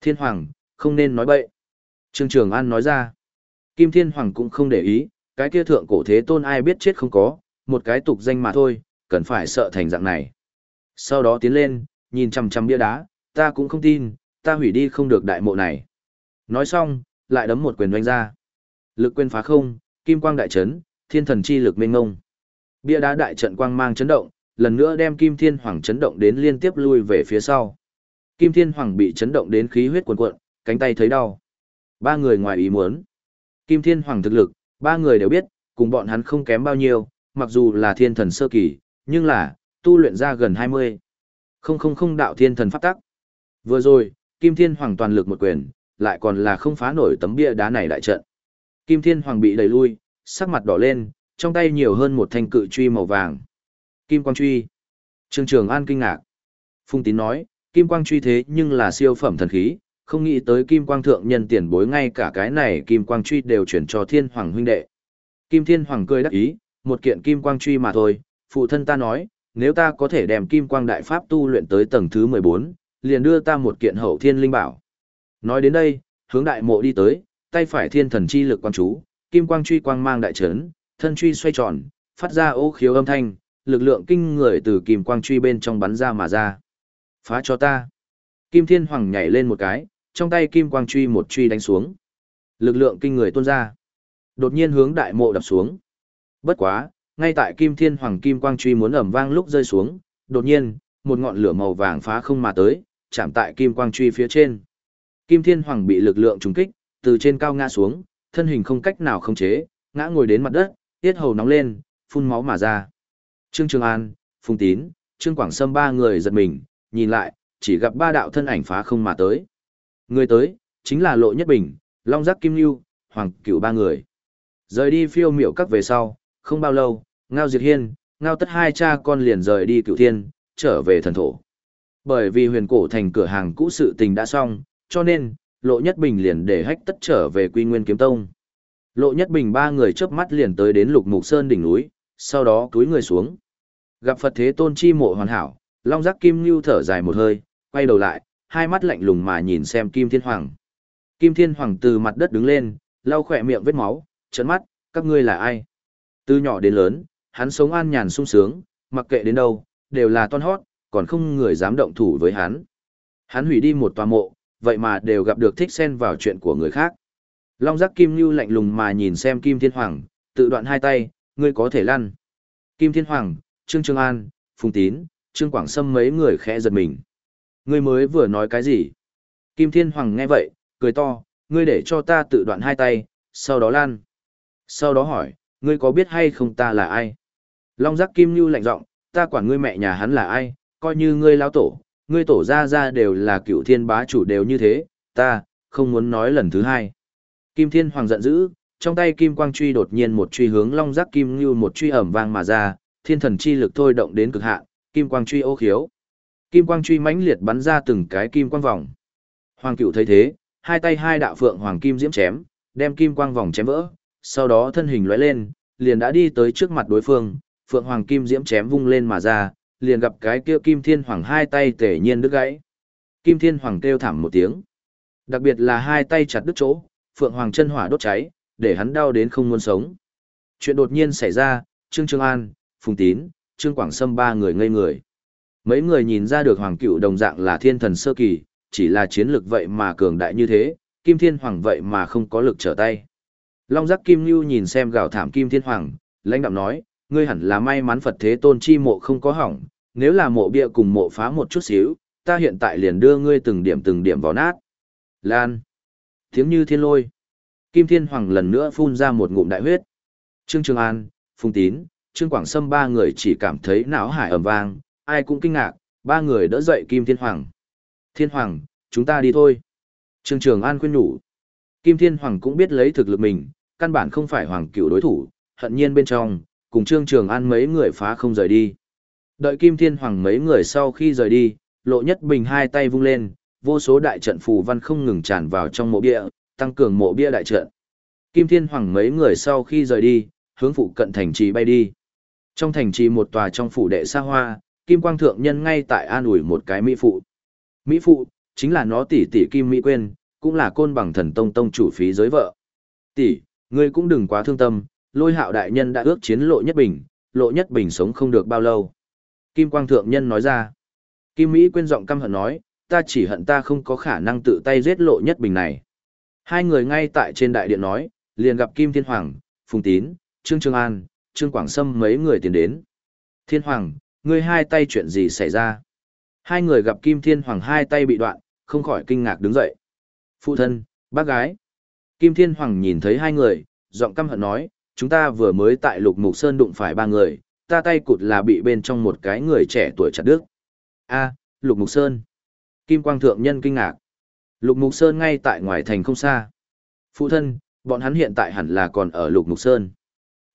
Thiên Hoàng, không nên nói bậy. Trương Trường An nói ra. Kim Thiên Hoàng cũng không để ý, cái kia thượng cổ thế tôn ai biết chết không có, một cái tục danh mà thôi, cần phải sợ thành dạng này. Sau đó tiến lên, nhìn chằm chằm bia đá, ta cũng không tin, ta hủy đi không được đại mộ này. Nói xong, lại đấm một quyền doanh ra. Lực quyền phá không, kim quang đại chấn, thiên thần chi lực mênh ngông. Bia đá đại trận quang mang chấn động, lần nữa đem kim thiên hoàng chấn động đến liên tiếp lui về phía sau. Kim Thiên Hoàng bị chấn động đến khí huyết cuồn cuộn, cánh tay thấy đau. Ba người ngoài ý muốn. Kim Thiên Hoàng thực lực, ba người đều biết, cùng bọn hắn không kém bao nhiêu, mặc dù là thiên thần sơ kỳ, nhưng là, tu luyện ra gần 20. Không không không đạo thiên thần pháp tắc. Vừa rồi, Kim Thiên Hoàng toàn lực một quyền, lại còn là không phá nổi tấm bia đá này đại trận. Kim Thiên Hoàng bị đẩy lui, sắc mặt đỏ lên, trong tay nhiều hơn một thanh cự truy màu vàng. Kim Quang Truy. Trương Trường An kinh ngạc. Phung Tín nói, Kim Quang Truy thế nhưng là siêu phẩm thần khí, không nghĩ tới Kim Quang Thượng nhân tiền bối ngay cả cái này Kim Quang Truy đều chuyển cho Thiên Hoàng huynh đệ. Kim Thiên Hoàng cười đắc ý, một kiện Kim Quang Truy mà thôi, phụ thân ta nói, nếu ta có thể đem Kim Quang Đại Pháp tu luyện tới tầng thứ 14, liền đưa ta một kiện hậu thiên linh bảo. Nói đến đây, hướng đại mộ đi tới, tay phải thiên thần chi lực quang chú, kim quang truy quang mang đại trấn, thân truy xoay tròn, phát ra ô khiếu âm thanh, lực lượng kinh người từ kim quang truy bên trong bắn ra mà ra. Phá cho ta. Kim Thiên Hoàng nhảy lên một cái, trong tay kim quang truy một truy đánh xuống. Lực lượng kinh người tuôn ra. Đột nhiên hướng đại mộ đập xuống. Bất quá, ngay tại Kim Thiên Hoàng kim quang truy muốn ầm vang lúc rơi xuống, đột nhiên, một ngọn lửa màu vàng phá không mà tới, chạm tại kim quang truy phía trên. Kim Thiên Hoàng bị lực lượng trùng kích, từ trên cao ngã xuống, thân hình không cách nào khống chế, ngã ngồi đến mặt đất, tiết hầu nóng lên, phun máu mà ra. Trương Trường An, Phùng Tín, Trương Quảng Sâm ba người giật mình, nhìn lại, chỉ gặp ba đạo thân ảnh phá không mà tới. Người tới, chính là Lộ Nhất Bình, Long Giác Kim Lưu, Hoàng Cửu ba người. Rời đi phiêu miểu các về sau, không bao lâu, Ngao Diệt Hiên, Ngao Tất hai cha con liền rời đi cửu thiên, trở về thần thổ. Bởi vì huyền cổ thành cửa hàng cũ sự tình đã xong, cho nên, Lộ Nhất Bình liền để hách tất trở về Quy Nguyên Kiếm Tông. Lộ Nhất Bình ba người chớp mắt liền tới đến Lục Mục Sơn đỉnh núi, sau đó túi người xuống. Gặp Phật Thế Tôn chi mộ hoàn hảo, Long Giác Kim Nưu thở dài một hơi, quay đầu lại, hai mắt lạnh lùng mà nhìn xem Kim Thiên Hoàng. Kim Thiên Hoàng từ mặt đất đứng lên, lau khỏe miệng vết máu, trấn mắt, các ngươi là ai? Từ nhỏ đến lớn, hắn sống an nhàn sung sướng, mặc kệ đến đâu, đều là toan hót, còn không người dám động thủ với hắn. Hắn hủy đi một tòa mộ, vậy mà đều gặp được thích xen vào chuyện của người khác. Long giác Kim Nhu lạnh lùng mà nhìn xem Kim Thiên Hoàng, tự đoạn hai tay, ngươi có thể lăn. Kim Thiên Hoàng, Trương Trương An, Phùng Tín, Trương Quảng Sâm mấy người khẽ giật mình. Ngươi mới vừa nói cái gì? Kim Thiên Hoàng nghe vậy, cười to, ngươi để cho ta tự đoạn hai tay, sau đó lan. Sau đó hỏi, ngươi có biết hay không ta là ai? Long giác Kim Nhu lạnh giọng, ta quản ngươi mẹ nhà hắn là ai, coi như ngươi lao tổ, ngươi tổ ra ra đều là cựu thiên bá chủ đều như thế, ta, không muốn nói lần thứ hai. Kim Thiên Hoàng giận dữ, trong tay kim quang truy đột nhiên một truy hướng long giác kim như một truy ẩm vang mà ra, thiên thần chi lực thôi động đến cực hạn, kim quang truy ô khiếu. Kim quang truy mãnh liệt bắn ra từng cái kim quang vòng. Hoàng cựu thấy thế, hai tay hai đạo phượng hoàng kim diễm chém, đem kim quang vòng chém vỡ, sau đó thân hình lóe lên, liền đã đi tới trước mặt đối phương, phượng hoàng kim diễm chém vung lên mà ra, liền gặp cái kia Kim Thiên Hoàng hai tay tể nhiên đứt gãy. Kim Thiên Hoàng kêu thảm một tiếng. Đặc biệt là hai tay chặt đứt chỗ, Phượng Hoàng chân hỏa đốt cháy, để hắn đau đến không muốn sống. Chuyện đột nhiên xảy ra, Trương Trương An, Phùng Tín, Trương Quảng Sâm ba người ngây người. Mấy người nhìn ra được Hoàng Cựu đồng dạng là thiên thần sơ kỳ, chỉ là chiến lực vậy mà cường đại như thế, Kim Thiên Hoàng vậy mà không có lực trở tay. Long giác Kim Nhu nhìn xem gào thảm Kim Thiên Hoàng, lãnh đạm nói, ngươi hẳn là may mắn Phật Thế Tôn chi mộ không có hỏng, nếu là mộ bia cùng mộ phá một chút xíu, ta hiện tại liền đưa ngươi từng điểm từng điểm vào nát. Lan. Tiếng như thiên lôi. Kim Thiên Hoàng lần nữa phun ra một ngụm đại huyết. Trương Trường An, Phùng Tín, Trương Quảng Sâm ba người chỉ cảm thấy não hải ầm vang, ai cũng kinh ngạc, ba người đỡ dậy Kim Thiên Hoàng. Thiên Hoàng, chúng ta đi thôi. Trương Trường An khuyên nhủ. Kim Thiên Hoàng cũng biết lấy thực lực mình, căn bản không phải Hoàng cựu đối thủ, hận nhiên bên trong, cùng Trương Trường An mấy người phá không rời đi. Đợi Kim Thiên Hoàng mấy người sau khi rời đi, Lộ Nhất Bình hai tay vung lên, vô số đại trận phù văn không ngừng tràn vào trong mộ bia, tăng cường mộ bia đại trận. Kim Thiên Hoàng mấy người sau khi rời đi, hướng phụ cận thành trì bay đi. Trong thành trì một tòa trong phủ đệ xa hoa, Kim Quang Thượng Nhân ngay tại an ủi một cái mỹ phụ. Mỹ phụ, chính là nó tỷ tỷ Kim Mỹ Quyên, cũng là côn bằng thần tông tông chủ phí giới vợ. Tỷ, ngươi cũng đừng quá thương tâm, lôi hạo đại nhân đã ước chiến lộ nhất bình, lộ nhất bình sống không được bao lâu. Kim Quang Thượng Nhân nói ra. Kim Mỹ quên giọng căm hận nói, ta chỉ hận ta không có khả năng tự tay giết lộ nhất bình này. Hai người ngay tại trên đại điện nói, liền gặp Kim Thiên Hoàng, Phùng Tín, Trương Trương An, Trương Quảng Sâm mấy người tiến đến. Thiên Hoàng, ngươi hai tay chuyện gì xảy ra? Hai người gặp Kim Thiên Hoàng hai tay bị đoạn, không khỏi kinh ngạc đứng dậy. Phụ thân, bác gái. Kim Thiên Hoàng nhìn thấy hai người, giọng căm hận nói, chúng ta vừa mới tại Lục Mục Sơn đụng phải ba người, ta tay cụt là bị bên trong một cái người trẻ tuổi chặt đứt. A, Lục Mục Sơn. Kim Quang Thượng Nhân kinh ngạc. Lục Mục Sơn ngay tại ngoài thành không xa. Phụ thân, bọn hắn hiện tại hẳn là còn ở Lục Mục Sơn.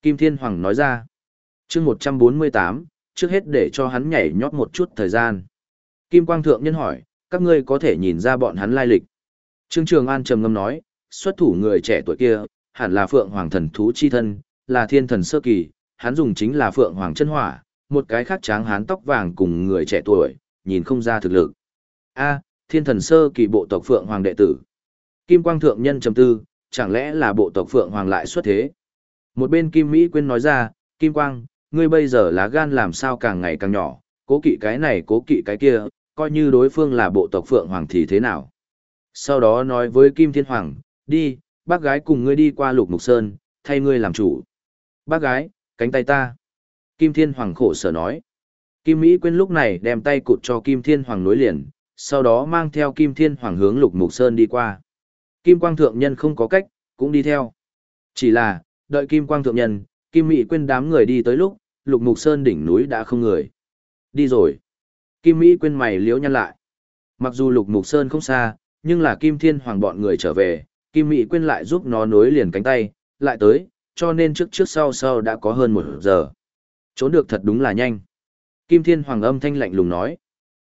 Kim Thiên Hoàng nói ra. chương 148, trước hết để cho hắn nhảy nhót một chút thời gian. Kim Quang Thượng Nhân hỏi, các ngươi có thể nhìn ra bọn hắn lai lịch. Trương Trường An trầm ngâm nói, xuất thủ người trẻ tuổi kia, hẳn là Phượng Hoàng thần thú chi thân, là thiên thần sơ kỳ, hắn dùng chính là Phượng Hoàng chân hỏa, một cái khác tráng hán tóc vàng cùng người trẻ tuổi, nhìn không ra thực lực. A, thiên thần sơ kỳ bộ tộc Phượng Hoàng đệ tử. Kim Quang Thượng Nhân trầm tư, chẳng lẽ là bộ tộc Phượng Hoàng lại xuất thế? Một bên Kim Mỹ Quyên nói ra, Kim Quang, ngươi bây giờ lá gan làm sao càng ngày càng nhỏ, cố kỵ cái này cố kỵ cái kia, coi như đối phương là bộ tộc Phượng Hoàng thì thế nào? Sau đó nói với Kim Thiên Hoàng, đi, bác gái cùng ngươi đi qua Lục Mục Sơn, thay ngươi làm chủ. Bác gái, cánh tay ta. Kim Thiên Hoàng khổ sở nói. Kim Mỹ Quyên lúc này đem tay cụt cho Kim Thiên Hoàng nối liền, sau đó mang theo Kim Thiên Hoàng hướng Lục Mục Sơn đi qua. Kim Quang Thượng Nhân không có cách, cũng đi theo. Chỉ là, đợi Kim Quang Thượng Nhân, Kim Mỹ Quyên đám người đi tới lúc, Lục Mục Sơn đỉnh núi đã không người. Đi rồi. Kim Mỹ Quyên mày liếu nhăn lại. Mặc dù Lục Mục Sơn không xa, nhưng là Kim Thiên Hoàng bọn người trở về, Kim Mỹ Quyên lại giúp nó nối liền cánh tay, lại tới, cho nên trước trước sau sau đã có hơn một giờ. Trốn được thật đúng là nhanh. Kim Thiên Hoàng âm thanh lạnh lùng nói.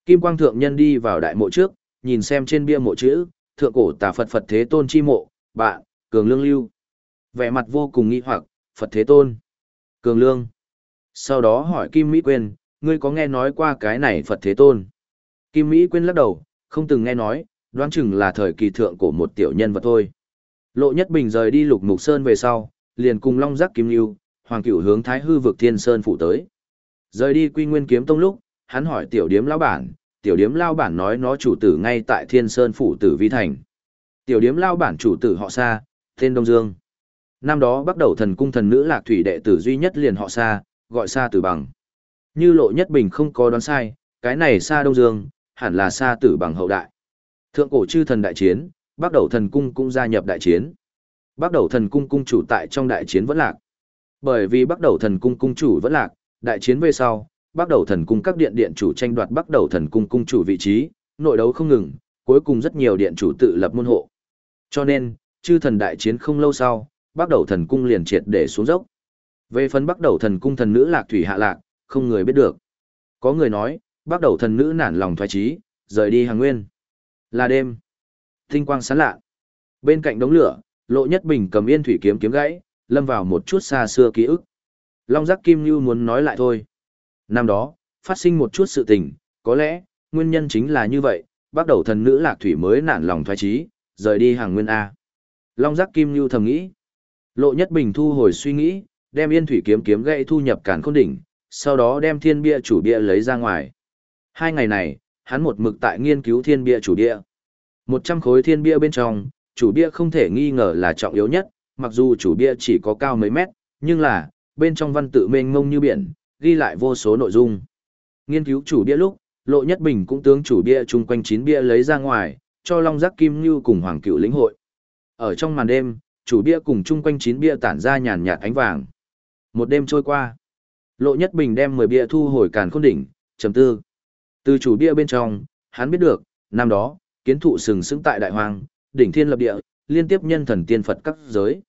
Kim Quang Thượng Nhân đi vào đại mộ trước, nhìn xem trên bia mộ chữ, thượng cổ tà Phật Phật Thế Tôn chi mộ, bạn, Cường Lương Lưu. Vẻ mặt vô cùng nghi hoặc, Phật Thế Tôn. Cường Lương. Sau đó hỏi Kim Mỹ Quyên, ngươi có nghe nói qua cái này Phật Thế Tôn? Kim Mỹ Quyên lắc đầu, không từng nghe nói, đoán chừng là thời kỳ thượng của một tiểu nhân vật thôi. Lộ Nhất Bình rời đi Lục Mục Sơn về sau, liền cùng Long Giác Kim Lưu, Hoàng Cửu hướng Thái Hư vực Thiên Sơn phủ tới. Rời đi Quy Nguyên Kiếm Tông lúc, hắn hỏi tiểu điếm lão bản, tiểu điếm Lão bản nói nó chủ tử ngay tại Thiên Sơn phủ tử Vi thành. Tiểu điếm Lão bản chủ tử họ Sa, tên Đông Dương. Năm đó bắt đầu thần cung thần nữ Lạc Thủy đệ tử duy nhất liền họ Sa, gọi Sa Tử Bằng. Như Lộ Nhất Bình không có đoán sai, cái này Sa Đông Dương, hẳn là Sa Tử Bằng hậu đại. Thượng cổ chư thần đại chiến, bắt đầu thần cung cũng gia nhập đại chiến. Bắt đầu thần cung cung chủ tại trong đại chiến vẫn lạc. Bởi vì bắt đầu thần cung cung chủ vẫn lạc, đại chiến về sau, bắt đầu thần cung các điện điện chủ tranh đoạt bắt đầu thần cung cung chủ vị trí, nội đấu không ngừng, cuối cùng rất nhiều điện chủ tự lập môn hộ. Cho nên, chư thần đại chiến không lâu sau, bắt đầu thần cung liền triệt để xuống dốc. Về phần bắt đầu thần cung thần nữ lạc thủy hạ lạc, không người biết được. Có người nói, bắt đầu thần nữ nản lòng thoái trí, rời đi hàng nguyên. Là đêm. Tinh quang sáng lạ. Bên cạnh đống lửa, lộ nhất bình cầm yên thủy kiếm kiếm gãy, lâm vào một chút xa xưa ký ức. Long giác kim như muốn nói lại thôi. Năm đó, phát sinh một chút sự tình, có lẽ, nguyên nhân chính là như vậy, bắt đầu thần nữ lạc thủy mới nản lòng thoái trí, rời đi hàng nguyên A. Long giác kim như thầm nghĩ. Lộ nhất bình thu hồi suy nghĩ, đem yên thủy kiếm kiếm gãy thu nhập cản khôn đỉnh, sau đó đem thiên bia chủ bia lấy ra ngoài. Hai ngày này, hắn một mực tại nghiên cứu thiên bia chủ địa Một trăm khối thiên bia bên trong, chủ bia không thể nghi ngờ là trọng yếu nhất, mặc dù chủ bia chỉ có cao mấy mét, nhưng là, bên trong văn tự mênh mông như biển, ghi lại vô số nội dung. Nghiên cứu chủ bia lúc, Lộ Nhất Bình cũng tướng chủ bia chung quanh chín bia lấy ra ngoài, cho Long Giác Kim Như cùng Hoàng Cựu lĩnh hội. Ở trong màn đêm, chủ bia cùng chung quanh chín bia tản ra nhàn nhạt ánh vàng. Một đêm trôi qua, Lộ Nhất Bình đem 10 bia thu hồi càn khôn đỉnh, chấm tư. Từ chủ bia bên trong, hắn biết được, năm đó, kiến thụ sừng sững tại đại hoang đỉnh thiên lập địa, liên tiếp nhân thần tiên Phật các giới.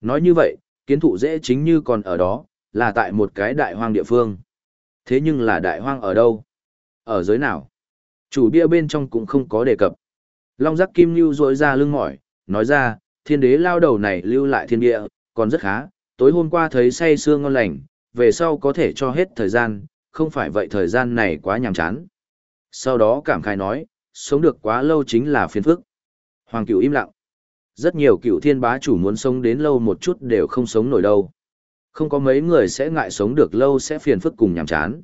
Nói như vậy, kiến thụ dễ chính như còn ở đó, là tại một cái đại hoang địa phương. Thế nhưng là đại hoang ở đâu? Ở giới nào? Chủ bia bên trong cũng không có đề cập. Long giác kim lưu rối ra lưng mỏi, nói ra, thiên đế lao đầu này lưu lại thiên địa, còn rất khá, tối hôm qua thấy say sương ngon lành, về sau có thể cho hết thời gian, không phải vậy thời gian này quá nhàm chán. Sau đó cảm khai nói, sống được quá lâu chính là phiền phức. Hoàng cửu im lặng. Rất nhiều cựu thiên bá chủ muốn sống đến lâu một chút đều không sống nổi đâu. Không có mấy người sẽ ngại sống được lâu sẽ phiền phức cùng nhàm chán.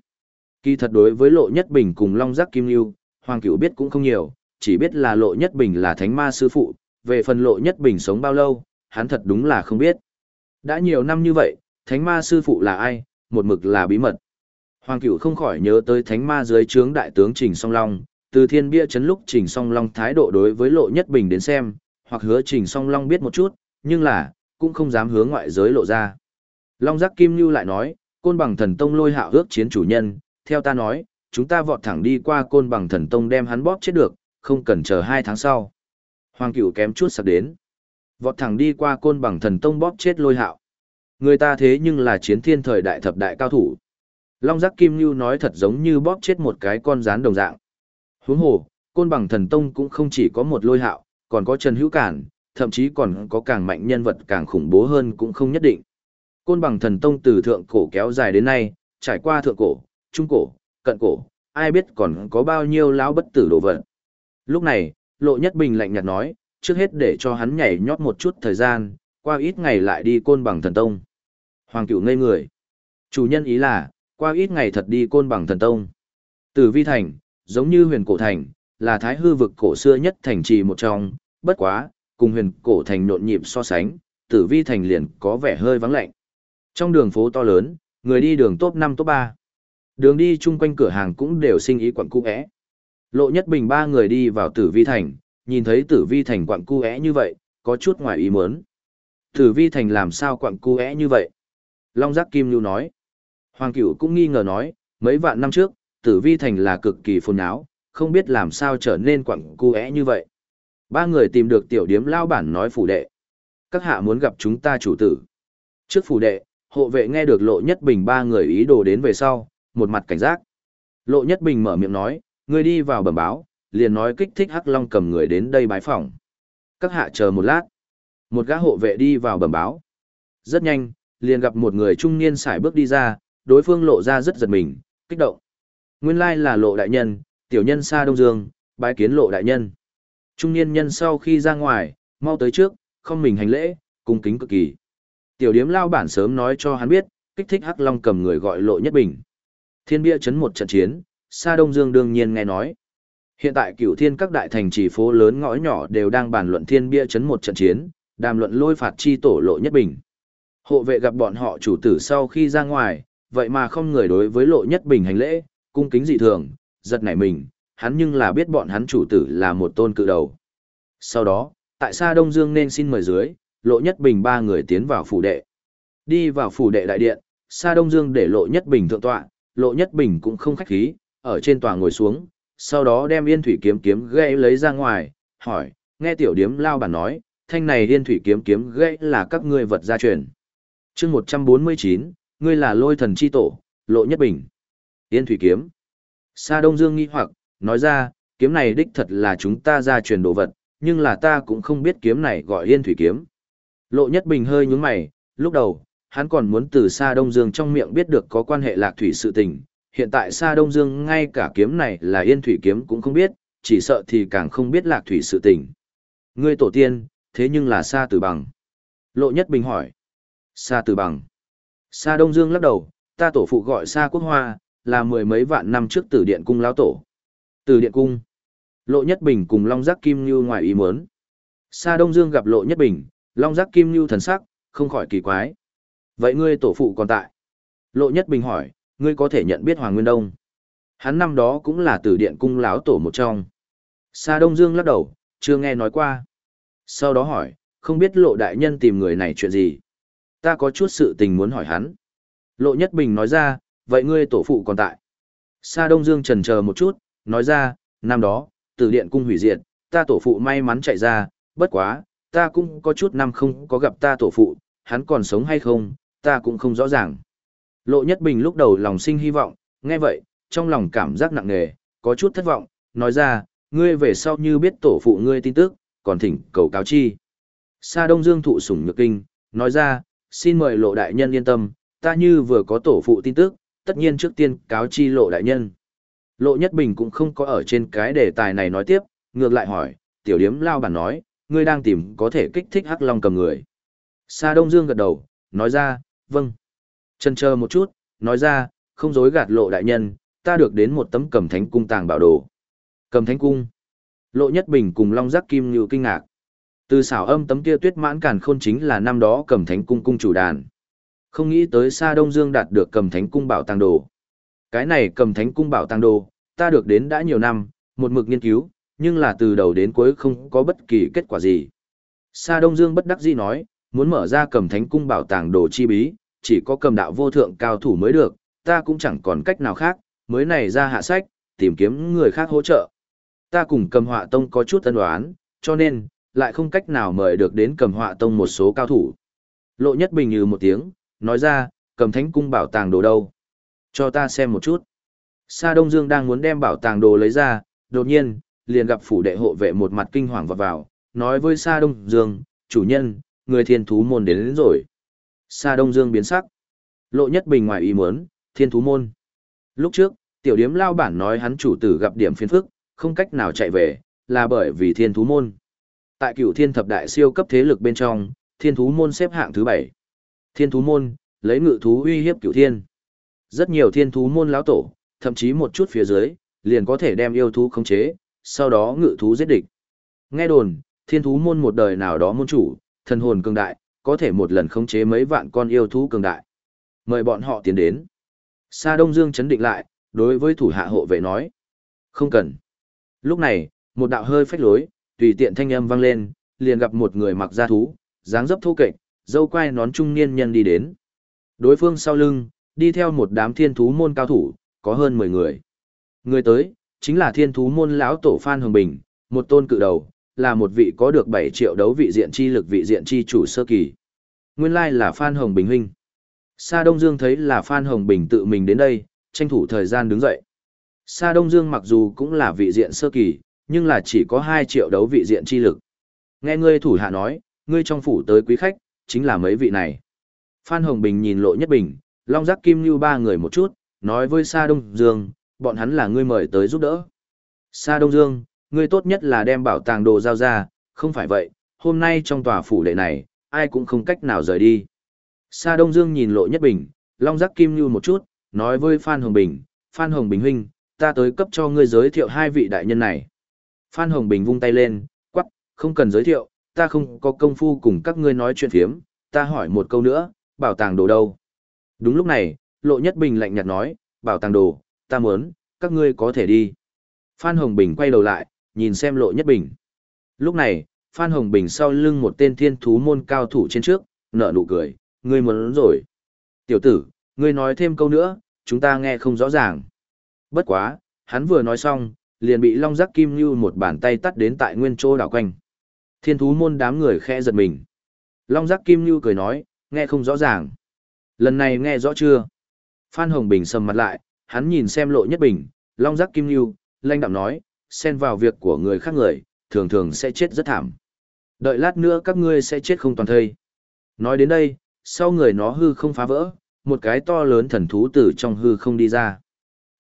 Kỳ thật đối với lộ nhất bình cùng long giác kim lưu, Hoàng cửu biết cũng không nhiều, chỉ biết là lộ nhất bình là thánh ma sư phụ, về phần lộ nhất bình sống bao lâu, hắn thật đúng là không biết. Đã nhiều năm như vậy, thánh ma sư phụ là ai, một mực là bí mật. Hoàng Cửu không khỏi nhớ tới thánh ma dưới trướng đại tướng Trình Song Long, từ thiên bia chấn lúc Trình Song Long thái độ đối với Lộ Nhất Bình đến xem, hoặc hứa Trình Song Long biết một chút, nhưng là, cũng không dám hướng ngoại giới lộ ra. Long Giác Kim Nhu lại nói, côn bằng thần tông lôi hạo ước chiến chủ nhân, theo ta nói, chúng ta vọt thẳng đi qua côn bằng thần tông đem hắn bóp chết được, không cần chờ hai tháng sau. Hoàng cửu kém chút sặc đến. Vọt thẳng đi qua côn bằng thần tông bóp chết lôi hạo. Người ta thế nhưng là chiến thiên thời đại thập đại cao thủ. Long giác kim lưu nói thật giống như bóp chết một cái con rán đồng dạng. Huống hồ, côn bằng thần tông cũng không chỉ có một lôi hạo, còn có Trần Hữu Cản, thậm chí còn có càng mạnh nhân vật càng khủng bố hơn cũng không nhất định. Côn bằng thần tông từ thượng cổ kéo dài đến nay, trải qua thượng cổ, trung cổ, cận cổ, ai biết còn có bao nhiêu lão bất tử đồ vật. Lúc này, Lộ Nhất Bình lạnh nhạt nói, trước hết để cho hắn nhảy nhót một chút thời gian, qua ít ngày lại đi côn bằng thần tông. Hoàng cửu ngây người. Chủ nhân ý là, qua ít ngày thật đi côn bằng thần tông. Tử vi thành, giống như huyền cổ thành, là thái hư vực cổ xưa nhất thành trì một trong, bất quá, cùng huyền cổ thành nhộn nhịp so sánh, tử vi thành liền có vẻ hơi vắng lạnh. Trong đường phố to lớn, người đi đường top 5 top 3. Đường đi chung quanh cửa hàng cũng đều sinh ý quặng cũ ẽ. Lộ nhất bình ba người đi vào tử vi thành, nhìn thấy tử vi thành quặng cu ẽ như vậy, có chút ngoài ý muốn. Tử vi thành làm sao quặng cu ẽ như vậy? Long giác kim lưu nói. Hoàng cửu cũng nghi ngờ nói, mấy vạn năm trước, tử vi thành là cực kỳ phồn áo, không biết làm sao trở nên quặng cu ẽ như vậy. Ba người tìm được tiểu điếm lao bản nói phủ đệ. Các hạ muốn gặp chúng ta chủ tử. Trước phủ đệ, hộ vệ nghe được lộ nhất bình ba người ý đồ đến về sau, một mặt cảnh giác. Lộ nhất bình mở miệng nói, người đi vào bẩm báo, liền nói kích thích Hắc Long cầm người đến đây bái phỏng. Các hạ chờ một lát. Một gã hộ vệ đi vào bẩm báo. Rất nhanh, liền gặp một người trung niên xài bước đi ra, đối phương lộ ra rất giật mình, kích động. Nguyên lai là lộ đại nhân, tiểu nhân xa Đông Dương, bái kiến lộ đại nhân. Trung niên nhân sau khi ra ngoài, mau tới trước, không mình hành lễ, cung kính cực kỳ. Tiểu điếm lao bản sớm nói cho hắn biết, kích thích Hắc Long cầm người gọi lộ nhất bình. Thiên bia chấn một trận chiến, xa Đông Dương đương nhiên nghe nói. Hiện tại cửu thiên các đại thành chỉ phố lớn ngõ nhỏ đều đang bàn luận thiên bia chấn một trận chiến, đàm luận lôi phạt chi tổ lộ nhất bình. Hộ vệ gặp bọn họ chủ tử sau khi ra ngoài, vậy mà không người đối với lộ nhất bình hành lễ, cung kính dị thường, giật nảy mình, hắn nhưng là biết bọn hắn chủ tử là một tôn cự đầu. Sau đó, tại sao Đông Dương nên xin mời dưới, lộ nhất bình ba người tiến vào phủ đệ. Đi vào phủ đệ đại điện, Sa Đông Dương để lộ nhất bình thượng tọa, lộ nhất bình cũng không khách khí, ở trên tòa ngồi xuống, sau đó đem yên thủy kiếm kiếm gãy lấy ra ngoài, hỏi, nghe tiểu điếm lao bản nói, thanh này yên thủy kiếm kiếm gãy là các ngươi vật gia truyền. chương 149, ngươi là lôi thần chi tổ, lộ nhất bình. Yên thủy kiếm. Sa Đông Dương nghi hoặc, nói ra, kiếm này đích thật là chúng ta gia truyền đồ vật, nhưng là ta cũng không biết kiếm này gọi yên thủy kiếm. Lộ nhất bình hơi nhướng mày, lúc đầu, hắn còn muốn từ Sa Đông Dương trong miệng biết được có quan hệ lạc thủy sự tình, hiện tại Sa Đông Dương ngay cả kiếm này là yên thủy kiếm cũng không biết, chỉ sợ thì càng không biết lạc thủy sự tình. Ngươi tổ tiên, thế nhưng là Sa Tử Bằng. Lộ Nhất Bình hỏi. Sa Tử Bằng. Sa Đông Dương lắc đầu, ta tổ phụ gọi Sa Quốc Hoa, là mười mấy vạn năm trước tử điện cung lão tổ. Tử điện cung. Lộ Nhất Bình cùng Long Giác Kim Như ngoài ý muốn. Sa Đông Dương gặp Lộ Nhất Bình, Long Giác Kim Như thần sắc, không khỏi kỳ quái. Vậy ngươi tổ phụ còn tại? Lộ Nhất Bình hỏi, ngươi có thể nhận biết Hoàng Nguyên Đông. Hắn năm đó cũng là tử điện cung lão tổ một trong. Sa Đông Dương lắc đầu, chưa nghe nói qua. Sau đó hỏi, không biết lộ đại nhân tìm người này chuyện gì. Ta có chút sự tình muốn hỏi hắn. Lộ Nhất Bình nói ra, vậy ngươi tổ phụ còn tại. Sa Đông Dương trần chờ một chút, nói ra, năm đó, từ điện cung hủy diệt, ta tổ phụ may mắn chạy ra, bất quá, ta cũng có chút năm không có gặp ta tổ phụ, hắn còn sống hay không, ta cũng không rõ ràng. Lộ Nhất Bình lúc đầu lòng sinh hy vọng, nghe vậy, trong lòng cảm giác nặng nề, có chút thất vọng, nói ra, ngươi về sau như biết tổ phụ ngươi tin tức, còn thỉnh cầu cáo chi. Sa Đông Dương thụ sủng nhược kinh, nói ra, xin mời lộ đại nhân yên tâm, ta như vừa có tổ phụ tin tức, tất nhiên trước tiên cáo chi lộ đại nhân. Lộ Nhất Bình cũng không có ở trên cái đề tài này nói tiếp, ngược lại hỏi, tiểu điếm lao bản nói, ngươi đang tìm có thể kích thích hắc long cầm người. Sa Đông Dương gật đầu, nói ra, vâng. Chân chờ một chút, nói ra, không dối gạt lộ đại nhân, ta được đến một tấm cầm thánh cung tàng bảo đồ. Cầm thánh cung. Lộ nhất bình cùng long giác kim như kinh ngạc. Từ xảo âm tấm kia tuyết mãn càn khôn chính là năm đó cầm thánh cung cung chủ đàn. Không nghĩ tới xa Đông Dương đạt được cầm thánh cung bảo tàng đồ. Cái này cầm thánh cung bảo tàng đồ, ta được đến đã nhiều năm, một mực nghiên cứu, nhưng là từ đầu đến cuối không có bất kỳ kết quả gì. Sa Đông Dương bất đắc dĩ nói, muốn mở ra cầm thánh cung bảo tàng đồ chi bí, chỉ có cầm đạo vô thượng cao thủ mới được, ta cũng chẳng còn cách nào khác, mới này ra hạ sách, tìm kiếm người khác hỗ trợ. Ta cùng cầm họa tông có chút tân đoán, cho nên, lại không cách nào mời được đến cầm họa tông một số cao thủ. Lộ nhất bình như một tiếng, nói ra, cầm thánh cung bảo tàng đồ đâu. Cho ta xem một chút. Sa Đông Dương đang muốn đem bảo tàng đồ lấy ra, đột nhiên, liền gặp phủ đệ hộ vệ một mặt kinh hoàng vọt vào, nói với Sa Đông Dương, chủ nhân, người thiên thú môn đến, đến rồi. Sa Đông Dương biến sắc. Lộ nhất bình ngoài ý muốn, thiên thú môn. Lúc trước, tiểu điếm lao bản nói hắn chủ tử gặp điểm phiền phức, không cách nào chạy về, là bởi vì thiên thú môn. Tại cựu thiên thập đại siêu cấp thế lực bên trong, thiên thú môn xếp hạng thứ bảy. Thiên thú môn, lấy ngự thú uy hiếp cựu thiên. Rất nhiều thiên thú môn lão tổ, thậm chí một chút phía dưới, liền có thể đem yêu thú khống chế, sau đó ngự thú giết địch. Nghe đồn, thiên thú môn một đời nào đó môn chủ, thần hồn cường đại, có thể một lần khống chế mấy vạn con yêu thú cường đại. Mời bọn họ tiến đến. Sa Đông Dương chấn định lại, đối với thủ hạ hộ vệ nói. Không cần. Lúc này, một đạo hơi phách lối, tùy tiện thanh âm vang lên, liền gặp một người mặc da thú, dáng dấp thô kệch, dâu quai nón trung niên nhân đi đến. Đối phương sau lưng, đi theo một đám thiên thú môn cao thủ, có hơn 10 người. Người tới, chính là thiên thú môn lão tổ Phan Hồng Bình, một tôn cự đầu, là một vị có được 7 triệu đấu vị diện chi lực vị diện chi chủ sơ kỳ. Nguyên lai là Phan Hồng Bình huynh. Sa Đông Dương thấy là Phan Hồng Bình tự mình đến đây, tranh thủ thời gian đứng dậy. Sa Đông Dương mặc dù cũng là vị diện sơ kỳ, nhưng là chỉ có 2 triệu đấu vị diện chi lực. Nghe ngươi thủ hạ nói, ngươi trong phủ tới quý khách, chính là mấy vị này. Phan Hồng Bình nhìn lộ nhất bình, Long Giác Kim Như ba người một chút, nói với Sa Đông Dương, bọn hắn là ngươi mời tới giúp đỡ. Sa Đông Dương, ngươi tốt nhất là đem bảo tàng đồ giao ra, không phải vậy, hôm nay trong tòa phủ đệ này, ai cũng không cách nào rời đi. Sa Đông Dương nhìn lộ nhất bình, Long Giác Kim Như một chút, nói với Phan Hồng Bình, Phan Hồng Bình huynh, ta tới cấp cho ngươi giới thiệu hai vị đại nhân này. Phan Hồng Bình vung tay lên, quắc, không cần giới thiệu, ta không có công phu cùng các ngươi nói chuyện phiếm, ta hỏi một câu nữa, bảo tàng đồ đâu? Đúng lúc này, Lộ Nhất Bình lạnh nhạt nói, bảo tàng đồ, ta muốn, các ngươi có thể đi. Phan Hồng Bình quay đầu lại, nhìn xem Lộ Nhất Bình. Lúc này, Phan Hồng Bình sau lưng một tên thiên thú môn cao thủ trên trước, nở nụ cười, ngươi muốn rồi. Tiểu tử, ngươi nói thêm câu nữa, chúng ta nghe không rõ ràng. Bất quá, hắn vừa nói xong, liền bị Long Giác Kim Như một bàn tay tắt đến tại nguyên chỗ đảo quanh. Thiên thú môn đám người khẽ giật mình. Long Giác Kim Như cười nói, nghe không rõ ràng. Lần này nghe rõ chưa? Phan Hồng Bình sầm mặt lại, hắn nhìn xem lộ nhất bình, Long Giác Kim Như, lanh đạm nói, xen vào việc của người khác người, thường thường sẽ chết rất thảm. Đợi lát nữa các ngươi sẽ chết không toàn thây. Nói đến đây, sau người nó hư không phá vỡ, một cái to lớn thần thú từ trong hư không đi ra.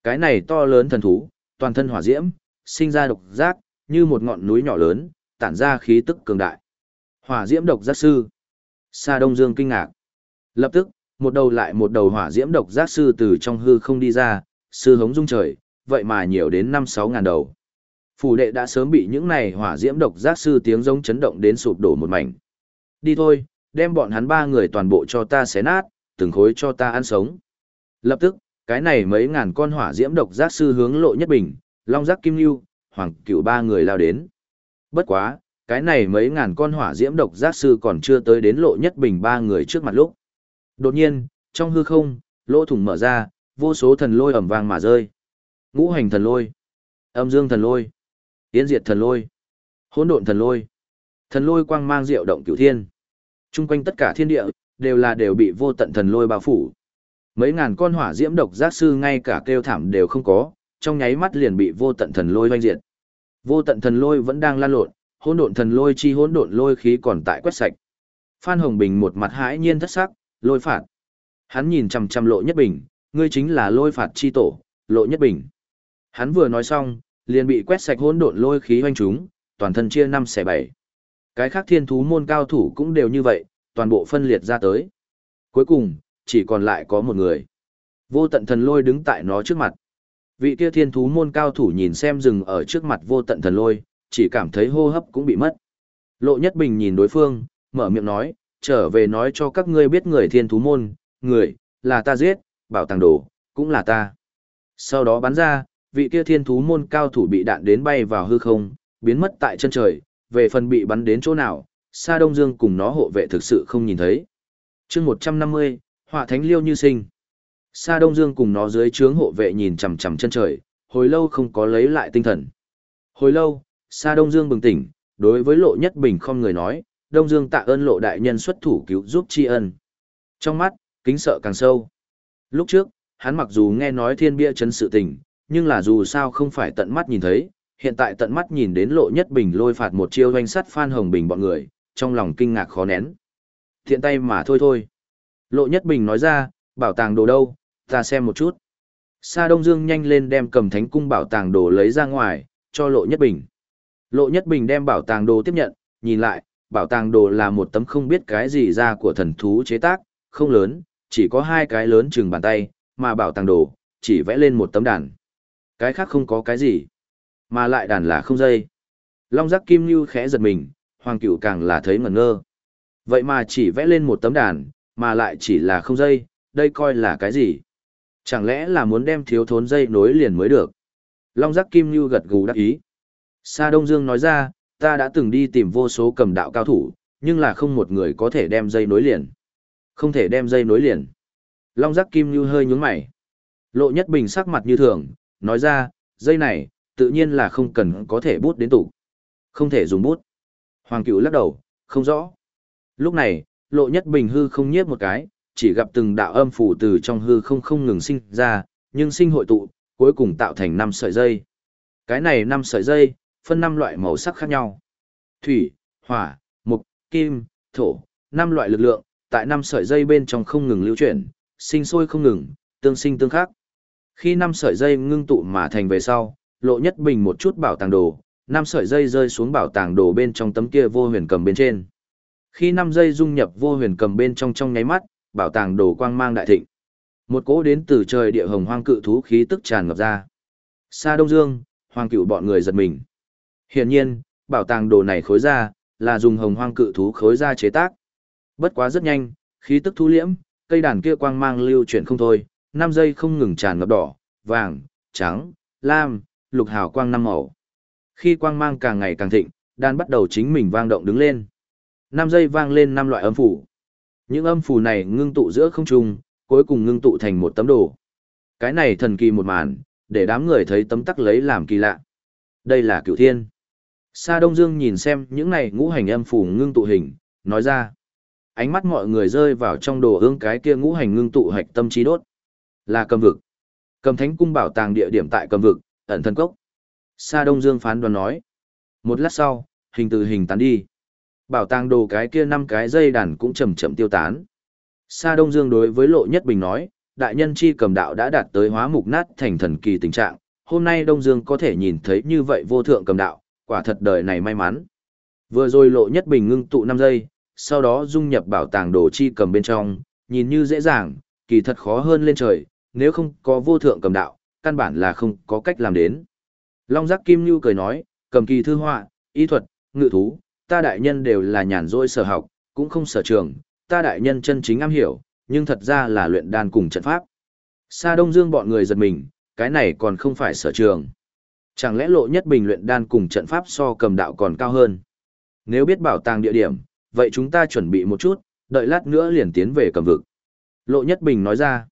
Cái này to lớn thần thú, toàn thân hỏa diễm, sinh ra độc giác, như một ngọn núi nhỏ lớn, tản ra khí tức cường đại. Hỏa diễm độc giác sư. Sa Đông Dương kinh ngạc. Lập tức, một đầu lại một đầu hỏa diễm độc giác sư từ trong hư không đi ra, sư hống dung trời, vậy mà nhiều đến 5-6 ngàn đầu. Phủ đệ đã sớm bị những này hỏa diễm độc giác sư tiếng giống chấn động đến sụp đổ một mảnh. Đi thôi, đem bọn hắn ba người toàn bộ cho ta xé nát, từng khối cho ta ăn sống. Lập tức, cái này mấy ngàn con hỏa diễm độc giác sư hướng lộ nhất bình, long giác kim lưu, hoàng cựu ba người lao đến. Bất quá, cái này mấy ngàn con hỏa diễm độc giác sư còn chưa tới đến lộ nhất bình ba người trước mặt lúc. Đột nhiên, trong hư không, lỗ thủng mở ra, vô số thần lôi ẩm vang mà rơi. Ngũ hành thần lôi, âm dương thần lôi, tiến diệt thần lôi, hỗn độn thần lôi. Thần lôi quang mang diệu động cửu thiên. Trung quanh tất cả thiên địa, đều là đều bị vô tận thần lôi bao phủ. Mấy ngàn con hỏa diễm độc giác sư ngay cả kêu thảm đều không có, trong nháy mắt liền bị vô tận thần lôi oanh diệt. Vô tận thần lôi vẫn đang lan lộn, hỗn độn thần lôi chi hỗn độn lôi khí còn tại quét sạch. Phan Hồng Bình một mặt hãi nhiên thất sắc, lôi phạt. Hắn nhìn chằm chằm Lộ Nhất Bình, ngươi chính là lôi phạt chi tổ, Lộ Nhất Bình. Hắn vừa nói xong, liền bị quét sạch hỗn độn lôi khí hoanh chúng, toàn thân chia năm xẻ bảy. Cái khác thiên thú môn cao thủ cũng đều như vậy, toàn bộ phân liệt ra tới. Cuối cùng, chỉ còn lại có một người. Vô tận thần lôi đứng tại nó trước mặt. Vị kia thiên thú môn cao thủ nhìn xem rừng ở trước mặt vô tận thần lôi, chỉ cảm thấy hô hấp cũng bị mất. Lộ Nhất Bình nhìn đối phương, mở miệng nói, trở về nói cho các ngươi biết người thiên thú môn, người, là ta giết, bảo tàng đồ, cũng là ta. Sau đó bắn ra, vị kia thiên thú môn cao thủ bị đạn đến bay vào hư không, biến mất tại chân trời, về phần bị bắn đến chỗ nào, Sa Đông Dương cùng nó hộ vệ thực sự không nhìn thấy. chương 150, họa thánh liêu như sinh. Sa Đông Dương cùng nó dưới trướng hộ vệ nhìn chằm chằm chân trời, hồi lâu không có lấy lại tinh thần. Hồi lâu, Sa Đông Dương bừng tỉnh, đối với Lộ Nhất Bình không người nói, Đông Dương tạ ơn Lộ đại nhân xuất thủ cứu giúp tri ân. Trong mắt, kính sợ càng sâu. Lúc trước, hắn mặc dù nghe nói thiên bia chấn sự tình, nhưng là dù sao không phải tận mắt nhìn thấy, hiện tại tận mắt nhìn đến Lộ Nhất Bình lôi phạt một chiêu doanh sắt Phan Hồng Bình bọn người, trong lòng kinh ngạc khó nén. Thiện tay mà thôi thôi. Lộ Nhất Bình nói ra, bảo tàng đồ đâu, ta xem một chút. Sa Đông Dương nhanh lên đem cầm thánh cung bảo tàng đồ lấy ra ngoài, cho Lộ Nhất Bình. Lộ Nhất Bình đem bảo tàng đồ tiếp nhận, nhìn lại, bảo tàng đồ là một tấm không biết cái gì ra của thần thú chế tác, không lớn, chỉ có hai cái lớn chừng bàn tay, mà bảo tàng đồ, chỉ vẽ lên một tấm đàn. Cái khác không có cái gì, mà lại đàn là không dây. Long giác kim như khẽ giật mình, hoàng cửu càng là thấy ngẩn ngơ. Vậy mà chỉ vẽ lên một tấm đàn, mà lại chỉ là không dây, đây coi là cái gì? Chẳng lẽ là muốn đem thiếu thốn dây nối liền mới được? Long giác kim như gật gù đắc ý. Sa Đông Dương nói ra, ta đã từng đi tìm vô số cầm đạo cao thủ, nhưng là không một người có thể đem dây nối liền. Không thể đem dây nối liền. Long giác kim như hơi nhướng mày. Lộ nhất bình sắc mặt như thường, nói ra, dây này, tự nhiên là không cần có thể bút đến tủ. Không thể dùng bút. Hoàng cửu lắc đầu, không rõ. Lúc này, lộ nhất bình hư không nhiếp một cái, chỉ gặp từng đạo âm phủ từ trong hư không không ngừng sinh ra, nhưng sinh hội tụ, cuối cùng tạo thành năm sợi dây. Cái này năm sợi dây, phân năm loại màu sắc khác nhau. Thủy, hỏa, mục, kim, thổ, năm loại lực lượng, tại năm sợi dây bên trong không ngừng lưu chuyển, sinh sôi không ngừng, tương sinh tương khắc. Khi năm sợi dây ngưng tụ mà thành về sau, lộ nhất bình một chút bảo tàng đồ, năm sợi dây rơi xuống bảo tàng đồ bên trong tấm kia vô huyền cầm bên trên. Khi năm dây dung nhập vô huyền cầm bên trong trong nháy mắt, bảo tàng đồ quang mang đại thịnh. Một cỗ đến từ trời địa hồng hoang cự thú khí tức tràn ngập ra. Sa Đông Dương, Hoàng Cửu bọn người giật mình. Hiển nhiên, bảo tàng đồ này khối ra, là dùng hồng hoang cự thú khối ra chế tác. Bất quá rất nhanh, khí tức thu liễm, cây đàn kia quang mang lưu chuyển không thôi, năm giây không ngừng tràn ngập đỏ, vàng, trắng, lam, lục hào quang năm màu. Khi quang mang càng ngày càng thịnh, đàn bắt đầu chính mình vang động đứng lên. Năm giây vang lên năm loại âm phủ. Những âm phủ này ngưng tụ giữa không trung, cuối cùng ngưng tụ thành một tấm đồ. Cái này thần kỳ một màn, để đám người thấy tấm tắc lấy làm kỳ lạ. Đây là cửu thiên. Sa Đông Dương nhìn xem những này ngũ hành âm phủ ngưng tụ hình, nói ra. Ánh mắt mọi người rơi vào trong đồ ương cái kia ngũ hành ngưng tụ hạch tâm trí đốt. Là cầm vực. Cầm thánh cung bảo tàng địa điểm tại cầm vực, ẩn thân cốc. Sa Đông Dương phán đoán nói. Một lát sau, hình từ hình tán đi. Bảo tàng đồ cái kia năm cái dây đàn cũng chậm chậm tiêu tán. Sa Đông Dương đối với Lộ Nhất Bình nói, đại nhân chi cầm đạo đã đạt tới hóa mục nát thành thần kỳ tình trạng, hôm nay Đông Dương có thể nhìn thấy như vậy vô thượng cầm đạo, quả thật đời này may mắn. Vừa rồi Lộ Nhất Bình ngưng tụ 5 giây, sau đó dung nhập bảo tàng đồ chi cầm bên trong, nhìn như dễ dàng, kỳ thật khó hơn lên trời, nếu không có vô thượng cầm đạo, căn bản là không có cách làm đến. Long Giác Kim Nhu cười nói, cầm kỳ thư họa, y thuật, ngự thú, ta đại nhân đều là nhàn rỗi sở học, cũng không sở trường, ta đại nhân chân chính am hiểu, nhưng thật ra là luyện đan cùng trận pháp. Sa Đông Dương bọn người giật mình, cái này còn không phải sở trường. Chẳng lẽ lộ nhất bình luyện đan cùng trận pháp so cầm đạo còn cao hơn? Nếu biết bảo tàng địa điểm, vậy chúng ta chuẩn bị một chút, đợi lát nữa liền tiến về cầm vực. Lộ nhất bình nói ra,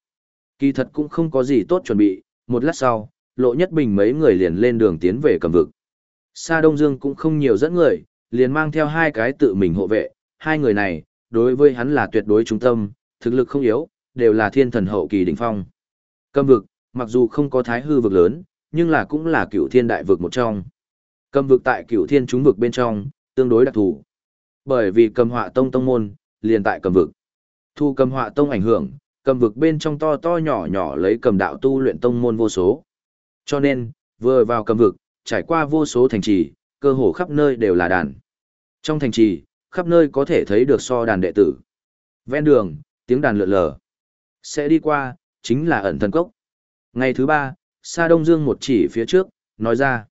kỳ thật cũng không có gì tốt chuẩn bị, một lát sau, lộ nhất bình mấy người liền lên đường tiến về cầm vực. Sa Đông Dương cũng không nhiều dẫn người, liền mang theo hai cái tự mình hộ vệ, hai người này, đối với hắn là tuyệt đối trung tâm, thực lực không yếu, đều là thiên thần hậu kỳ đỉnh phong. Cầm vực, mặc dù không có thái hư vực lớn, nhưng là cũng là cửu thiên đại vực một trong. Cầm vực tại cửu thiên chúng vực bên trong, tương đối đặc thù. Bởi vì cầm họa tông tông môn, liền tại cầm vực. Thu cầm họa tông ảnh hưởng, cầm vực bên trong to to nhỏ nhỏ lấy cầm đạo tu luyện tông môn vô số. Cho nên, vừa vào cầm vực, trải qua vô số thành trì, cơ hồ khắp nơi đều là đàn. Trong thành trì, khắp nơi có thể thấy được so đàn đệ tử. Ven đường, tiếng đàn lượn lờ. Sẽ đi qua, chính là ẩn thần cốc. Ngày thứ ba, Sa Đông Dương một chỉ phía trước, nói ra.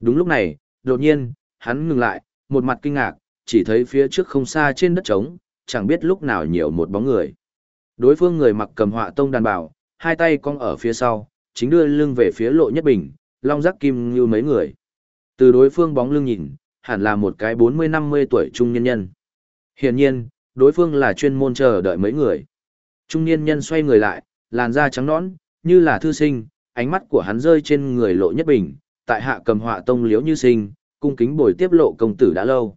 Đúng lúc này, đột nhiên, hắn ngừng lại, một mặt kinh ngạc, chỉ thấy phía trước không xa trên đất trống, chẳng biết lúc nào nhiều một bóng người. Đối phương người mặc cầm họa tông đàn bảo, hai tay cong ở phía sau, chính đưa lưng về phía lộ nhất bình, long giác kim như mấy người. Từ đối phương bóng lưng nhìn, hẳn là một cái 40-50 tuổi trung nhân nhân. Hiển nhiên, đối phương là chuyên môn chờ đợi mấy người. Trung niên nhân xoay người lại, làn da trắng nõn, như là thư sinh, ánh mắt của hắn rơi trên người lộ nhất bình, tại hạ cầm họa tông liếu như sinh, cung kính bồi tiếp lộ công tử đã lâu.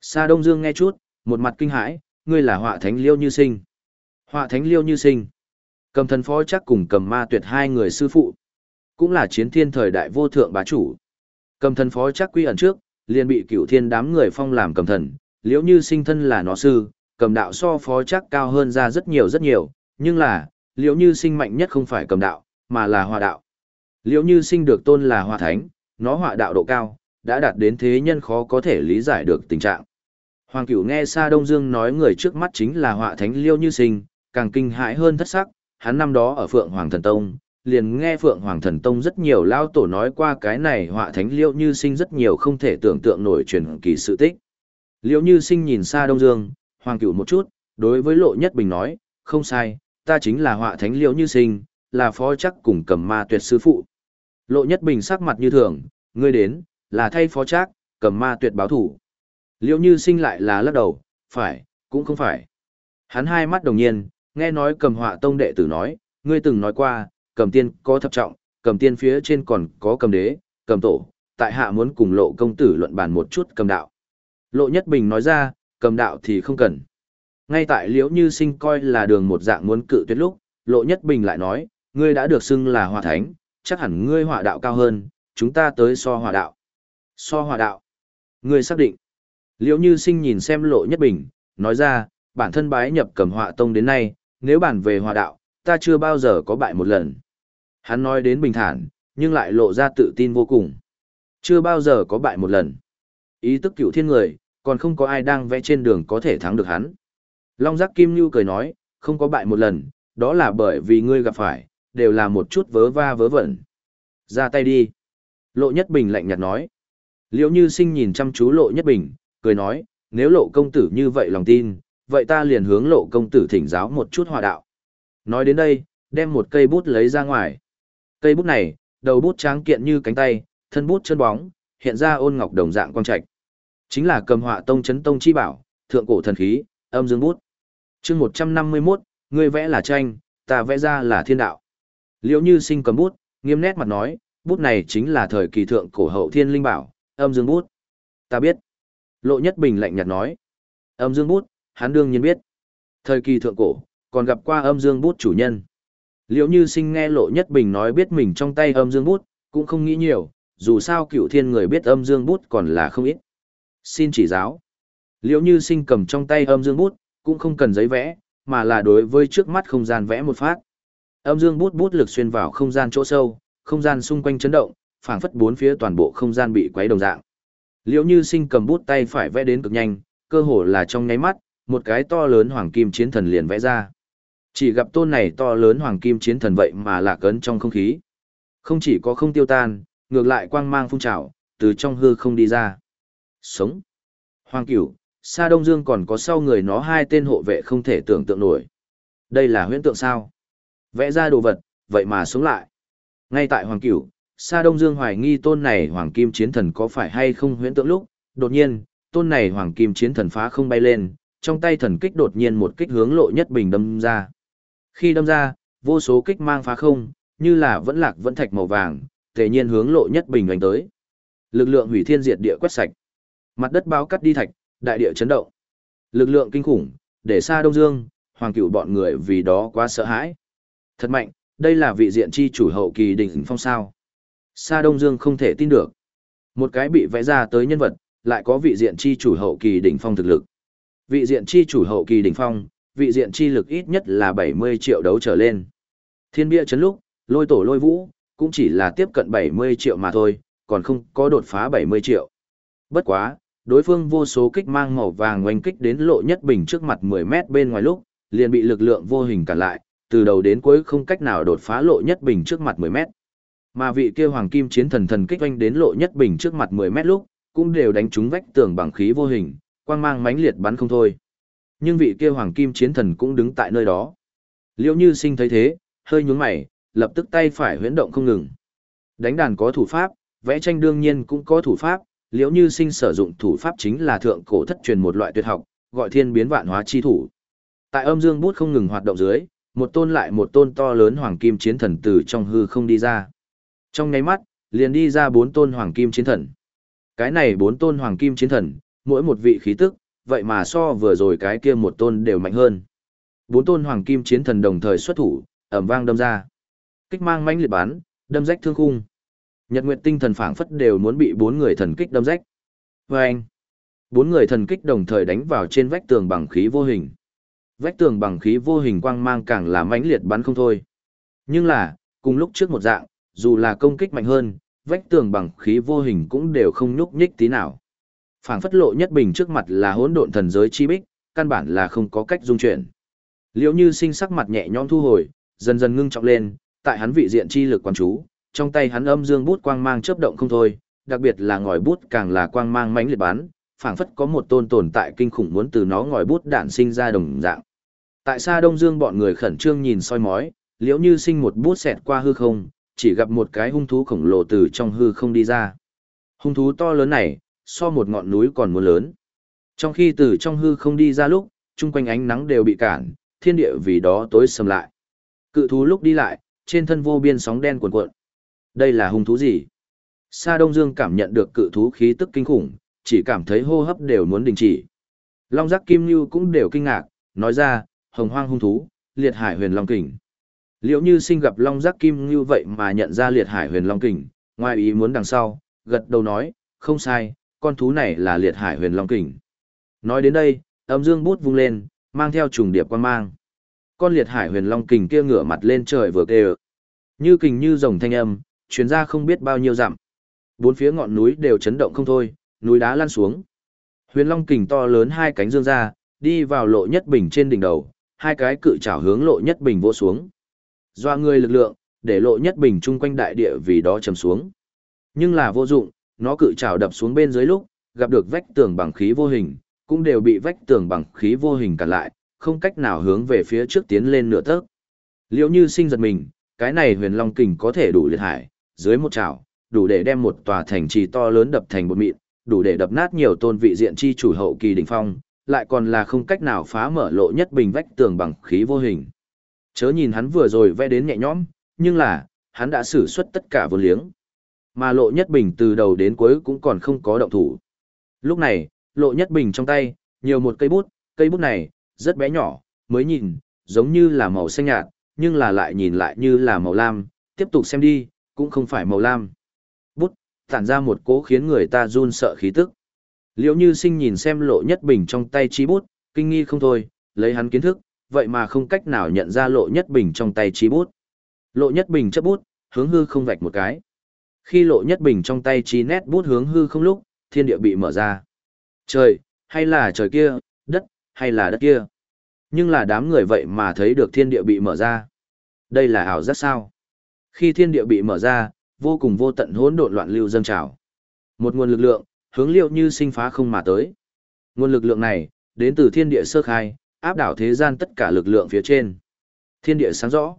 Sa Đông Dương nghe chút, một mặt kinh hãi, ngươi là họa thánh liêu như sinh. Họa thánh liêu như sinh. Cầm thần phó chắc cùng cầm ma tuyệt hai người sư phụ. Cũng là chiến thiên thời đại vô thượng bá chủ. Cầm thần phó chắc quy ẩn trước, liền bị cửu thiên đám người phong làm cầm thần, liễu như sinh thân là nó sư, cầm đạo so phó chắc cao hơn ra rất nhiều rất nhiều, nhưng là, liễu như sinh mạnh nhất không phải cầm đạo, mà là hòa đạo. Liễu như sinh được tôn là hòa thánh, nó hòa đạo độ cao, đã đạt đến thế nhân khó có thể lý giải được tình trạng. Hoàng cửu nghe Sa Đông Dương nói người trước mắt chính là họa thánh liêu như sinh, càng kinh hãi hơn thất sắc, hắn năm đó ở Phượng Hoàng Thần Tông, liền nghe Phượng Hoàng Thần Tông rất nhiều lao tổ nói qua cái này họa thánh liễu như sinh rất nhiều không thể tưởng tượng nổi truyền kỳ sự tích. liễu như sinh nhìn xa Đông Dương, Hoàng cửu một chút, đối với lộ nhất bình nói, không sai, ta chính là họa thánh liễu như sinh, là phó chắc cùng cầm ma tuyệt sư phụ. Lộ nhất bình sắc mặt như thường, ngươi đến, là thay phó chắc, cầm ma tuyệt báo thủ. liễu như sinh lại là lắc đầu, phải, cũng không phải. Hắn hai mắt đồng nhiên, nghe nói cầm họa tông đệ tử nói, ngươi từng nói qua, cầm tiên có thập trọng, cầm tiên phía trên còn có cầm đế, cầm tổ, tại hạ muốn cùng lộ công tử luận bàn một chút cầm đạo. Lộ nhất bình nói ra, cầm đạo thì không cần. Ngay tại liễu như sinh coi là đường một dạng muốn cự tuyệt lúc, lộ nhất bình lại nói, ngươi đã được xưng là hòa thánh, chắc hẳn ngươi hòa đạo cao hơn, chúng ta tới so hòa đạo. So hòa đạo. Ngươi xác định. Liễu Như Sinh nhìn xem Lộ Nhất Bình, nói ra, bản thân bái nhập cầm họa tông đến nay, nếu bản về hòa đạo, ta chưa bao giờ có bại một lần. Hắn nói đến bình thản, nhưng lại lộ ra tự tin vô cùng. Chưa bao giờ có bại một lần. Ý tức cửu thiên người, còn không có ai đang vẽ trên đường có thể thắng được hắn. Long giác kim như cười nói, không có bại một lần, đó là bởi vì ngươi gặp phải, đều là một chút vớ va vớ vẩn. Ra tay đi. Lộ Nhất Bình lạnh nhạt nói. Liễu Như Sinh nhìn chăm chú Lộ Nhất Bình, cười nói, nếu Lộ công tử như vậy lòng tin, vậy ta liền hướng Lộ công tử thỉnh giáo một chút hòa đạo. Nói đến đây, đem một cây bút lấy ra ngoài. Cây bút này, đầu bút tráng kiện như cánh tay, thân bút chân bóng, hiện ra ôn ngọc đồng dạng quang trạch. Chính là cầm họa tông chấn tông chi bảo, thượng cổ thần khí, âm dương bút. Chương 151, ngươi vẽ là tranh, ta vẽ ra là thiên đạo. Liễu Như Sinh cầm bút, nghiêm nét mặt nói, bút này chính là thời kỳ thượng cổ hậu thiên linh bảo, âm dương bút. Ta biết. Lộ Nhất Bình lạnh nhạt nói. Âm dương bút, hắn đương nhiên biết. Thời kỳ thượng cổ, còn gặp qua âm dương bút chủ nhân liệu Như Sinh nghe Lộ Nhất Bình nói biết mình trong tay âm dương bút, cũng không nghĩ nhiều, dù sao cựu thiên người biết âm dương bút còn là không ít. Xin chỉ giáo. Liễu Như Sinh cầm trong tay âm dương bút, cũng không cần giấy vẽ, mà là đối với trước mắt không gian vẽ một phát. Âm dương bút bút lực xuyên vào không gian chỗ sâu, không gian xung quanh chấn động, phảng phất bốn phía toàn bộ không gian bị quấy đồng dạng. Liễu Như Sinh cầm bút tay phải vẽ đến cực nhanh, cơ hồ là trong nháy mắt, một cái to lớn hoàng kim chiến thần liền vẽ ra. Chỉ gặp tôn này to lớn hoàng kim chiến thần vậy mà lạc cấn trong không khí. Không chỉ có không tiêu tan, ngược lại quang mang phun trào, từ trong hư không đi ra. Sống. Hoàng cửu, Sa Đông Dương còn có sau người nó hai tên hộ vệ không thể tưởng tượng nổi. Đây là huyễn tượng sao? Vẽ ra đồ vật, vậy mà sống lại. Ngay tại Hoàng Cửu, Sa Đông Dương hoài nghi tôn này Hoàng Kim Chiến Thần có phải hay không huyễn tượng lúc, đột nhiên, tôn này Hoàng Kim Chiến Thần phá không bay lên, trong tay thần kích đột nhiên một kích hướng lộ nhất bình đâm ra. Khi đâm ra, vô số kích mang phá không, như là vẫn lạc vẫn thạch màu vàng, tề nhiên hướng lộ nhất bình đánh tới. Lực lượng hủy thiên diệt địa quét sạch. Mặt đất bao cắt đi thạch, đại địa chấn động. Lực lượng kinh khủng, để xa Đông Dương, Hoàng Cửu bọn người vì đó quá sợ hãi. Thật mạnh, đây là vị diện chi chủ hậu kỳ đỉnh phong sao. Sa Đông Dương không thể tin được. Một cái bị vẽ ra tới nhân vật, lại có vị diện chi chủ hậu kỳ đỉnh phong thực lực. Vị diện chi chủ hậu kỳ đỉnh phong, vị diện chi lực ít nhất là 70 triệu đấu trở lên. Thiên bia chấn lúc, lôi tổ lôi vũ, cũng chỉ là tiếp cận 70 triệu mà thôi, còn không có đột phá 70 triệu. Bất quá, đối phương vô số kích mang màu vàng oanh kích đến lộ nhất bình trước mặt 10 mét bên ngoài lúc, liền bị lực lượng vô hình cản lại, từ đầu đến cuối không cách nào đột phá lộ nhất bình trước mặt 10 mét. Mà vị kia hoàng kim chiến thần thần kích oanh đến lộ nhất bình trước mặt 10 mét lúc, cũng đều đánh trúng vách tường bằng khí vô hình, quang mang mãnh liệt bắn không thôi. Nhưng vị kia hoàng kim chiến thần cũng đứng tại nơi đó. Liễu Như Sinh thấy thế, hơi nhướng mày, lập tức tay phải huyễn động không ngừng. Đánh đàn có thủ pháp, vẽ tranh đương nhiên cũng có thủ pháp, liễu như sinh sử dụng thủ pháp chính là thượng cổ thất truyền một loại tuyệt học, gọi thiên biến vạn hóa chi thủ. Tại âm dương bút không ngừng hoạt động dưới, một tôn lại một tôn to lớn hoàng kim chiến thần từ trong hư không đi ra. Trong nháy mắt, liền đi ra bốn tôn hoàng kim chiến thần. Cái này bốn tôn hoàng kim chiến thần, mỗi một vị khí tức, vậy mà so vừa rồi cái kia một tôn đều mạnh hơn. Bốn tôn hoàng kim chiến thần đồng thời xuất thủ, ầm vang đâm ra. Kích mang mãnh liệt bắn, đâm rách thương khung. Nhật Nguyệt tinh thần phảng phất đều muốn bị bốn người thần kích đâm rách. Oeng! Bốn người thần kích đồng thời đánh vào trên vách tường bằng khí vô hình. Vách tường bằng khí vô hình quang mang càng là mãnh liệt bắn không thôi. Nhưng là, cùng lúc trước một dạng, dù là công kích mạnh hơn, vách tường bằng khí vô hình cũng đều không nhúc nhích tí nào. Phảng phất lộ nhất bình trước mặt là hỗn độn thần giới chi bích, căn bản là không có cách dung chuyển. Liễu Như Sinh sắc mặt nhẹ nhõm thu hồi, dần dần ngưng trọng lên, tại hắn vị diện chi lực quan chú, trong tay hắn âm dương bút quang mang chớp động không thôi, đặc biệt là ngòi bút càng là quang mang mãnh liệt bắn, phảng phất có một tôn tồn tại kinh khủng muốn từ nó ngòi bút đạn sinh ra đồng dạng. Tại xa Đông Dương bọn người khẩn trương nhìn soi mói, liễu như sinh một bút xẹt qua hư không, chỉ gặp một cái hung thú khổng lồ từ trong hư không đi ra. Hung thú to lớn này, so một ngọn núi còn muốn lớn. Trong khi từ trong hư không đi ra lúc, chung quanh ánh nắng đều bị cản, thiên địa vì đó tối sầm lại. Cự thú lúc đi lại, trên thân vô biên sóng đen cuộn cuộn. Đây là hung thú gì? Sa Đông Dương cảm nhận được cự thú khí tức kinh khủng, chỉ cảm thấy hô hấp đều muốn đình chỉ. Long giác kim Như cũng đều kinh ngạc, nói ra, hồng hoang hung thú, liệt hải huyền long kình. Liệu như sinh gặp long giác kim Như vậy mà nhận ra liệt hải huyền long kình, ngoài ý muốn đằng sau, gật đầu nói, không sai, con thú này là liệt hải huyền long kình. Nói đến đây, âm dương bút vung lên, mang theo trùng điệp quan mang. Con liệt hải huyền long kình kia ngửa mặt lên trời vừa kêu. Như kình như rồng thanh âm, chuyến ra không biết bao nhiêu dặm. Bốn phía ngọn núi đều chấn động không thôi, núi đá lăn xuống. Huyền long kình to lớn hai cánh dương ra, đi vào lộ nhất bình trên đỉnh đầu, hai cái cự trảo hướng lộ nhất bình vỗ xuống. Doa người lực lượng, để lộ nhất bình chung quanh đại địa vì đó trầm xuống. Nhưng là vô dụng, nó cự trào đập xuống bên dưới lúc, gặp được vách tường bằng khí vô hình, cũng đều bị vách tường bằng khí vô hình cản lại, không cách nào hướng về phía trước tiến lên nửa tấc. Liễu Như sinh giật mình, cái này huyền long kình có thể đủ liệt hải, dưới một trảo, đủ để đem một tòa thành trì to lớn đập thành bột mịn, đủ để đập nát nhiều tôn vị diện chi chủ hậu kỳ đỉnh phong, lại còn là không cách nào phá mở lộ nhất bình vách tường bằng khí vô hình. Chớ nhìn hắn vừa rồi vẽ đến nhẹ nhõm, nhưng là, hắn đã sử xuất tất cả vô liếng. Mà lộ nhất bình từ đầu đến cuối cũng còn không có động thủ. Lúc này, lộ nhất bình trong tay, nhiều một cây bút, cây bút này, rất bé nhỏ, mới nhìn, giống như là màu xanh nhạt, nhưng là lại nhìn lại như là màu lam, tiếp tục xem đi, cũng không phải màu lam. Bút, tản ra một cố khiến người ta run sợ khí tức. Liễu như sinh nhìn xem lộ nhất bình trong tay chi bút, kinh nghi không thôi, lấy hắn kiến thức, vậy mà không cách nào nhận ra lộ nhất bình trong tay chi bút. Lộ nhất bình chấp bút, hướng hư không vạch một cái. Khi lộ nhất bình trong tay chi nét bút hướng hư không lúc, thiên địa bị mở ra. Trời, hay là trời kia, đất, hay là đất kia. Nhưng là đám người vậy mà thấy được thiên địa bị mở ra. Đây là ảo giác sao? Khi thiên địa bị mở ra, vô cùng vô tận hỗn độn loạn lưu dâng trào. Một nguồn lực lượng, hướng liệu như sinh phá không mà tới. Nguồn lực lượng này, đến từ thiên địa sơ khai, áp đảo thế gian tất cả lực lượng phía trên. Thiên địa sáng rõ.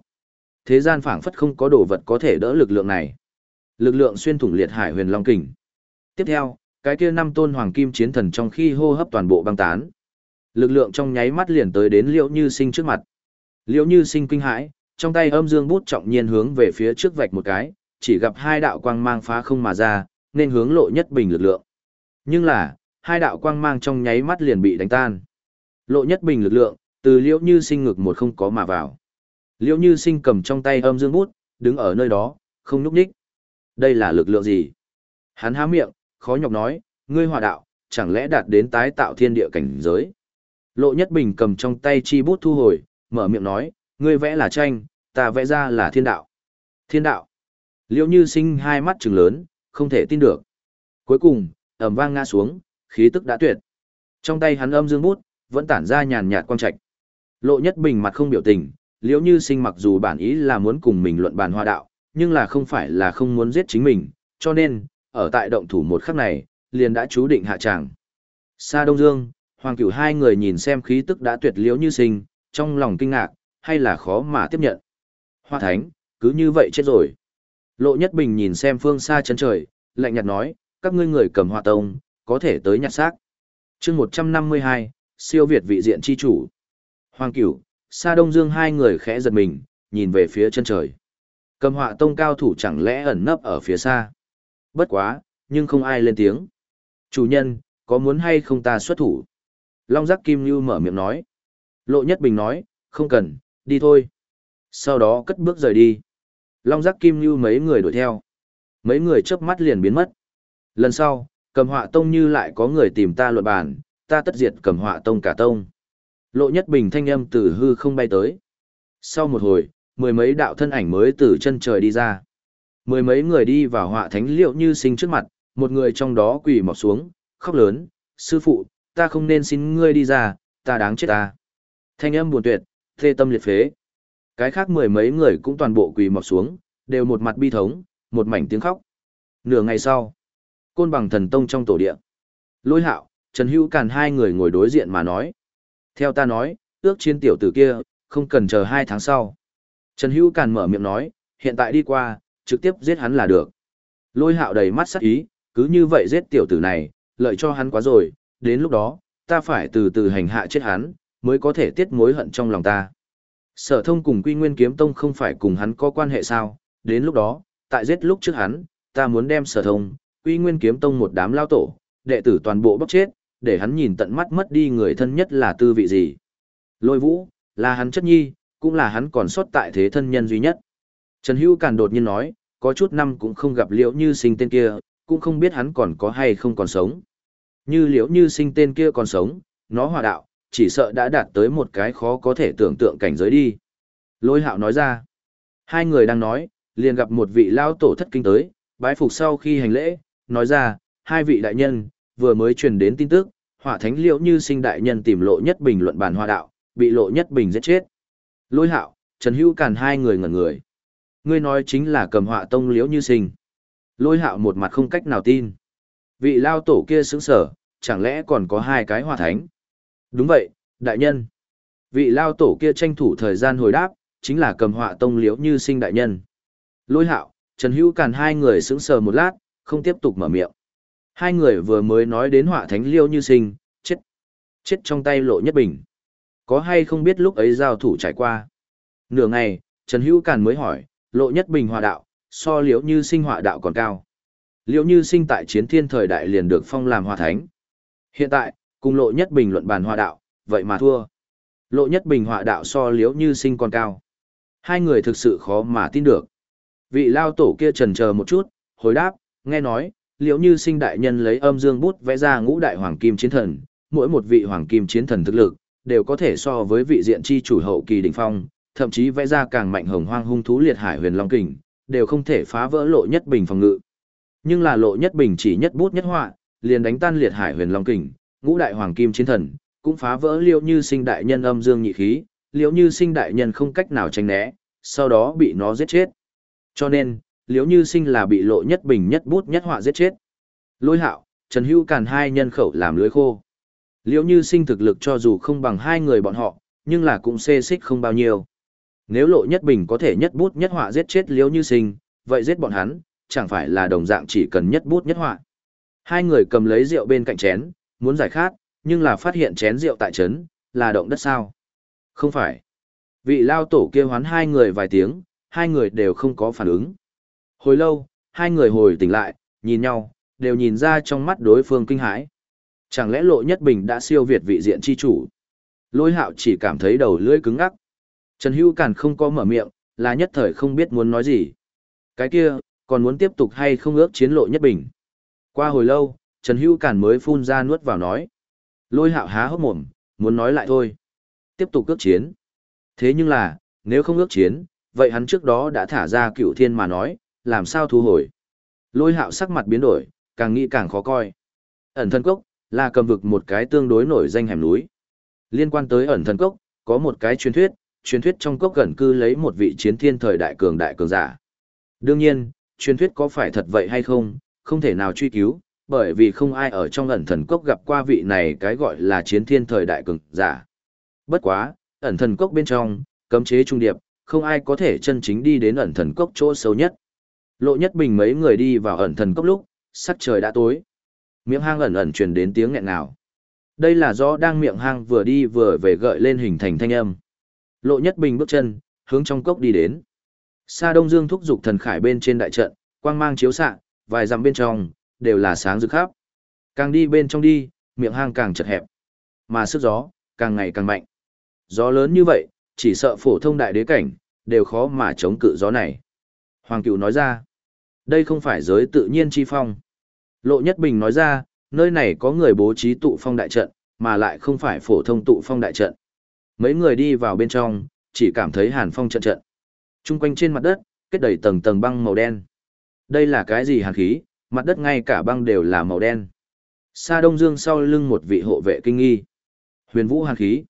Thế gian phảng phất không có đồ vật có thể đỡ lực lượng này. Lực lượng xuyên thủng liệt hải huyền long kình. Tiếp theo, cái kia năm tôn hoàng kim chiến thần trong khi hô hấp toàn bộ băng tán. Lực lượng trong nháy mắt liền tới đến Liễu Như Sinh trước mặt. Liễu Như Sinh kinh hãi, trong tay âm dương bút trọng nhiên hướng về phía trước vạch một cái, chỉ gặp hai đạo quang mang phá không mà ra, nên hướng lộ nhất bình lực lượng. Nhưng là, hai đạo quang mang trong nháy mắt liền bị đánh tan. Lộ nhất bình lực lượng, từ Liễu Như Sinh ngực một không có mà vào. Liễu Như Sinh cầm trong tay âm dương bút, đứng ở nơi đó, không nhúc nhích. Đây là lực lượng gì? Hắn há miệng, khó nhọc nói, ngươi hòa đạo, chẳng lẽ đạt đến tái tạo thiên địa cảnh giới? Lộ Nhất Bình cầm trong tay chi bút thu hồi, mở miệng nói, ngươi vẽ là tranh, ta vẽ ra là thiên đạo. Thiên đạo. Liễu Như Sinh hai mắt trừng lớn, không thể tin được. Cuối cùng, ầm vang ngã xuống, khí tức đã tuyệt. Trong tay hắn âm dương bút, vẫn tản ra nhàn nhạt quang trạch. Lộ Nhất Bình mặt không biểu tình, Liễu Như Sinh mặc dù bản ý là muốn cùng mình luận bàn hoa đạo, nhưng là không phải là không muốn giết chính mình, cho nên, ở tại động thủ một khắc này, liền đã chú định hạ tràng. Sa Đông Dương, Hoàng Cửu hai người nhìn xem khí tức đã tuyệt liễu như sinh, trong lòng kinh ngạc, hay là khó mà tiếp nhận. Hoa Thánh, cứ như vậy chết rồi. Lộ Nhất Bình nhìn xem phương xa chân trời, lạnh nhạt nói, các ngươi người cầm Hoa tông, có thể tới nhặt xác. chương 152, siêu Việt vị diện chi chủ. Hoàng Cửu, Sa Đông Dương hai người khẽ giật mình, nhìn về phía chân trời. Cầm họa tông cao thủ chẳng lẽ ẩn nấp ở phía xa. Bất quá, nhưng không ai lên tiếng. Chủ nhân, có muốn hay không ta xuất thủ? Long giác kim như mở miệng nói. Lộ Nhất Bình nói, không cần, đi thôi. Sau đó cất bước rời đi. Long giác kim như mấy người đuổi theo. Mấy người chớp mắt liền biến mất. Lần sau, cầm họa tông như lại có người tìm ta luận bàn, ta tất diệt cầm họa tông cả tông. Lộ Nhất Bình thanh âm từ hư không bay tới. Sau một hồi, mười mấy đạo thân ảnh mới từ chân trời đi ra. Mười mấy người đi vào họa thánh liệu như sinh trước mặt, một người trong đó quỳ mọc xuống, khóc lớn, sư phụ, ta không nên xin ngươi đi ra, ta đáng chết ta. Thanh âm buồn tuyệt, thê tâm liệt phế. Cái khác mười mấy người cũng toàn bộ quỳ mọc xuống, đều một mặt bi thống, một mảnh tiếng khóc. Nửa ngày sau, côn bằng thần tông trong tổ địa. Lôi hạo, Trần Hữu Càn hai người ngồi đối diện mà nói. Theo ta nói, ước chiến tiểu tử kia, không cần chờ hai tháng sau. Trần Hữu Càn mở miệng nói, hiện tại đi qua, trực tiếp giết hắn là được. Lôi hạo đầy mắt sắc ý, cứ như vậy giết tiểu tử này, lợi cho hắn quá rồi, đến lúc đó, ta phải từ từ hành hạ chết hắn, mới có thể tiết mối hận trong lòng ta. Sở thông cùng quy nguyên kiếm tông không phải cùng hắn có quan hệ sao, đến lúc đó, tại giết lúc trước hắn, ta muốn đem sở thông, quy nguyên kiếm tông một đám lao tổ, đệ tử toàn bộ bóc chết, để hắn nhìn tận mắt mất đi người thân nhất là tư vị gì. Lôi vũ, là hắn chất nhi, cũng là hắn còn sót tại thế thân nhân duy nhất. Trần Hữu Càn đột nhiên nói, có chút năm cũng không gặp liễu như sinh tên kia, cũng không biết hắn còn có hay không còn sống. Như liễu như sinh tên kia còn sống, nó hòa đạo, chỉ sợ đã đạt tới một cái khó có thể tưởng tượng cảnh giới đi. Lôi hạo nói ra, hai người đang nói, liền gặp một vị lao tổ thất kinh tới, bái phục sau khi hành lễ, nói ra, hai vị đại nhân, vừa mới truyền đến tin tức, hỏa thánh liễu như sinh đại nhân tìm lộ nhất bình luận bàn hòa đạo, bị lộ nhất bình giết chết. Lôi hạo, Trần Hữu Càn hai người ngẩn người. Ngươi nói chính là cầm họa tông liễu như sinh. Lôi hạo một mặt không cách nào tin. Vị lao tổ kia sững sở, chẳng lẽ còn có hai cái hỏa thánh? Đúng vậy, đại nhân. Vị lao tổ kia tranh thủ thời gian hồi đáp, chính là cầm họa tông liễu như sinh đại nhân. Lôi hạo, Trần Hữu Càn hai người sững sờ một lát, không tiếp tục mở miệng. Hai người vừa mới nói đến họa thánh liêu như sinh, chết. Chết trong tay lộ nhất bình. Có hay không biết lúc ấy giao thủ trải qua. Nửa ngày, Trần Hữu Càn mới hỏi, lộ nhất bình hòa đạo, so liễu như sinh hòa đạo còn cao. Liễu như sinh tại chiến thiên thời đại liền được phong làm hòa thánh. Hiện tại, cùng lộ nhất bình luận bàn hòa đạo, vậy mà thua. Lộ nhất bình hòa đạo so liễu như sinh còn cao. Hai người thực sự khó mà tin được. Vị lao tổ kia trần chờ một chút, hồi đáp, nghe nói, liễu như sinh đại nhân lấy âm dương bút vẽ ra ngũ đại hoàng kim chiến thần, mỗi một vị hoàng kim chiến thần thực lực, đều có thể so với vị diện chi chủ hậu kỳ đỉnh phong, thậm chí vẽ ra càng mạnh hồng hoang hung thú liệt hải huyền long kình, đều không thể phá vỡ lộ nhất bình phòng ngự. Nhưng là lộ nhất bình chỉ nhất bút nhất họa, liền đánh tan liệt hải huyền long kình, ngũ đại hoàng kim chiến thần, cũng phá vỡ liễu như sinh đại nhân âm dương nhị khí, liễu như sinh đại nhân không cách nào tránh né, sau đó bị nó giết chết. Cho nên, liễu như sinh là bị lộ nhất bình nhất bút nhất họa giết chết. Lôi hạo, Trần Hữu Càn hai nhân khẩu làm lưới khô. Liễu như sinh thực lực cho dù không bằng hai người bọn họ, nhưng là cũng xê xích không bao nhiêu. Nếu lộ nhất bình có thể nhất bút nhất họa giết chết liễu như sinh, vậy giết bọn hắn, chẳng phải là đồng dạng chỉ cần nhất bút nhất họa. Hai người cầm lấy rượu bên cạnh chén, muốn giải khát, nhưng là phát hiện chén rượu tại trấn, là động đất sao. Không phải. Vị lao tổ kia hoán hai người vài tiếng, hai người đều không có phản ứng. Hồi lâu, hai người hồi tỉnh lại, nhìn nhau, đều nhìn ra trong mắt đối phương kinh hãi. Chẳng lẽ lộ nhất bình đã siêu việt vị diện chi chủ? Lôi hạo chỉ cảm thấy đầu lưỡi cứng ngắc. Trần Hữu Càn không có mở miệng, là nhất thời không biết muốn nói gì. Cái kia, còn muốn tiếp tục hay không ước chiến lộ nhất bình. Qua hồi lâu, Trần Hữu Càn mới phun ra nuốt vào nói. Lôi hạo há hốc mồm, muốn nói lại thôi. Tiếp tục ước chiến. Thế nhưng là, nếu không ước chiến, vậy hắn trước đó đã thả ra cựu thiên mà nói, làm sao thu hồi. Lôi hạo sắc mặt biến đổi, càng nghĩ càng khó coi. Ẩn thân cốc, là cầm vực một cái tương đối nổi danh hẻm núi. Liên quan tới ẩn thần cốc, có một cái truyền thuyết, truyền thuyết trong cốc gần cư lấy một vị chiến thiên thời đại cường đại cường giả. Đương nhiên, truyền thuyết có phải thật vậy hay không, không thể nào truy cứu, bởi vì không ai ở trong ẩn thần cốc gặp qua vị này cái gọi là chiến thiên thời đại cường giả. Bất quá, ẩn thần cốc bên trong, cấm chế trung điệp, không ai có thể chân chính đi đến ẩn thần cốc chỗ sâu nhất. Lộ Nhất Bình mấy người đi vào ẩn thần cốc lúc, sắc trời đã tối. Miệng hang ẩn ẩn truyền đến tiếng nghẹn nào. Đây là do đang miệng hang vừa đi vừa về gợi lên hình thành thanh âm. Lộ Nhất Bình bước chân, hướng trong cốc đi đến. Sa Đông Dương thúc giục thần khải bên trên đại trận, quang mang chiếu xạ, vài dặm bên trong đều là sáng rực khắp. Càng đi bên trong đi, miệng hang càng chật hẹp, mà sức gió càng ngày càng mạnh. Gió lớn như vậy, chỉ sợ phổ thông đại đế cảnh đều khó mà chống cự gió này. Hoàng Cửu nói ra, đây không phải giới tự nhiên chi phong. Lộ Nhất Bình nói ra, nơi này có người bố trí tụ phong đại trận, mà lại không phải phổ thông tụ phong đại trận. Mấy người đi vào bên trong, chỉ cảm thấy hàn phong trận trận. Trung quanh trên mặt đất, kết đầy tầng tầng băng màu đen. Đây là cái gì hàn khí, mặt đất ngay cả băng đều là màu đen. Sa Đông Dương sau lưng một vị hộ vệ kinh nghi. Huyền vũ hàn khí.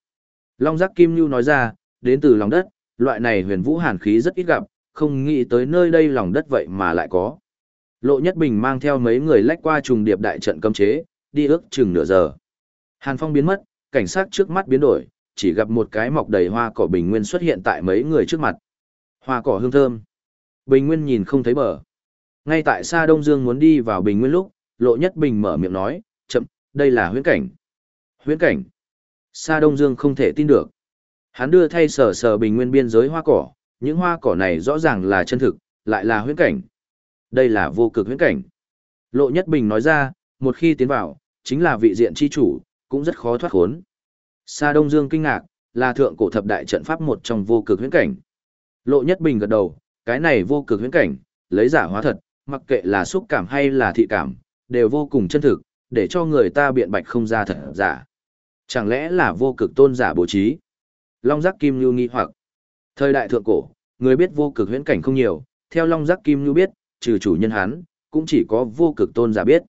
Long giác kim Nhu nói ra, đến từ lòng đất, loại này huyền vũ hàn khí rất ít gặp, không nghĩ tới nơi đây lòng đất vậy mà lại có. Lộ Nhất Bình mang theo mấy người lách qua trùng điệp đại trận cấm chế, đi ước chừng nửa giờ. Hàn phong biến mất, cảnh sát trước mắt biến đổi, chỉ gặp một cái mọc đầy hoa cỏ bình nguyên xuất hiện tại mấy người trước mặt. Hoa cỏ hương thơm. Bình nguyên nhìn không thấy bờ. Ngay tại xa Đông Dương muốn đi vào bình nguyên lúc, Lộ Nhất Bình mở miệng nói, chậm, đây là huyễn cảnh. Huyễn cảnh. Sa Đông Dương không thể tin được. Hắn đưa thay sờ sờ bình nguyên biên giới hoa cỏ, những hoa cỏ này rõ ràng là chân thực, lại là huyễn cảnh. Đây là vô cực huyễn cảnh. Lộ Nhất Bình nói ra, một khi tiến vào, chính là vị diện chi chủ, cũng rất khó thoát khốn. Sa Đông Dương kinh ngạc, là thượng cổ thập đại trận pháp một trong vô cực huyễn cảnh. Lộ Nhất Bình gật đầu, cái này vô cực huyễn cảnh, lấy giả hóa thật, mặc kệ là xúc cảm hay là thị cảm, đều vô cùng chân thực, để cho người ta biện bạch không ra thật giả. Chẳng lẽ là vô cực tôn giả bố trí? Long giác kim lưu nghi hoặc. Thời đại thượng cổ, người biết vô cực huyễn cảnh không nhiều, theo Long giác kim lưu biết, trừ chủ nhân hắn, cũng chỉ có vô cực tôn giả biết.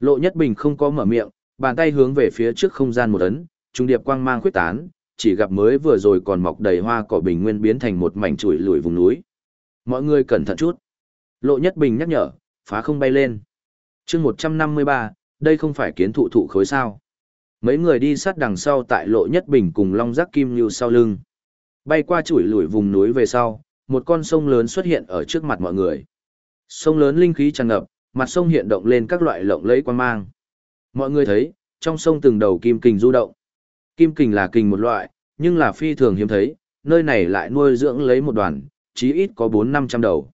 Lộ Nhất Bình không có mở miệng, bàn tay hướng về phía trước không gian một ấn, trung điệp quang mang khuyết tán, chỉ gặp mới vừa rồi còn mọc đầy hoa cỏ bình nguyên biến thành một mảnh chuỗi lùi vùng núi. Mọi người cẩn thận chút. Lộ Nhất Bình nhắc nhở, phá không bay lên. chương 153, đây không phải kiến thụ thụ khối sao. Mấy người đi sát đằng sau tại Lộ Nhất Bình cùng Long Giác Kim Như sau lưng. Bay qua chuỗi lùi vùng núi về sau, một con sông lớn xuất hiện ở trước mặt mọi người. Sông lớn linh khí tràn ngập, mặt sông hiện động lên các loại lộng lẫy quan mang. Mọi người thấy, trong sông từng đầu kim kình du động. Kim kình là kình một loại, nhưng là phi thường hiếm thấy, nơi này lại nuôi dưỡng lấy một đoàn, chí ít có 4-500 đầu.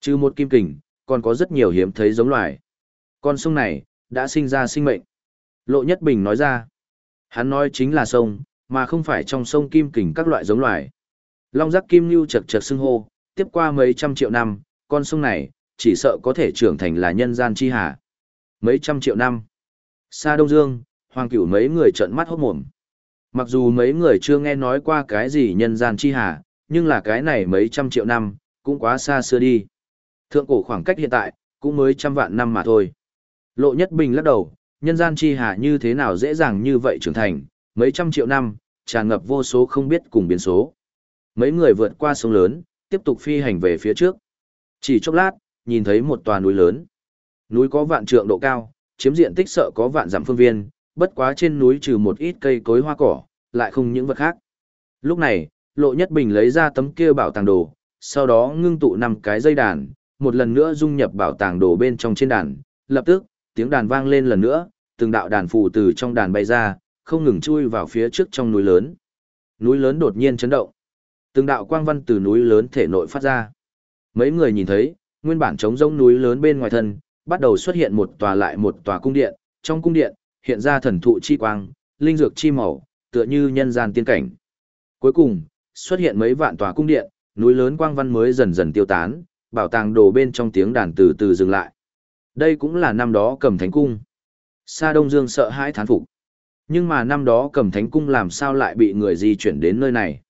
Trừ một kim kình, còn có rất nhiều hiếm thấy giống loài. Con sông này, đã sinh ra sinh mệnh. Lộ Nhất Bình nói ra. Hắn nói chính là sông, mà không phải trong sông kim kình các loại giống loài. Long giác kim lưu chật chật xưng hô, tiếp qua mấy trăm triệu năm, con sông này, chỉ sợ có thể trưởng thành là nhân gian chi hà. Mấy trăm triệu năm. xa Đông Dương, Hoàng Cửu mấy người trợn mắt hốt mồm. Mặc dù mấy người chưa nghe nói qua cái gì nhân gian chi hà, nhưng là cái này mấy trăm triệu năm, cũng quá xa xưa đi. Thượng cổ khoảng cách hiện tại, cũng mới trăm vạn năm mà thôi. Lộ Nhất Bình lắc đầu, nhân gian chi hà như thế nào dễ dàng như vậy trưởng thành, mấy trăm triệu năm, tràn ngập vô số không biết cùng biến số. Mấy người vượt qua sông lớn, tiếp tục phi hành về phía trước. Chỉ chốc lát, nhìn thấy một tòa núi lớn. Núi có vạn trượng độ cao, chiếm diện tích sợ có vạn dặm phương viên, bất quá trên núi trừ một ít cây cối hoa cỏ, lại không những vật khác. Lúc này, Lộ Nhất Bình lấy ra tấm kia bảo tàng đồ, sau đó ngưng tụ năm cái dây đàn, một lần nữa dung nhập bảo tàng đồ bên trong trên đàn, lập tức, tiếng đàn vang lên lần nữa, từng đạo đàn phù từ trong đàn bay ra, không ngừng chui vào phía trước trong núi lớn. Núi lớn đột nhiên chấn động. Từng đạo quang văn từ núi lớn thể nội phát ra. Mấy người nhìn thấy, nguyên bản trống rông núi lớn bên ngoài thân, bắt đầu xuất hiện một tòa lại một tòa cung điện, trong cung điện, hiện ra thần thụ chi quang, linh dược chi màu, tựa như nhân gian tiên cảnh. Cuối cùng, xuất hiện mấy vạn tòa cung điện, núi lớn quang văn mới dần dần tiêu tán, bảo tàng đồ bên trong tiếng đàn từ từ dừng lại. Đây cũng là năm đó cầm thánh cung. Sa Đông Dương sợ hãi thán phục. Nhưng mà năm đó cầm thánh cung làm sao lại bị người di chuyển đến nơi này?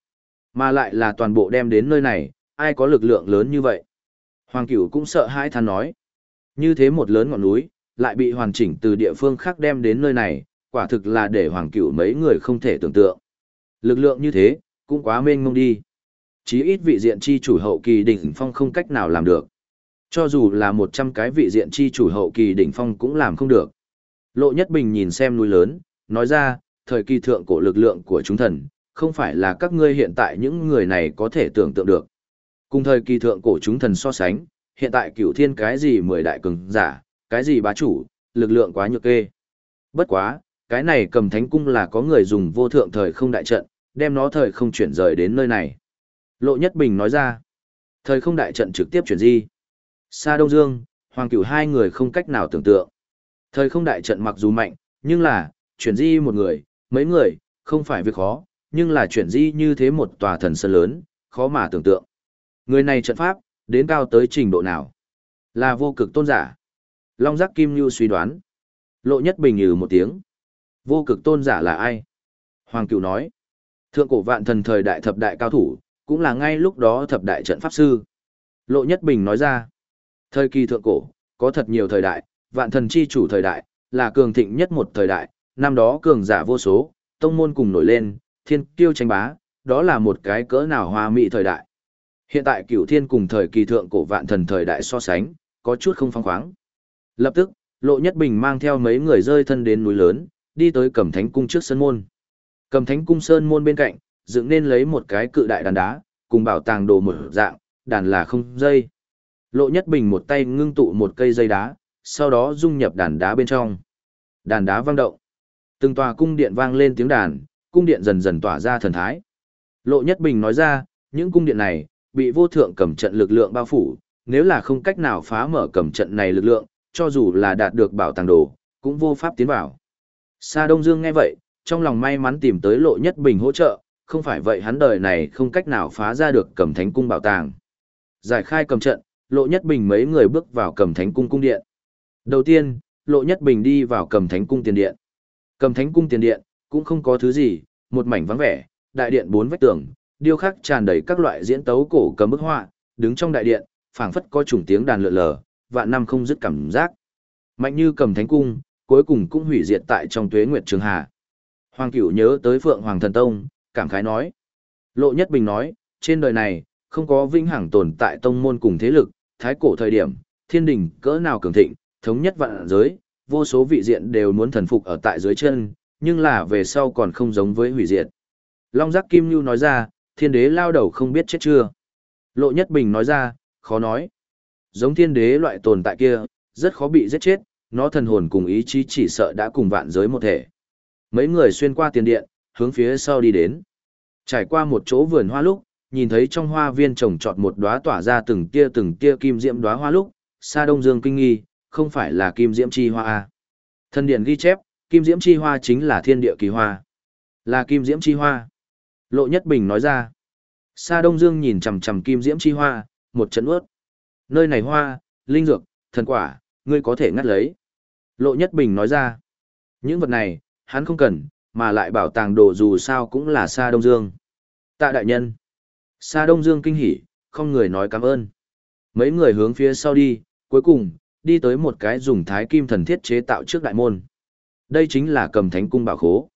Mà lại là toàn bộ đem đến nơi này, ai có lực lượng lớn như vậy? Hoàng Cửu cũng sợ hãi than nói. Như thế một lớn ngọn núi, lại bị hoàn chỉnh từ địa phương khác đem đến nơi này, quả thực là để Hoàng Cửu mấy người không thể tưởng tượng. Lực lượng như thế, cũng quá mênh mông đi. Chí ít vị diện chi chủ hậu kỳ đỉnh phong không cách nào làm được. Cho dù là một trăm cái vị diện chi chủ hậu kỳ đỉnh phong cũng làm không được. Lộ Nhất Bình nhìn xem núi lớn, nói ra, thời kỳ thượng cổ lực lượng của chúng thần, không phải là các ngươi hiện tại những người này có thể tưởng tượng được. Cùng thời kỳ thượng cổ chúng thần so sánh, hiện tại cửu thiên cái gì mười đại cường giả, cái gì bá chủ, lực lượng quá nhược kê. Bất quá, cái này cầm thánh cung là có người dùng vô thượng thời không đại trận, đem nó thời không chuyển rời đến nơi này. Lộ Nhất Bình nói ra, thời không đại trận trực tiếp chuyển di. Sa Đông Dương, Hoàng Cửu hai người không cách nào tưởng tượng. Thời không đại trận mặc dù mạnh, nhưng là, chuyển di một người, mấy người, không phải việc khó, nhưng là chuyển di như thế một tòa thần sơn lớn, khó mà tưởng tượng. Người này trận pháp, đến cao tới trình độ nào? Là vô cực tôn giả. Long giác kim như suy đoán. Lộ nhất bình như một tiếng. Vô cực tôn giả là ai? Hoàng cửu nói. Thượng cổ vạn thần thời đại thập đại cao thủ, cũng là ngay lúc đó thập đại trận pháp sư. Lộ nhất bình nói ra. Thời kỳ thượng cổ, có thật nhiều thời đại, vạn thần chi chủ thời đại, là cường thịnh nhất một thời đại, năm đó cường giả vô số, tông môn cùng nổi lên, thiên kiêu tranh bá, đó là một cái cỡ nào hoa mỹ thời đại. Hiện tại cửu thiên cùng thời kỳ thượng cổ vạn thần thời đại so sánh, có chút không phong khoáng. Lập tức, Lộ Nhất Bình mang theo mấy người rơi thân đến núi lớn, đi tới Cầm Thánh cung trước sân môn. Cầm Thánh cung sơn môn bên cạnh, dựng nên lấy một cái cự đại đàn đá, cùng bảo tàng đồ một dạng, đàn là không dây. Lộ Nhất Bình một tay ngưng tụ một cây dây đá, sau đó dung nhập đàn đá bên trong. Đàn đá vang động. Từng tòa cung điện vang lên tiếng đàn, cung điện dần dần tỏa ra thần thái. Lộ Nhất Bình nói ra, những cung điện này, bị vô thượng cầm trận lực lượng bao phủ, nếu là không cách nào phá mở cầm trận này lực lượng, cho dù là đạt được bảo tàng đồ, cũng vô pháp tiến vào. Sa Đông Dương nghe vậy, trong lòng may mắn tìm tới Lộ Nhất Bình hỗ trợ, không phải vậy hắn đời này không cách nào phá ra được cầm thánh cung bảo tàng. Giải khai cầm trận, Lộ Nhất Bình mấy người bước vào cầm thánh cung cung điện. Đầu tiên, Lộ Nhất Bình đi vào cầm thánh cung tiền điện. Cầm thánh cung tiền điện, cũng không có thứ gì, một mảnh vắng vẻ, đại điện bốn vách tường, điêu khắc tràn đầy các loại diễn tấu cổ cầm bức họa, đứng trong đại điện, phảng phất có trùng tiếng đàn lượn lờ, vạn năm không dứt cảm giác. Mạnh như cầm thánh cung, cuối cùng cũng hủy diệt tại trong tuế nguyệt trường hà. Hoàng Cửu nhớ tới Phượng Hoàng Thần Tông, cảm khái nói. Lộ Nhất Bình nói, trên đời này, không có vinh hằng tồn tại tông môn cùng thế lực, thái cổ thời điểm, thiên đình cỡ nào cường thịnh, thống nhất vạn giới, vô số vị diện đều muốn thần phục ở tại dưới chân, nhưng là về sau còn không giống với hủy diệt. Long Giác Kim Nhu nói ra, thiên đế lao đầu không biết chết chưa. Lộ Nhất Bình nói ra, khó nói. Giống thiên đế loại tồn tại kia, rất khó bị giết chết, nó thần hồn cùng ý chí chỉ sợ đã cùng vạn giới một thể. Mấy người xuyên qua tiền điện, hướng phía sau đi đến. Trải qua một chỗ vườn hoa lúc, nhìn thấy trong hoa viên trồng trọt một đóa tỏa ra từng tia từng tia kim diễm đóa hoa lúc, Sa Đông Dương kinh nghi, không phải là kim diễm chi hoa à? a. Thân điện ghi chép, kim diễm chi hoa chính là thiên địa kỳ hoa. Là kim diễm chi hoa. Lộ Nhất Bình nói ra. Sa Đông Dương nhìn chằm chằm kim diễm chi hoa, một trận ướt. Nơi này hoa, linh dược, thần quả, ngươi có thể ngắt lấy. Lộ Nhất Bình nói ra. Những vật này, hắn không cần, mà lại bảo tàng đồ dù sao cũng là Sa Đông Dương. Tạ đại nhân. Sa Đông Dương kinh hỉ, không người nói cảm ơn. Mấy người hướng phía sau đi, cuối cùng, đi tới một cái dùng thái kim thần thiết chế tạo trước đại môn. Đây chính là cầm thánh cung bảo khố.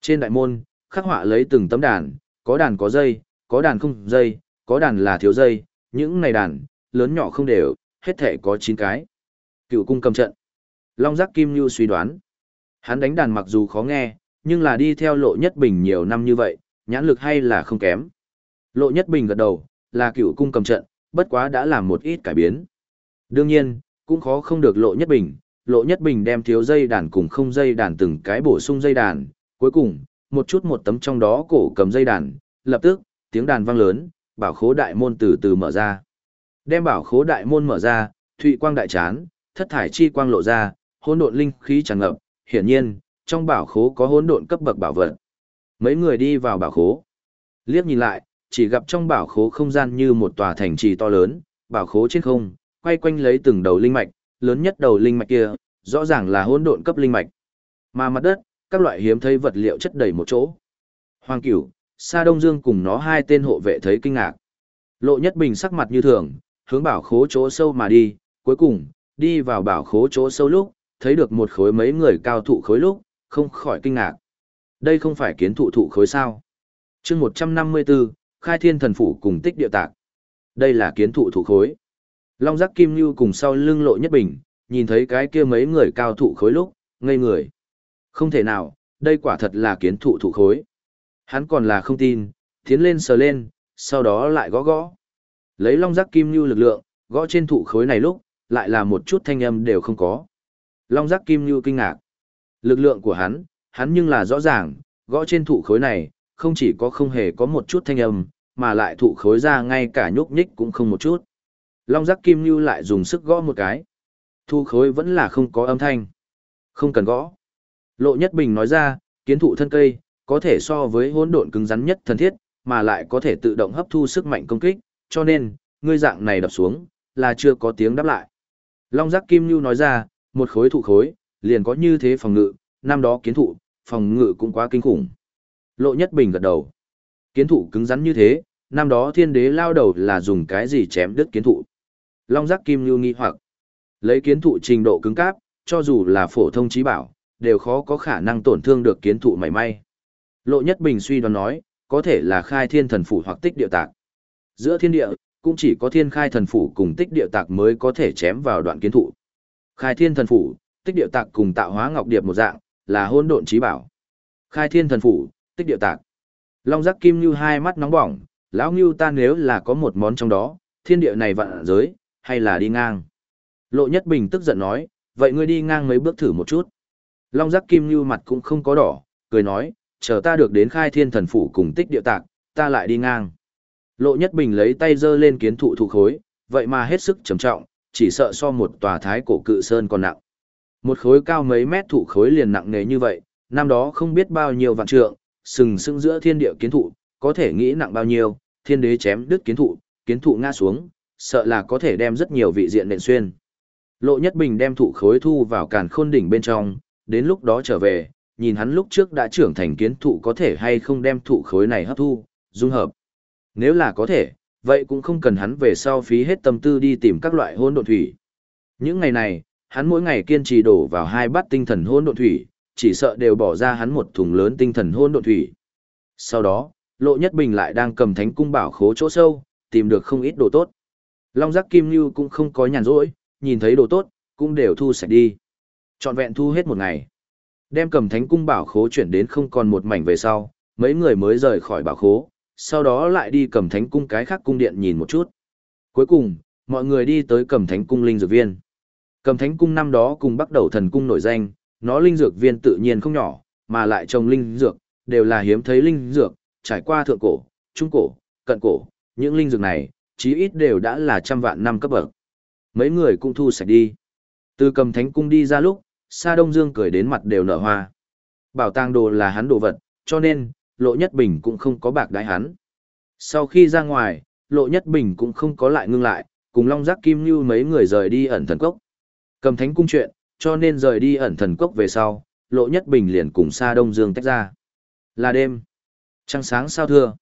Trên đại môn, khắc họa lấy từng tấm đàn, có đàn có dây, có đàn không dây, có đàn là thiếu dây, những này đàn, lớn nhỏ không đều, hết thể có 9 cái. Cựu cung cầm trận. Long giác kim như suy đoán. Hắn đánh đàn mặc dù khó nghe, nhưng là đi theo lộ nhất bình nhiều năm như vậy, nhãn lực hay là không kém. Lộ nhất bình gật đầu, là cựu cung cầm trận, bất quá đã làm một ít cải biến. Đương nhiên, cũng khó không được lộ nhất bình, lộ nhất bình đem thiếu dây đàn cùng không dây đàn từng cái bổ sung dây đàn, cuối cùng, một chút một tấm trong đó cổ cầm dây đàn, lập tức, tiếng đàn vang lớn, bảo khố đại môn từ từ mở ra. Đem bảo khố đại môn mở ra, thụy quang đại chán, thất thải chi quang lộ ra, hỗn độn linh khí tràn ngập, hiển nhiên, trong bảo khố có hỗn độn cấp bậc bảo vật. Mấy người đi vào bảo khố. Liếc nhìn lại, chỉ gặp trong bảo khố không gian như một tòa thành trì to lớn, bảo khố trên không, quay quanh lấy từng đầu linh mạch, lớn nhất đầu linh mạch kia, rõ ràng là hỗn độn cấp linh mạch. Mà mặt đất, các loại hiếm thấy vật liệu chất đầy một chỗ. Hoàng Cửu, Sa Đông Dương cùng nó hai tên hộ vệ thấy kinh ngạc. Lộ Nhất Bình sắc mặt như thường, hướng bảo khố chỗ sâu mà đi, cuối cùng, đi vào bảo khố chỗ sâu lúc, thấy được một khối mấy người cao thụ khối lúc, không khỏi kinh ngạc. Đây không phải kiến thụ thụ khối sao. chương 154, Khai Thiên Thần Phủ cùng tích địa tạc. Đây là kiến thụ thụ khối. Long giác kim như cùng sau lưng lộ nhất bình, nhìn thấy cái kia mấy người cao thụ khối lúc, ngây người. Không thể nào, đây quả thật là kiến thụ thụ khối. Hắn còn là không tin, tiến lên sờ lên, sau đó lại gõ gõ. Lấy long giác kim như lực lượng, gõ trên thụ khối này lúc, lại là một chút thanh âm đều không có. Long giác kim như kinh ngạc. Lực lượng của hắn, hắn nhưng là rõ ràng, gõ trên thụ khối này, không chỉ có không hề có một chút thanh âm, mà lại thụ khối ra ngay cả nhúc nhích cũng không một chút. Long giác kim như lại dùng sức gõ một cái. Thụ khối vẫn là không có âm thanh. Không cần gõ. Lộ Nhất Bình nói ra, kiến thụ thân cây, có thể so với hỗn độn cứng rắn nhất thân thiết, mà lại có thể tự động hấp thu sức mạnh công kích, cho nên, ngươi dạng này đập xuống, là chưa có tiếng đáp lại. Long giác kim như nói ra, một khối thụ khối, liền có như thế phòng ngự, năm đó kiến thụ, phòng ngự cũng quá kinh khủng. Lộ Nhất Bình gật đầu. Kiến thụ cứng rắn như thế, năm đó thiên đế lao đầu là dùng cái gì chém đứt kiến thụ. Long giác kim như nghi hoặc, lấy kiến thụ trình độ cứng cáp, cho dù là phổ thông trí bảo, đều khó có khả năng tổn thương được kiến thụ mảy may. Lộ Nhất Bình suy đoán nói, có thể là khai thiên thần phủ hoặc tích địa tạc. Giữa thiên địa, cũng chỉ có thiên khai thần phủ cùng tích địa tạc mới có thể chém vào đoạn kiến thụ. Khai thiên thần phủ, tích địa tạc cùng tạo hóa ngọc điệp một dạng, là hôn độn trí bảo. Khai thiên thần phủ, tích địa tạc. Long giác kim như hai mắt nóng bỏng, lão như ta nếu là có một món trong đó, thiên địa này vạn giới, hay là đi ngang. Lộ nhất bình tức giận nói, vậy ngươi đi ngang mấy bước thử một chút. Long giác kim như mặt cũng không có đỏ, cười nói, chờ ta được đến khai thiên thần phủ cùng tích địa tạc, ta lại đi ngang. Lộ Nhất Bình lấy tay giơ lên kiến thụ thụ khối, vậy mà hết sức trầm trọng, chỉ sợ so một tòa thái cổ cự sơn còn nặng. Một khối cao mấy mét thụ khối liền nặng nề như vậy, năm đó không biết bao nhiêu vạn trượng, sừng sững giữa thiên địa kiến thụ, có thể nghĩ nặng bao nhiêu, thiên đế chém đứt kiến thụ, kiến thụ ngã xuống, sợ là có thể đem rất nhiều vị diện nện xuyên. Lộ Nhất Bình đem thụ khối thu vào càn khôn đỉnh bên trong, đến lúc đó trở về, nhìn hắn lúc trước đã trưởng thành kiến thụ có thể hay không đem thụ khối này hấp thu, dung hợp. Nếu là có thể, vậy cũng không cần hắn về sau phí hết tâm tư đi tìm các loại hôn độn thủy. Những ngày này, hắn mỗi ngày kiên trì đổ vào hai bát tinh thần hôn độn thủy, chỉ sợ đều bỏ ra hắn một thùng lớn tinh thần hôn độn thủy. Sau đó, Lộ Nhất Bình lại đang cầm thánh cung bảo khố chỗ sâu, tìm được không ít đồ tốt. Long giác kim như cũng không có nhàn rỗi, nhìn thấy đồ tốt, cũng đều thu sạch đi. Chọn vẹn thu hết một ngày. Đem cầm thánh cung bảo khố chuyển đến không còn một mảnh về sau, mấy người mới rời khỏi bảo khố, sau đó lại đi cầm thánh cung cái khác cung điện nhìn một chút. Cuối cùng, mọi người đi tới cầm thánh cung linh dược viên. Cầm thánh cung năm đó cùng bắt đầu thần cung nổi danh, nó linh dược viên tự nhiên không nhỏ, mà lại trồng linh dược, đều là hiếm thấy linh dược, trải qua thượng cổ, trung cổ, cận cổ, những linh dược này, chí ít đều đã là trăm vạn năm cấp bậc. Mấy người cũng thu sạch đi. Từ cầm thánh cung đi ra lúc, Sa Đông Dương cười đến mặt đều nở hoa. Bảo tàng đồ là hắn đồ vật, cho nên, Lộ Nhất Bình cũng không có bạc đái hắn. Sau khi ra ngoài, Lộ Nhất Bình cũng không có lại ngưng lại, cùng Long Giác Kim Như mấy người rời đi ẩn thần cốc. Cầm thánh cung chuyện, cho nên rời đi ẩn thần cốc về sau, Lộ Nhất Bình liền cùng Sa Đông Dương tách ra. Là đêm. Trăng sáng sao thưa.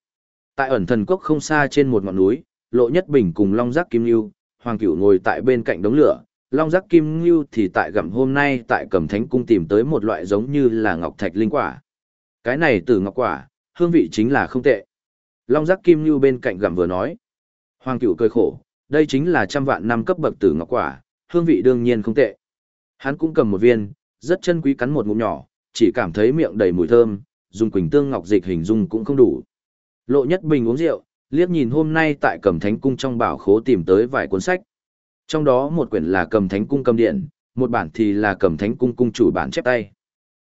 Tại ẩn thần cốc không xa trên một ngọn núi, Lộ Nhất Bình cùng Long Giác Kim Như, Hoàng Cửu ngồi tại bên cạnh đống lửa, Long Giác Kim Ngưu thì tại gặm hôm nay tại Cẩm Thánh Cung tìm tới một loại giống như là ngọc thạch linh quả. Cái này từ ngọc quả, hương vị chính là không tệ. Long Giác Kim Ngưu bên cạnh gặm vừa nói. Hoàng Cửu cười khổ, đây chính là trăm vạn năm cấp bậc từ ngọc quả, hương vị đương nhiên không tệ. Hắn cũng cầm một viên, rất chân quý cắn một ngụm nhỏ, chỉ cảm thấy miệng đầy mùi thơm, dùng quỳnh tương ngọc dịch hình dung cũng không đủ. Lộ Nhất Bình uống rượu, liếc nhìn hôm nay tại Cẩm Thánh Cung trong bảo khố tìm tới vài cuốn sách. Trong đó một quyển là cầm thánh cung cầm điện, một bản thì là cầm thánh cung cung chủ bản chép tay.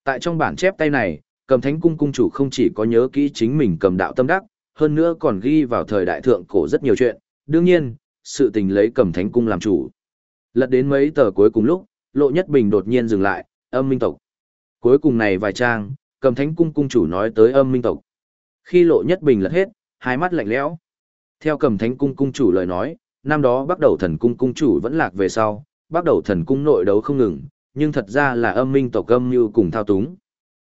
Tại trong bản chép tay này, cầm thánh cung cung chủ không chỉ có nhớ kỹ chính mình cầm đạo tâm đắc, hơn nữa còn ghi vào thời đại thượng cổ rất nhiều chuyện, đương nhiên, sự tình lấy cầm thánh cung làm chủ. Lật đến mấy tờ cuối cùng lúc, Lộ Nhất Bình đột nhiên dừng lại, âm minh tộc. Cuối cùng này vài trang, cầm thánh cung cung chủ nói tới âm minh tộc. Khi Lộ Nhất Bình lật hết, hai mắt lạnh lẽo. Theo cầm thánh cung cung chủ lời nói, năm đó bắt đầu thần cung cung chủ vẫn lạc về sau, bắt đầu thần cung nội đấu không ngừng, nhưng thật ra là âm minh tộc âm như cùng thao túng.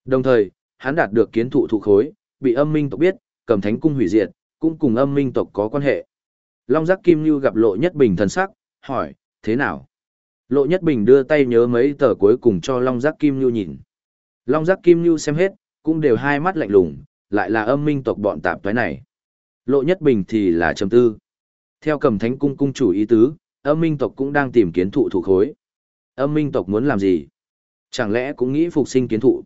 Đồng thời, hắn đạt được kiến thụ thụ khối, bị âm minh tộc biết, cầm thánh cung hủy diệt, cũng cùng âm minh tộc có quan hệ. Long giác kim như gặp lộ nhất bình thần sắc, hỏi, thế nào? Lộ nhất bình đưa tay nhớ mấy tờ cuối cùng cho long giác kim như nhìn. Long giác kim như xem hết, cũng đều hai mắt lạnh lùng, lại là âm minh tộc bọn tạp toái này. Lộ nhất bình thì là trầm tư. Theo cầm thánh cung cung chủ ý tứ, âm minh tộc cũng đang tìm kiến thụ thụ khối. Âm minh tộc muốn làm gì? Chẳng lẽ cũng nghĩ phục sinh kiến thụ?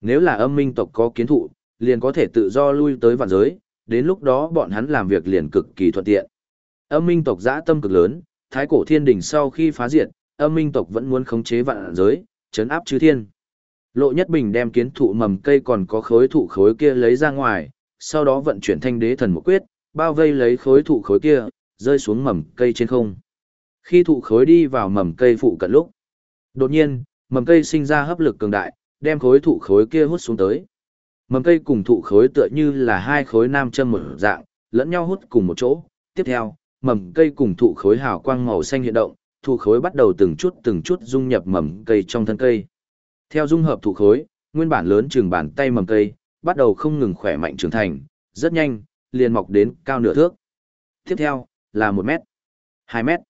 Nếu là âm minh tộc có kiến thụ, liền có thể tự do lui tới vạn giới, đến lúc đó bọn hắn làm việc liền cực kỳ thuận tiện. Âm minh tộc dã tâm cực lớn, thái cổ thiên đình sau khi phá diệt, âm minh tộc vẫn muốn khống chế vạn giới, chấn áp chư thiên. Lộ Nhất Bình đem kiến thụ mầm cây còn có khối thụ khối kia lấy ra ngoài, sau đó vận chuyển thanh đế thần một quyết, bao vây lấy khối thụ khối kia, rơi xuống mầm cây trên không. Khi thụ khối đi vào mầm cây phụ cận lúc, đột nhiên, mầm cây sinh ra hấp lực cường đại, đem khối thụ khối kia hút xuống tới. Mầm cây cùng thụ khối tựa như là hai khối nam châm một dạng, lẫn nhau hút cùng một chỗ. Tiếp theo, mầm cây cùng thụ khối hào quang màu xanh hiện động, thụ khối bắt đầu từng chút từng chút dung nhập mầm cây trong thân cây. Theo dung hợp thụ khối, nguyên bản lớn chừng bàn tay mầm cây, bắt đầu không ngừng khỏe mạnh trưởng thành, rất nhanh, liền mọc đến cao nửa thước. Tiếp theo, là một mét, hai mét.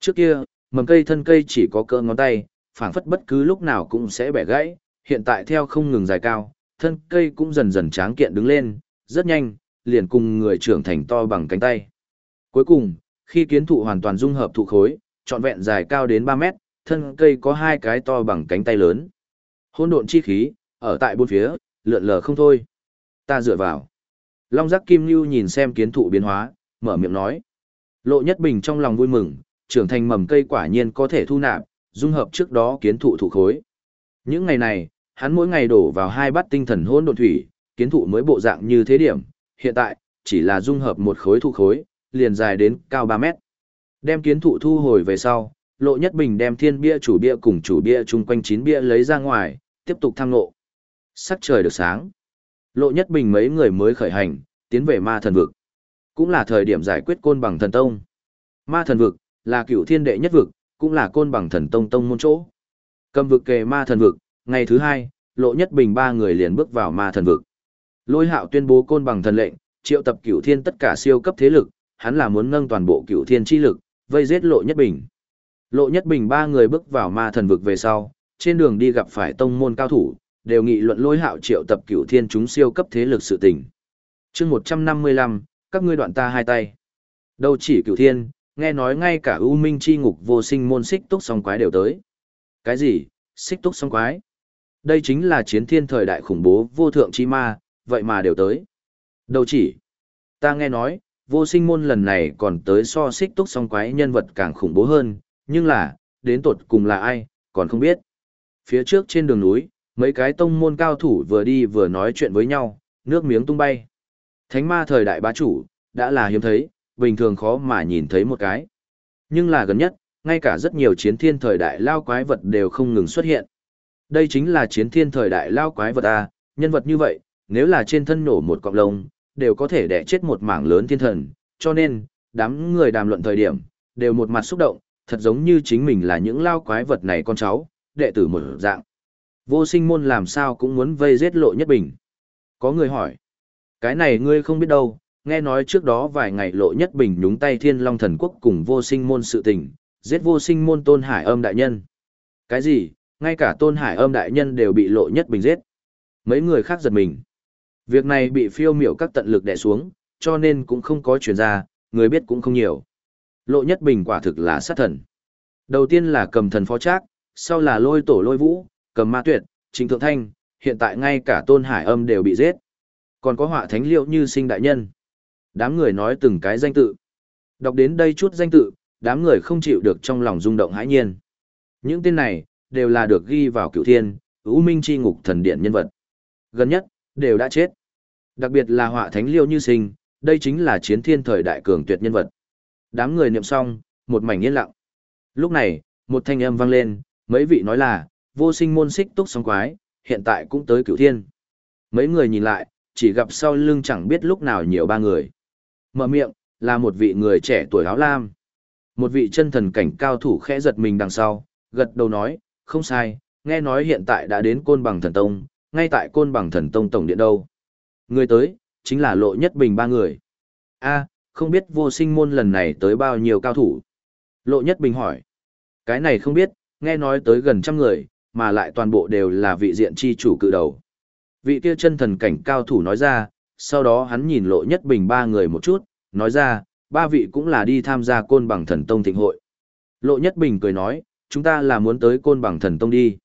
Trước kia, mầm cây thân cây chỉ có cỡ ngón tay, phảng phất bất cứ lúc nào cũng sẽ bẻ gãy, hiện tại theo không ngừng dài cao, thân cây cũng dần dần tráng kiện đứng lên, rất nhanh, liền cùng người trưởng thành to bằng cánh tay. Cuối cùng, khi kiến thụ hoàn toàn dung hợp thụ khối, trọn vẹn dài cao đến 3 mét, thân cây có hai cái to bằng cánh tay lớn. Hỗn độn chi khí, ở tại bốn phía, lượn lờ không thôi. Ta dựa vào. Long giác kim lưu nhìn xem kiến thụ biến hóa, mở miệng nói. Lộ nhất bình trong lòng vui mừng, trưởng thành mầm cây quả nhiên có thể thu nạp, dung hợp trước đó kiến thụ thủ khối. Những ngày này, hắn mỗi ngày đổ vào hai bát tinh thần hỗn độn thủy, kiến thụ mới bộ dạng như thế điểm, hiện tại, chỉ là dung hợp một khối thụ khối, liền dài đến cao 3 mét. Đem kiến thụ thu hồi về sau, Lộ Nhất Bình đem thiên bia chủ bia cùng chủ bia chung quanh chín bia lấy ra ngoài, tiếp tục thăng ngộ. Sắc trời được sáng. Lộ Nhất Bình mấy người mới khởi hành, tiến về ma thần vực. Cũng là thời điểm giải quyết côn bằng thần tông. Ma thần vực, là cựu thiên đệ nhất vực, cũng là côn bằng thần tông tông môn chỗ. Cầm vực kề ma thần vực, ngày thứ hai, Lộ Nhất Bình ba người liền bước vào ma thần vực. Lôi hạo tuyên bố côn bằng thần lệnh, triệu tập cựu thiên tất cả siêu cấp thế lực, hắn là muốn nâng toàn bộ cựu thiên chi lực, vây giết Lộ Nhất Bình. Lộ Nhất Bình ba người bước vào ma thần vực về sau, trên đường đi gặp phải tông môn cao thủ, đều nghị luận lôi hạo triệu tập cửu thiên chúng siêu cấp thế lực sự tình. chương 155, các ngươi đoạn ta hai tay. Đâu chỉ cửu thiên, nghe nói ngay cả U Minh chi ngục vô sinh môn xích túc song quái đều tới. Cái gì, xích túc song quái? Đây chính là chiến thiên thời đại khủng bố vô thượng chi ma, vậy mà đều tới. Đâu chỉ, ta nghe nói, vô sinh môn lần này còn tới so xích túc song quái nhân vật càng khủng bố hơn, nhưng là, đến tột cùng là ai, còn không biết. Phía trước trên đường núi, mấy cái tông môn cao thủ vừa đi vừa nói chuyện với nhau, nước miếng tung bay. Thánh ma thời đại bá chủ, đã là hiếm thấy, bình thường khó mà nhìn thấy một cái. Nhưng là gần nhất, ngay cả rất nhiều chiến thiên thời đại lao quái vật đều không ngừng xuất hiện. Đây chính là chiến thiên thời đại lao quái vật A, nhân vật như vậy, nếu là trên thân nổ một cọng lông, đều có thể đẻ chết một mảng lớn thiên thần, cho nên, đám người đàm luận thời điểm, đều một mặt xúc động, thật giống như chính mình là những lao quái vật này con cháu, đệ tử một dạng. Vô sinh môn làm sao cũng muốn vây giết lộ nhất bình. Có người hỏi, cái này ngươi không biết đâu, nghe nói trước đó vài ngày lộ nhất bình nhúng tay thiên long thần quốc cùng vô sinh môn sự tình, giết vô sinh môn tôn hải âm đại nhân. Cái gì, ngay cả tôn hải âm đại nhân đều bị lộ nhất bình giết. Mấy người khác giật mình. Việc này bị phiêu miểu các tận lực đè xuống, cho nên cũng không có chuyển ra, người biết cũng không nhiều. Lộ nhất bình quả thực là sát thần. Đầu tiên là cầm thần phó trác, sau là lôi tổ lôi vũ, cầm ma tuyệt, trình thượng thanh, hiện tại ngay cả tôn hải âm đều bị giết. Còn có họa thánh liệu như sinh đại nhân. Đám người nói từng cái danh tự. Đọc đến đây chút danh tự, đám người không chịu được trong lòng rung động hãi nhiên. Những tên này, đều là được ghi vào cựu thiên, ưu minh chi ngục thần điện nhân vật. Gần nhất, đều đã chết. Đặc biệt là họa thánh liêu như sinh, đây chính là chiến thiên thời đại cường tuyệt nhân vật. Đám người niệm xong, một mảnh yên lặng. Lúc này, một thanh âm vang lên, mấy vị nói là, vô sinh môn xích túc song quái, hiện tại cũng tới cửu thiên. Mấy người nhìn lại, chỉ gặp sau lưng chẳng biết lúc nào nhiều ba người. Mở miệng, là một vị người trẻ tuổi áo lam. Một vị chân thần cảnh cao thủ khẽ giật mình đằng sau, gật đầu nói, không sai, nghe nói hiện tại đã đến côn bằng thần tông, ngay tại côn bằng thần tông tổng điện đâu. Người tới, chính là lộ nhất bình ba người. a không biết vô sinh môn lần này tới bao nhiêu cao thủ. Lộ nhất bình hỏi. Cái này không biết, nghe nói tới gần trăm người, mà lại toàn bộ đều là vị diện chi chủ cự đầu. Vị kia chân thần cảnh cao thủ nói ra, sau đó hắn nhìn lộ nhất bình ba người một chút, nói ra, ba vị cũng là đi tham gia côn bằng thần tông thịnh hội. Lộ nhất bình cười nói, chúng ta là muốn tới côn bằng thần tông đi.